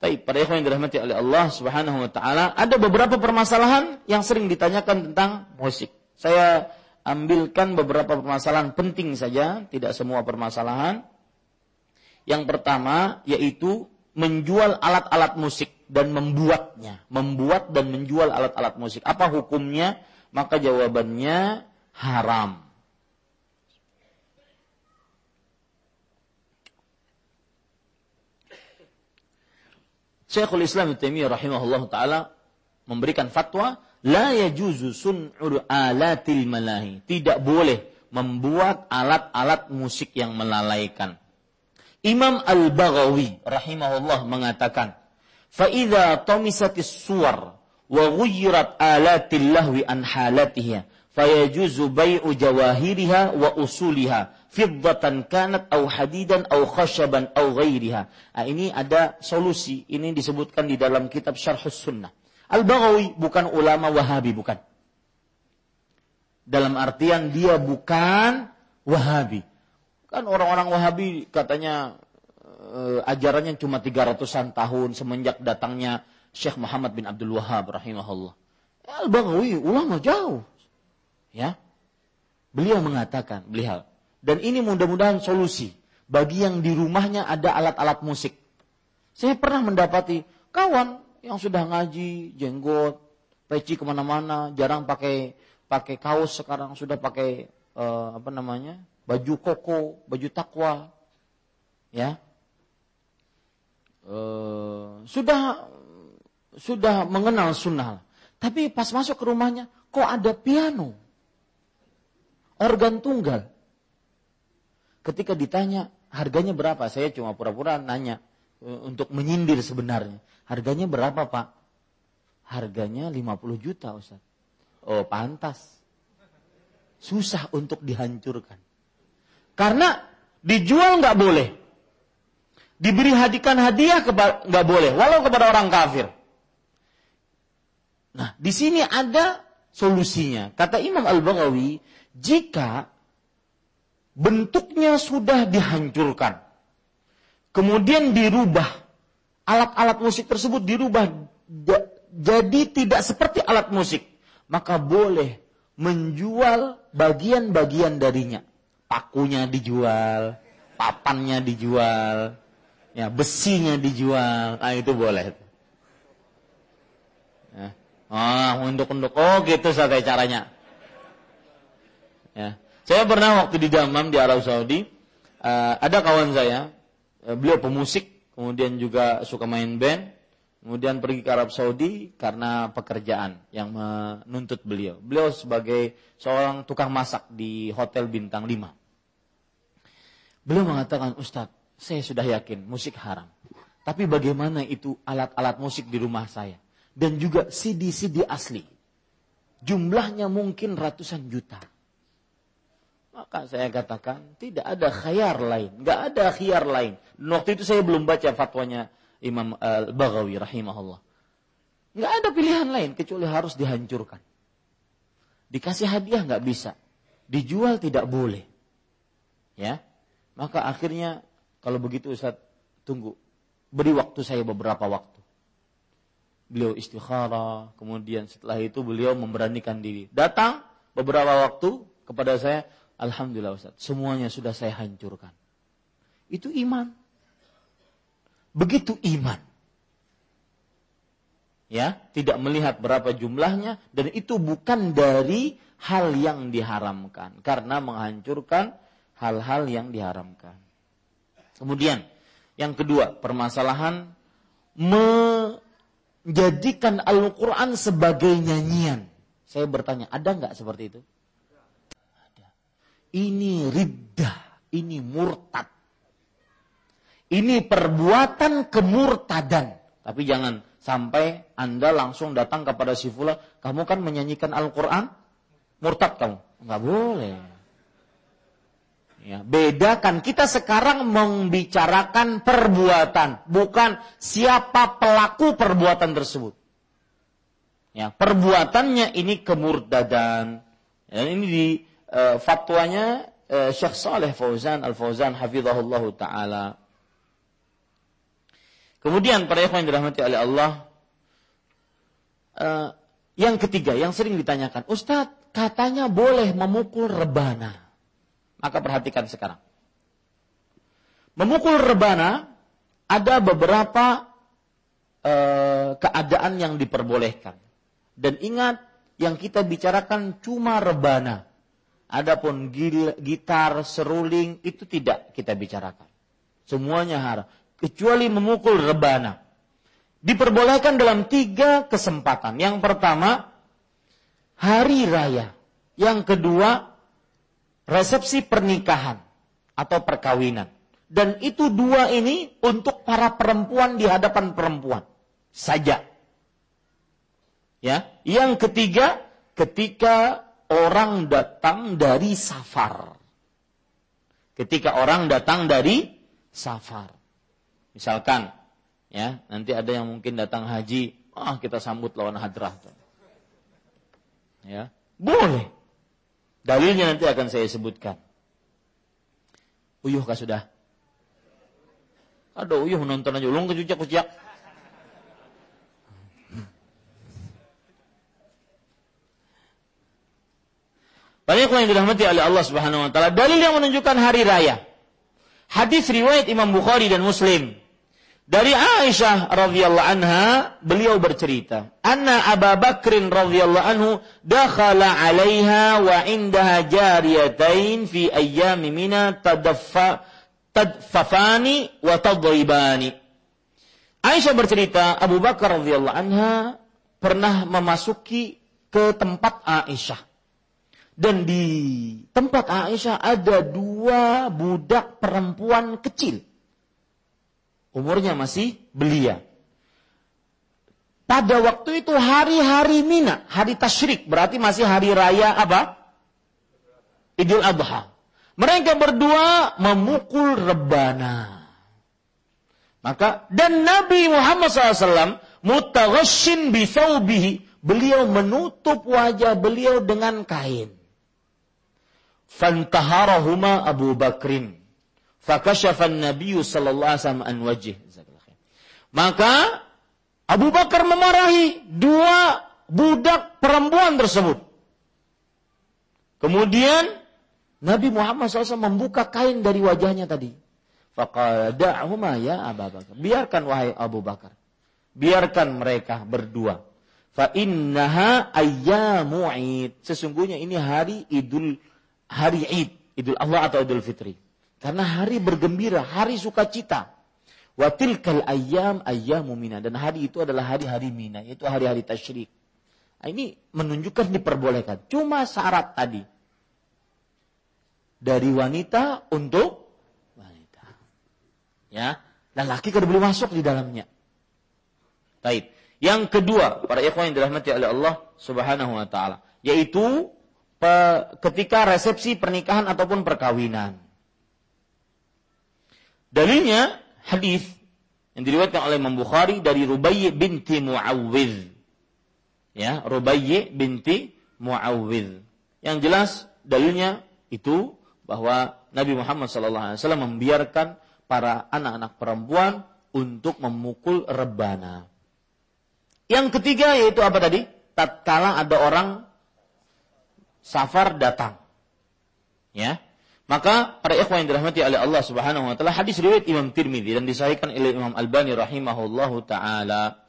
Tapi pada ikhwan yang dirahmati oleh Allah Subhanahu wa taala, ada beberapa permasalahan yang sering ditanyakan tentang musik. Saya ambilkan beberapa permasalahan penting saja, tidak semua permasalahan. Yang pertama yaitu menjual alat-alat musik dan membuatnya, membuat dan menjual alat-alat musik. Apa hukumnya? Maka jawabannya haram. Syekhul Islam Taimiyah rahimahullah taala memberikan fatwa la yajuzu sun'ul alatil malahi. Tidak boleh membuat alat-alat musik yang melalaikan. Imam Al-Baghawi rahimahullah mengatakan, "Fa tomisatis suwar wa ghuyyirat alatil lahwi an halatiha, fayajuzu bai'u jawahiriha wa usuliha fiddatan kanat au hadidan au khashaban au ghairiha." Nah, ini ada solusi. Ini disebutkan di dalam kitab Syarhus Sunnah. Al-Baghawi bukan ulama Wahabi, bukan. Dalam artian dia bukan Wahabi Kan orang-orang Wahabi katanya uh, ajarannya cuma 300-an tahun semenjak datangnya Syekh Muhammad bin Abdul Wahab rahimahullah. Al-Baghawi ulama jauh. Ya. Beliau mengatakan, beliau dan ini mudah-mudahan solusi bagi yang di rumahnya ada alat-alat musik. Saya pernah mendapati kawan yang sudah ngaji, jenggot, peci ke mana-mana, jarang pakai pakai kaos sekarang sudah pakai uh, apa namanya baju koko, baju takwa, ya, e, sudah sudah mengenal sunnah. Tapi pas masuk ke rumahnya, kok ada piano, organ tunggal. Ketika ditanya harganya berapa, saya cuma pura-pura nanya e, untuk menyindir sebenarnya. Harganya berapa pak? Harganya 50 juta Ustaz. Oh pantas. Susah untuk dihancurkan. Karena dijual nggak boleh. Diberi hadikan hadiah nggak boleh, walau kepada orang kafir. Nah, di sini ada solusinya. Kata Imam Al-Baghawi, jika bentuknya sudah dihancurkan, kemudian dirubah, alat-alat musik tersebut dirubah jadi tidak seperti alat musik, maka boleh menjual bagian-bagian darinya pakunya dijual, papannya dijual, ya besinya dijual, nah itu boleh. Ya. Oh, untuk-untuk, oh gitu saja caranya. Ya. Saya pernah waktu di Damam di Arab Saudi, uh, ada kawan saya, uh, beliau pemusik, kemudian juga suka main band, kemudian pergi ke Arab Saudi karena pekerjaan yang menuntut beliau. Beliau sebagai seorang tukang masak di hotel bintang 5. Beliau mengatakan, Ustadz, saya sudah yakin musik haram. Tapi bagaimana itu alat-alat musik di rumah saya? Dan juga CD-CD asli. Jumlahnya mungkin ratusan juta. Maka saya katakan, tidak ada khayar lain. Nggak ada khiyar lain. Dan waktu itu saya belum baca fatwanya Imam Al-Baghawi rahimahullah. Nggak ada pilihan lain kecuali harus dihancurkan. Dikasih hadiah nggak bisa. Dijual tidak boleh. Ya, maka akhirnya kalau begitu Ustaz tunggu. Beri waktu saya beberapa waktu. beliau istikharah, kemudian setelah itu beliau memberanikan diri. Datang beberapa waktu kepada saya, Alhamdulillah Ustaz, semuanya sudah saya hancurkan. Itu iman. Begitu iman. Ya, tidak melihat berapa jumlahnya dan itu bukan dari hal yang diharamkan karena menghancurkan hal-hal yang diharamkan. Kemudian yang kedua, permasalahan menjadikan Al-Quran sebagai nyanyian. Saya bertanya, ada nggak seperti itu? Ini riddah, ini murtad. Ini perbuatan kemurtadan. Tapi jangan sampai Anda langsung datang kepada si Fula, kamu kan menyanyikan Al-Quran, murtad kamu. Nggak boleh. Ya, bedakan kita sekarang membicarakan perbuatan, bukan siapa pelaku perbuatan tersebut. Ya, perbuatannya ini kemurdadan. Dan ini di uh, fatwanya uh, Syekh Saleh Fauzan Al Fauzan hafizahullah taala. Kemudian para ikhwan yang dirahmati oleh Allah uh, yang ketiga yang sering ditanyakan, Ustadz katanya boleh memukul rebana. Maka perhatikan sekarang. Memukul rebana ada beberapa e, keadaan yang diperbolehkan. Dan ingat yang kita bicarakan cuma rebana. Adapun gitar, seruling itu tidak kita bicarakan. Semuanya haram. Kecuali memukul rebana. Diperbolehkan dalam tiga kesempatan. Yang pertama, hari raya. Yang kedua, resepsi pernikahan atau perkawinan. Dan itu dua ini untuk para perempuan di hadapan perempuan saja. Ya, yang ketiga ketika orang datang dari safar. Ketika orang datang dari safar. Misalkan ya, nanti ada yang mungkin datang haji, ah kita sambut lawan hadrah. Ya, boleh. Dalilnya nanti akan saya sebutkan. Uyuh kah sudah? Ada uyuh nonton aja, ulung kecucak kuciak. Banyak yang dirahmati oleh Allah Subhanahu wa taala. Dalil yang menunjukkan hari raya. Hadis riwayat Imam Bukhari dan Muslim. Dari Aisyah radhiyallahu anha, beliau bercerita, "Anna Abu Bakr radhiyallahu anhu dakhala 'alaiha wa indaha jariyatain fi ayyami mina tadaffa tadfafani wa tadribani." Aisyah bercerita, Abu Bakar radhiyallahu anha pernah memasuki ke tempat Aisyah. Dan di tempat Aisyah ada dua budak perempuan kecil umurnya masih belia. Pada waktu itu hari-hari Mina, hari tasyrik, berarti masih hari raya apa? Idul Adha. Mereka berdua memukul rebana. Maka dan Nabi Muhammad SAW mutaghashin bi beliau menutup wajah beliau dengan kain. Fantaharahuma Abu Bakrin Fakashafan Nabi sallallahu alaihi wasallam an. Maka Abu Bakar memarahi dua budak perempuan tersebut. Kemudian Nabi Muhammad SAW membuka kain dari wajahnya tadi. Faqala da'huma ya Abu Bakar. Biarkan wahai Abu Bakar. Biarkan mereka berdua. Fa innaha ayyamu Id. Sesungguhnya ini hari Idul hari Id, Idul Allah atau Idul Fitri. Karena hari bergembira, hari sukacita. Watil kal ayam ayyamu mina. Dan hari itu adalah hari-hari mina, yaitu hari-hari tasyrik. Nah, ini menunjukkan diperbolehkan. Cuma syarat tadi. Dari wanita untuk wanita. Ya, dan laki kada boleh masuk di dalamnya. Baik. Yang kedua, para ikhwan yang dirahmati oleh Allah Subhanahu wa taala, yaitu ketika resepsi pernikahan ataupun perkawinan. Dalilnya hadis yang diriwayatkan oleh Imam Bukhari dari Rubayy binti Muawwidh. Ya, Rubayy binti Muawwidh. Yang jelas dalilnya itu bahwa Nabi Muhammad SAW membiarkan para anak-anak perempuan untuk memukul rebana. Yang ketiga yaitu apa tadi? Tatkala ada orang safar datang. Ya. Maka para ikhwan yang dirahmati oleh Allah Subhanahu wa taala hadis riwayat Imam Tirmidzi dan disahihkan oleh Imam Albani rahimahullahu taala.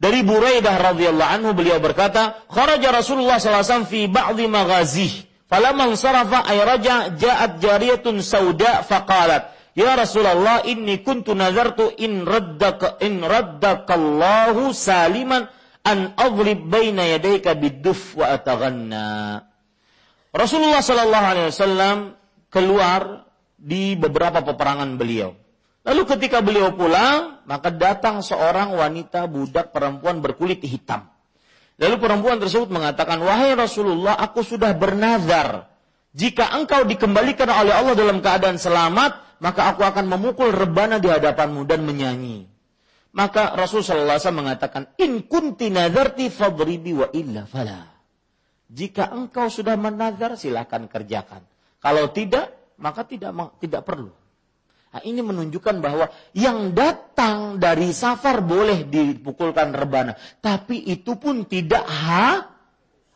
Dari Buraidah radhiyallahu anhu beliau berkata, "Kharaja Rasulullah sallallahu alaihi wasallam fi ba'dhi maghazih, falamma sarafa ay raja ja'at jariyatun sauda faqalat, Ya Rasulullah inni kuntu nazartu in raddaka in raddakallahu saliman an adrib baina yadayka biduf wa ataghanna. Rasulullah sallallahu alaihi wasallam keluar di beberapa peperangan beliau. Lalu ketika beliau pulang, maka datang seorang wanita budak perempuan berkulit hitam. Lalu perempuan tersebut mengatakan, "Wahai Rasulullah, aku sudah bernazar, jika engkau dikembalikan oleh Allah dalam keadaan selamat, maka aku akan memukul rebana di hadapanmu dan menyanyi." Maka Rasulullah SAW mengatakan, "In kunti nazarti fadribi wa illa fala." Jika engkau sudah menazar, silakan kerjakan. Kalau tidak, maka tidak tidak perlu. Nah, ini menunjukkan bahwa yang datang dari safar boleh dipukulkan rebana, tapi itu pun tidak ha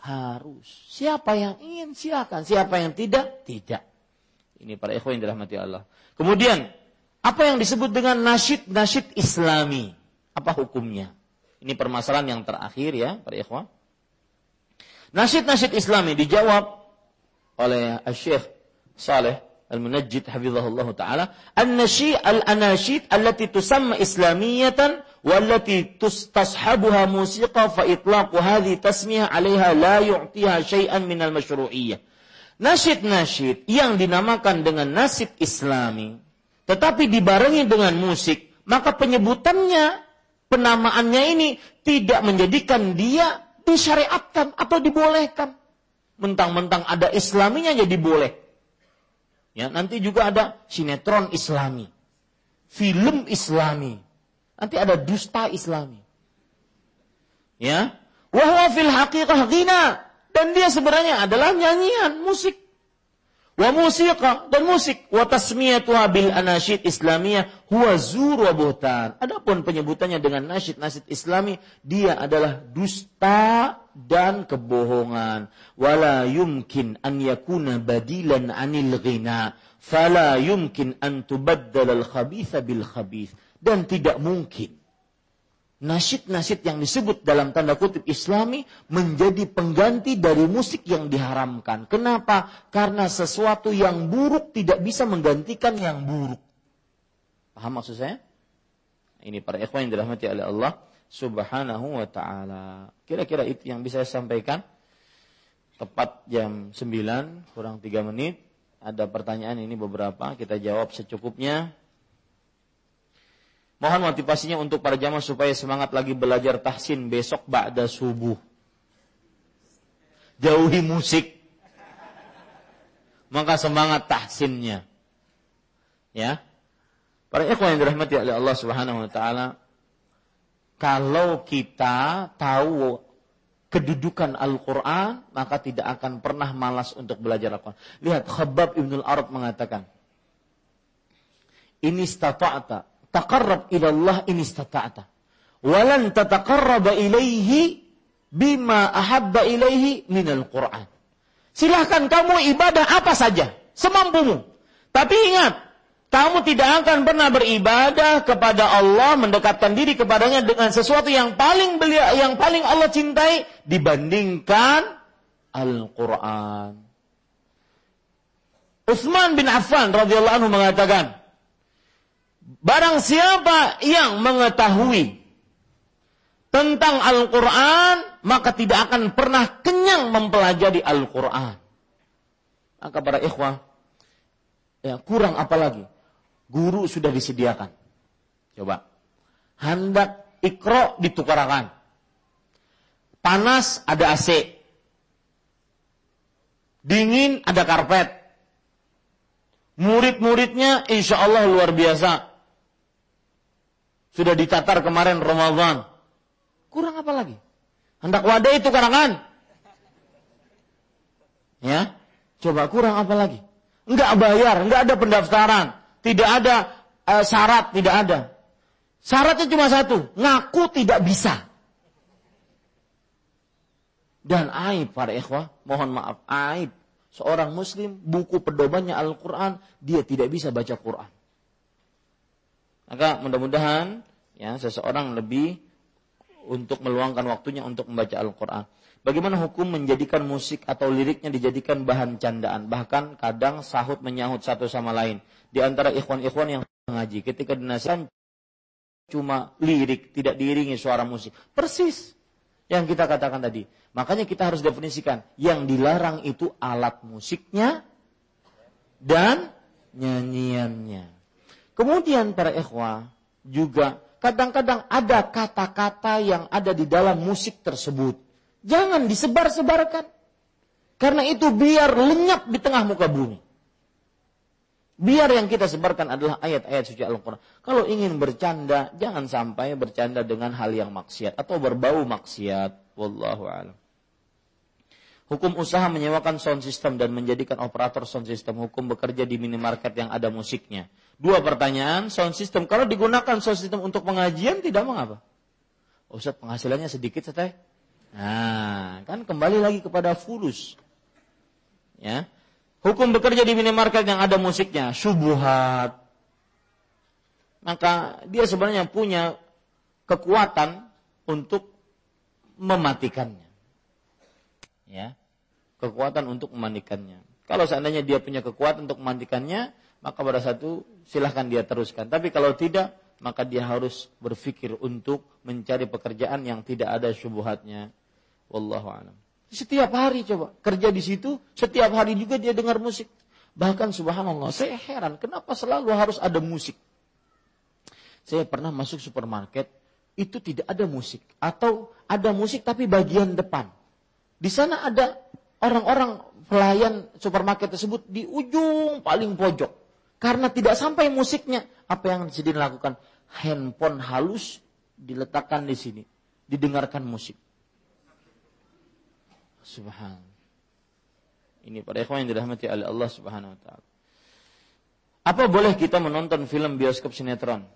harus. Siapa yang ingin silakan, siapa yang tidak tidak. Ini para ikhwan yang dirahmati Allah. Kemudian apa yang disebut dengan nasyid nasyid Islami? Apa hukumnya? Ini permasalahan yang terakhir ya, para ikhwan. Nasyid Islami dijawab oleh Syekh Saleh Al-Munajjid hafizahullah taala an-nashi al-anashid allati tusamma islamiyatan tashabuha musiqa fa itlaqu hadhi tasmiyah 'alayha la yu'tiha syai'an min al-mashru'iyyah. Nasyid-nasyid yang dinamakan dengan nasyid islami tetapi dibarengi dengan musik, maka penyebutannya, penamaannya ini tidak menjadikan dia disyariatkan atau dibolehkan. Mentang-mentang ada islaminya jadi boleh. Ya, nanti juga ada sinetron islami, film islami, nanti ada dusta islami. Ya, wahwa fil haqiqah ghina dan dia sebenarnya adalah nyanyian musik. Wa musiqa dan musik wa tasmiyatuha bil anasyid islamiyah huwa zur wa buhtan. Adapun penyebutannya dengan nasyid-nasyid islami dia adalah dusta dan kebohongan. Wala yumkin an yakuna badilan anil ghina. Fala yumkin an tubaddal al khabitha bil khabith. Dan tidak mungkin nasyid-nasyid yang disebut dalam tanda kutip islami menjadi pengganti dari musik yang diharamkan. Kenapa? Karena sesuatu yang buruk tidak bisa menggantikan yang buruk. Paham maksud saya? Ini para ikhwan yang dirahmati oleh Allah subhanahu wa ta'ala. Kira-kira itu yang bisa saya sampaikan. Tepat jam 9, kurang 3 menit. Ada pertanyaan ini beberapa, kita jawab secukupnya. Mohon motivasinya untuk para jamaah supaya semangat lagi belajar tahsin besok ba'da subuh. Jauhi musik. Maka semangat tahsinnya. Ya. Para ikhwan yang dirahmati oleh Allah Subhanahu wa taala, kalau kita tahu kedudukan Al-Quran, maka tidak akan pernah malas untuk belajar Al-Quran. Lihat, Khabbab Ibnul Arad mengatakan, ini stata'ata taqarrab ila Allah in istata'ta. Walan tataqarraba ilaihi bima ahabba ilaihi minal Qur'an. Silahkan kamu ibadah apa saja, semampumu. Tapi ingat, kamu tidak akan pernah beribadah kepada Allah, mendekatkan diri kepadanya dengan sesuatu yang paling beliau, yang paling Allah cintai dibandingkan Al-Quran. Utsman bin Affan radhiyallahu anhu mengatakan, Barang siapa yang mengetahui tentang Al-Quran, maka tidak akan pernah kenyang mempelajari Al-Quran. Maka para ikhwah, ya kurang apa lagi? Guru sudah disediakan. Coba. Hendak ikro ditukarakan. Panas ada AC. Dingin ada karpet. Murid-muridnya insya Allah luar biasa. Sudah ditatar kemarin Ramadan. Kurang apa lagi? Hendak wadah itu karangan. Ya, coba kurang apa lagi? Enggak bayar, enggak ada pendaftaran, tidak ada uh, syarat, tidak ada. Syaratnya cuma satu, ngaku tidak bisa. Dan aib para ikhwah, mohon maaf, aib. Seorang muslim, buku pedomannya Al-Quran, dia tidak bisa baca Quran. Maka mudah-mudahan ya seseorang lebih untuk meluangkan waktunya untuk membaca Al-Quran. Bagaimana hukum menjadikan musik atau liriknya dijadikan bahan candaan. Bahkan kadang sahut menyahut satu sama lain. Di antara ikhwan-ikhwan yang mengaji. Ketika dinasihatkan cuma lirik, tidak diiringi suara musik. Persis yang kita katakan tadi. Makanya kita harus definisikan. Yang dilarang itu alat musiknya dan nyanyiannya. Kemudian para ikhwah juga kadang-kadang ada kata-kata yang ada di dalam musik tersebut Jangan disebar-sebarkan. Karena itu biar lenyap di tengah muka bumi. Biar yang kita sebarkan adalah ayat-ayat suci Al-Quran. Kalau ingin bercanda, jangan sampai bercanda dengan hal yang maksiat atau berbau maksiat. Wallahu a'lam. Hukum usaha menyewakan sound system dan menjadikan operator sound system. Hukum bekerja di minimarket yang ada musiknya. Dua pertanyaan, sound system. Kalau digunakan sound system untuk pengajian, tidak mengapa. Ustaz penghasilannya sedikit, Ustaz. Nah, kan kembali lagi kepada fulus. Ya. Hukum bekerja di minimarket yang ada musiknya, subuhat. Maka dia sebenarnya punya kekuatan untuk mematikannya. Ya. Kekuatan untuk mematikannya. Kalau seandainya dia punya kekuatan untuk mematikannya, maka pada satu silahkan dia teruskan. Tapi kalau tidak, maka dia harus berpikir untuk mencari pekerjaan yang tidak ada syubhatnya. Wallahu a'lam. Setiap hari coba kerja di situ, setiap hari juga dia dengar musik. Bahkan subhanallah, saya heran kenapa selalu harus ada musik. Saya pernah masuk supermarket, itu tidak ada musik atau ada musik tapi bagian depan. Di sana ada orang-orang pelayan supermarket tersebut di ujung paling pojok. Karena tidak sampai musiknya, apa yang jadi dilakukan? Handphone halus diletakkan di sini, didengarkan musik. Subhan. Ini para ikhwan yang dirahmati oleh Allah Subhanahu wa taala. Apa boleh kita menonton film bioskop sinetron?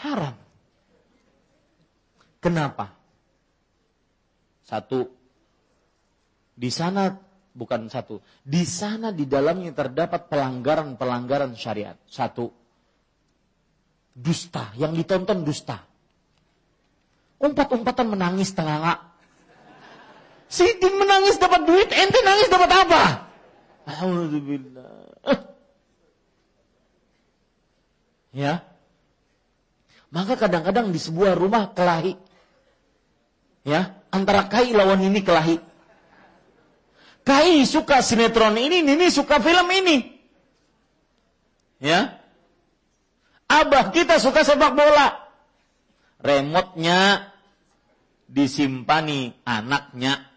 Haram. Kenapa? Satu, di sana bukan satu, di sana di dalamnya terdapat pelanggaran-pelanggaran syariat. Satu, dusta, yang ditonton dusta. Umpat-umpatan menangis tengah Siti menangis dapat duit, ente nangis dapat apa? Alhamdulillah. Ya. Maka kadang-kadang di sebuah rumah kelahi. Ya, antara Kai lawan ini kelahi. Kai suka sinetron ini, ini suka film ini. Ya. Abah kita suka sepak bola. Remotnya disimpani anaknya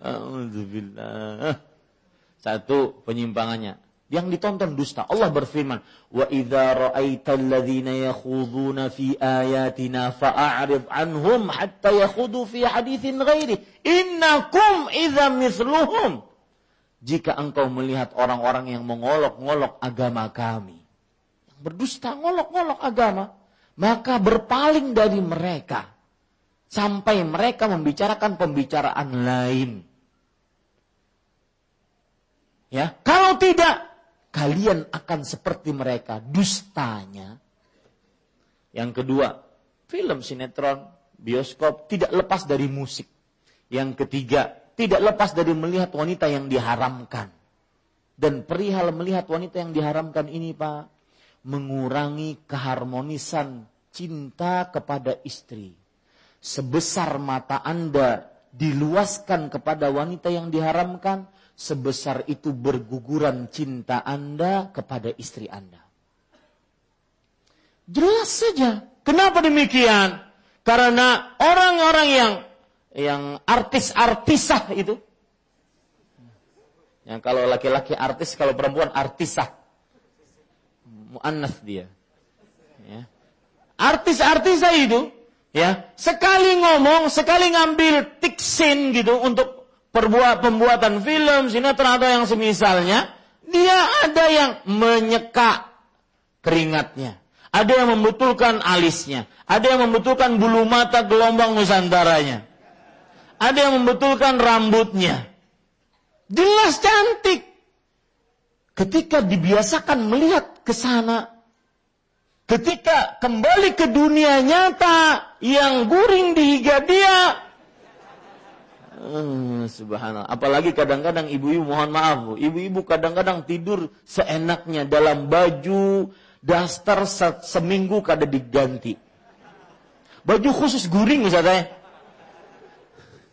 Alhamdulillah. Satu penyimpangannya. Yang ditonton dusta. Allah berfirman, "Wa idza ra'aital ladzina yakhuduna fi ayatina fa'arid anhum hatta yakhudu fi haditsin ghairi. Innakum idza mithluhum." Jika engkau melihat orang-orang yang mengolok-ngolok agama kami, yang berdusta ngolok-ngolok agama, maka berpaling dari mereka sampai mereka membicarakan pembicaraan lain Ya, kalau tidak kalian akan seperti mereka dustanya. Yang kedua, film sinetron, bioskop tidak lepas dari musik. Yang ketiga, tidak lepas dari melihat wanita yang diharamkan. Dan perihal melihat wanita yang diharamkan ini, Pak, mengurangi keharmonisan cinta kepada istri. Sebesar mata Anda diluaskan kepada wanita yang diharamkan, sebesar itu berguguran cinta Anda kepada istri Anda. Jelas saja. Kenapa demikian? Karena orang-orang yang yang artis-artisah itu yang kalau laki-laki artis, kalau perempuan artisah. Mu'annas dia. Ya. Artis-artisah itu ya, sekali ngomong, sekali ngambil tiksin gitu untuk perbuat pembuatan film, sinetron atau yang semisalnya, dia ada yang menyeka keringatnya. Ada yang membetulkan alisnya. Ada yang membetulkan bulu mata gelombang nusantaranya. ada yang membetulkan rambutnya. Jelas cantik. Ketika dibiasakan melihat ke sana, ketika kembali ke dunia nyata yang guring di higa dia, Hmm, subhanallah. Apalagi kadang-kadang ibu-ibu mohon maaf, ibu-ibu kadang-kadang tidur seenaknya dalam baju daster seminggu kada diganti. Baju khusus guring misalnya.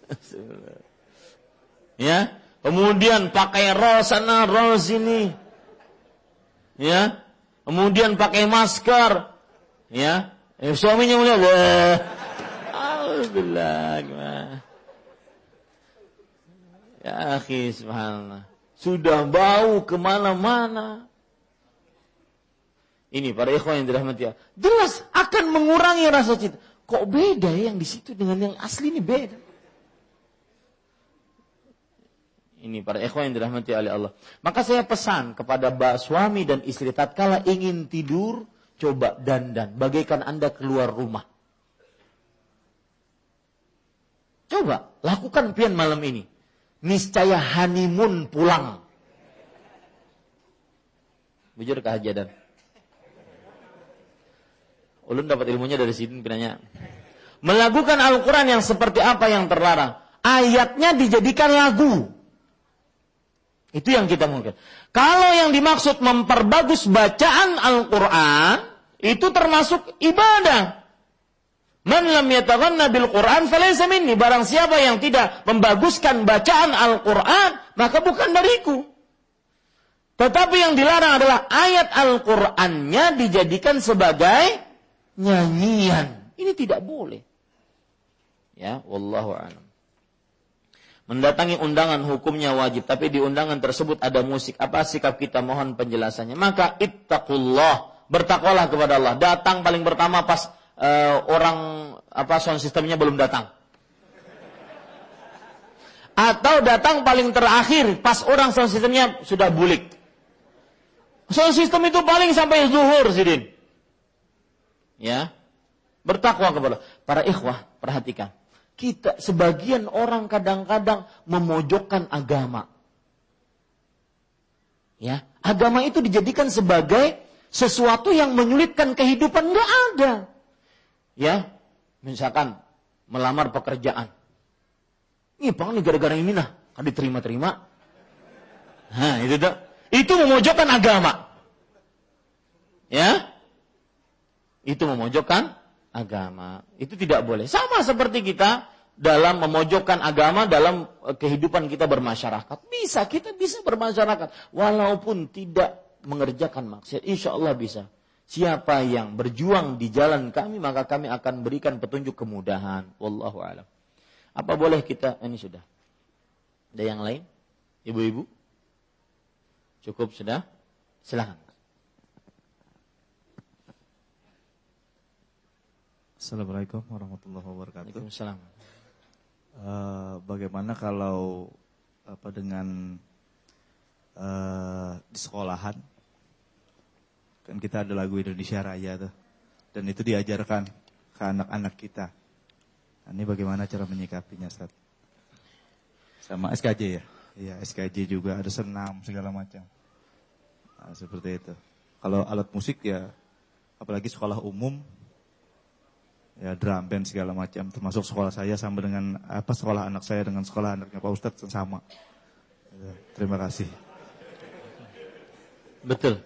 ya, kemudian pakai ros sana, ros ini. Ya, kemudian pakai masker. Ya, eh, suaminya melihat, eh, Alhamdulillah? Ya akhi subhanallah. Sudah bau ke mana-mana. Ini para ikhwan yang dirahmati Allah. Jelas akan mengurangi rasa cinta. Kok beda ya yang di situ dengan yang asli ini beda. Ini para ikhwan yang dirahmati oleh Allah. Maka saya pesan kepada suami dan istri tatkala ingin tidur, coba dandan. Bagaikan Anda keluar rumah. Coba lakukan pian malam ini niscaya honeymoon pulang. Bujur kehajadan. Ulun dapat ilmunya dari sini pinanya. Melakukan Al-Quran yang seperti apa yang terlarang. Ayatnya dijadikan lagu. Itu yang kita mungkin. Kalau yang dimaksud memperbagus bacaan Al-Quran, itu termasuk ibadah. Man lam yataghanna bil Quran falaysa minni. Barang siapa yang tidak membaguskan bacaan Al-Quran, maka bukan dariku. Tetapi yang dilarang adalah ayat Al-Qur'annya dijadikan sebagai nyanyian. Ini tidak boleh. Ya, wallahu a'lam. Mendatangi undangan hukumnya wajib, tapi di undangan tersebut ada musik. Apa sikap kita? Mohon penjelasannya. Maka ittaqullah, bertakwalah kepada Allah. Datang paling pertama pas uh, orang apa sound sistemnya belum datang. Atau datang paling terakhir pas orang sound sistemnya sudah bulik. Sound sistem itu paling sampai zuhur sidin. Ya. Bertakwa kepada para ikhwah, perhatikan. Kita sebagian orang kadang-kadang memojokkan agama. Ya, agama itu dijadikan sebagai sesuatu yang menyulitkan kehidupan nggak ada ya misalkan melamar pekerjaan. Ini bang nih gara-gara ini nah, kan diterima-terima. Nah itu tuh. Itu memojokkan agama. Ya, itu memojokkan agama. Itu tidak boleh. Sama seperti kita dalam memojokkan agama dalam eh, kehidupan kita bermasyarakat. Bisa, kita bisa bermasyarakat. Walaupun tidak mengerjakan maksiat. Insya Allah bisa. Siapa yang berjuang di jalan kami maka kami akan berikan petunjuk kemudahan. Wallahu alam. Apa boleh kita ini sudah? Ada yang lain? Ibu-ibu? Cukup sudah? Silahkan. Assalamualaikum warahmatullahi wabarakatuh. Waalaikumsalam. Uh, bagaimana kalau apa dengan uh, di sekolahan Kan kita ada lagu Indonesia Raya tuh. Dan itu diajarkan ke anak-anak kita. Nah, ini bagaimana cara menyikapinya, Ustaz? Sama SKJ ya? Iya, SKJ juga ada senam segala macam. Nah, seperti itu. Kalau alat musik ya, apalagi sekolah umum, ya drum band segala macam. Termasuk sekolah saya sama dengan apa sekolah anak saya dengan sekolah anaknya Pak Ustadz sama. Ya, terima kasih. Betul.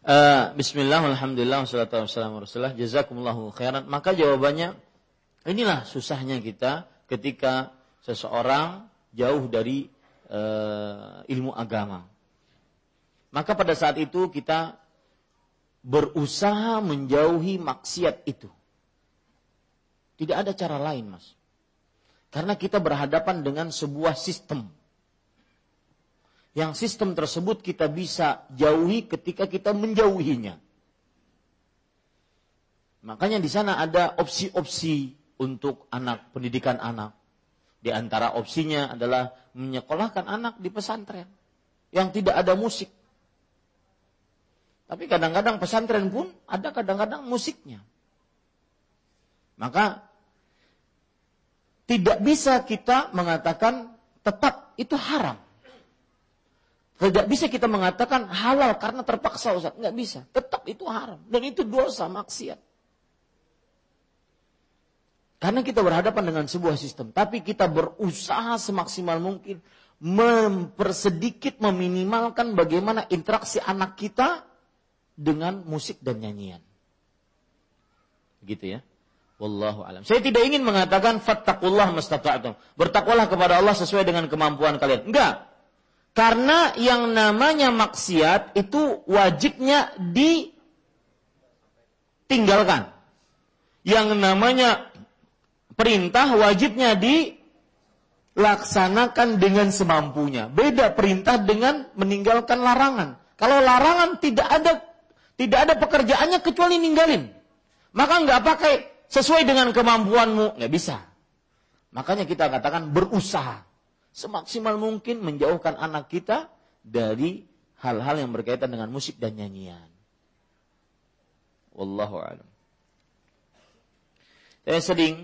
Uh, Bismillah, Alhamdulillah, wassalatu wassalamu rasulullah, jazakumullahu khairan. Maka jawabannya, inilah susahnya kita ketika seseorang jauh dari uh, ilmu agama. Maka pada saat itu kita berusaha menjauhi maksiat itu. Tidak ada cara lain, Mas. Karena kita berhadapan dengan sebuah sistem yang sistem tersebut kita bisa jauhi ketika kita menjauhinya. Makanya di sana ada opsi-opsi untuk anak, pendidikan anak. Di antara opsinya adalah menyekolahkan anak di pesantren yang tidak ada musik. Tapi kadang-kadang pesantren pun ada kadang-kadang musiknya. Maka tidak bisa kita mengatakan tetap itu haram. Tidak bisa kita mengatakan halal karena terpaksa Ustaz. Nggak bisa. Tetap itu haram. Dan itu dosa maksiat. Karena kita berhadapan dengan sebuah sistem. Tapi kita berusaha semaksimal mungkin. Mempersedikit, meminimalkan bagaimana interaksi anak kita dengan musik dan nyanyian. Gitu ya. Wallahu alam. Saya tidak ingin mengatakan fattakullah mastata'tum. Bertakwalah kepada Allah sesuai dengan kemampuan kalian. Enggak. Karena yang namanya maksiat itu wajibnya ditinggalkan. Yang namanya perintah wajibnya dilaksanakan dengan semampunya. Beda perintah dengan meninggalkan larangan. Kalau larangan tidak ada tidak ada pekerjaannya kecuali ninggalin. Maka nggak pakai sesuai dengan kemampuanmu, nggak bisa. Makanya kita katakan berusaha semaksimal mungkin menjauhkan anak kita dari hal-hal yang berkaitan dengan musik dan nyanyian. Wallahu a'lam. Saya sering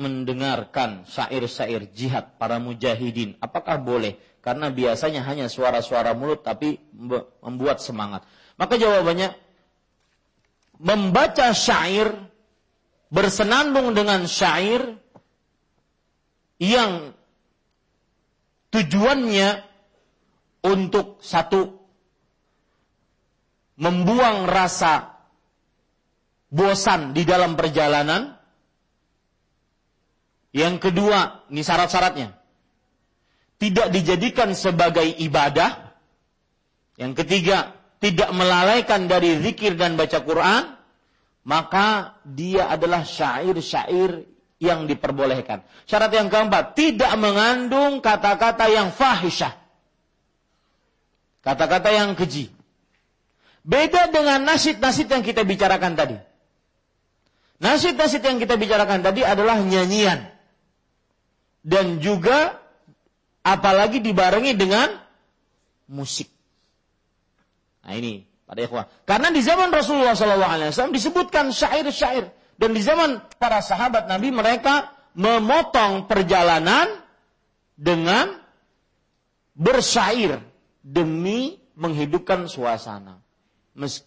mendengarkan syair-syair jihad para mujahidin. Apakah boleh? Karena biasanya hanya suara-suara mulut tapi membuat semangat. Maka jawabannya membaca syair, bersenandung dengan syair yang tujuannya untuk satu membuang rasa bosan di dalam perjalanan. Yang kedua, ini syarat-syaratnya. Tidak dijadikan sebagai ibadah. Yang ketiga, tidak melalaikan dari zikir dan baca Quran, maka dia adalah syair-syair yang diperbolehkan. Syarat yang keempat, tidak mengandung kata-kata yang fahisyah. Kata-kata yang keji. Beda dengan nasid-nasid yang kita bicarakan tadi. Nasid-nasid yang kita bicarakan tadi adalah nyanyian. Dan juga apalagi dibarengi dengan musik. Nah ini pada ikhwah. Karena di zaman Rasulullah SAW disebutkan syair-syair. Dan di zaman para sahabat Nabi mereka memotong perjalanan dengan bersyair demi menghidupkan suasana.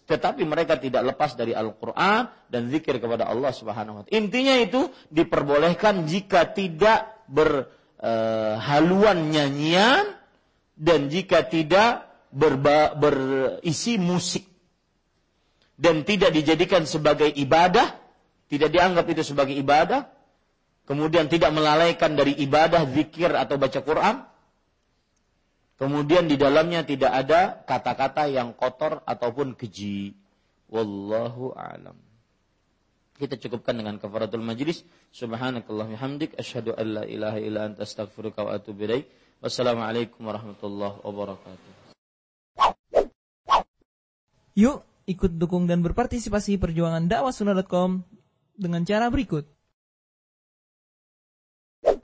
Tetapi mereka tidak lepas dari Al-Quran dan zikir kepada Allah Subhanahu Wa Taala. Intinya itu diperbolehkan jika tidak berhaluan eh, nyanyian dan jika tidak berba, berisi musik dan tidak dijadikan sebagai ibadah, tidak dianggap itu sebagai ibadah, kemudian tidak melalaikan dari ibadah, zikir atau baca Quran, kemudian di dalamnya tidak ada kata-kata yang kotor ataupun keji. Wallahu a'lam. Kita cukupkan dengan kafaratul majlis. Subhanakallah hamdik. Asyhadu an la ilaha illa anta astaghfiruka wa atubu ilaik. Wassalamualaikum warahmatullahi wabarakatuh. Yuk ikut dukung dan berpartisipasi perjuangan dakwahsunnah.com dengan cara berikut.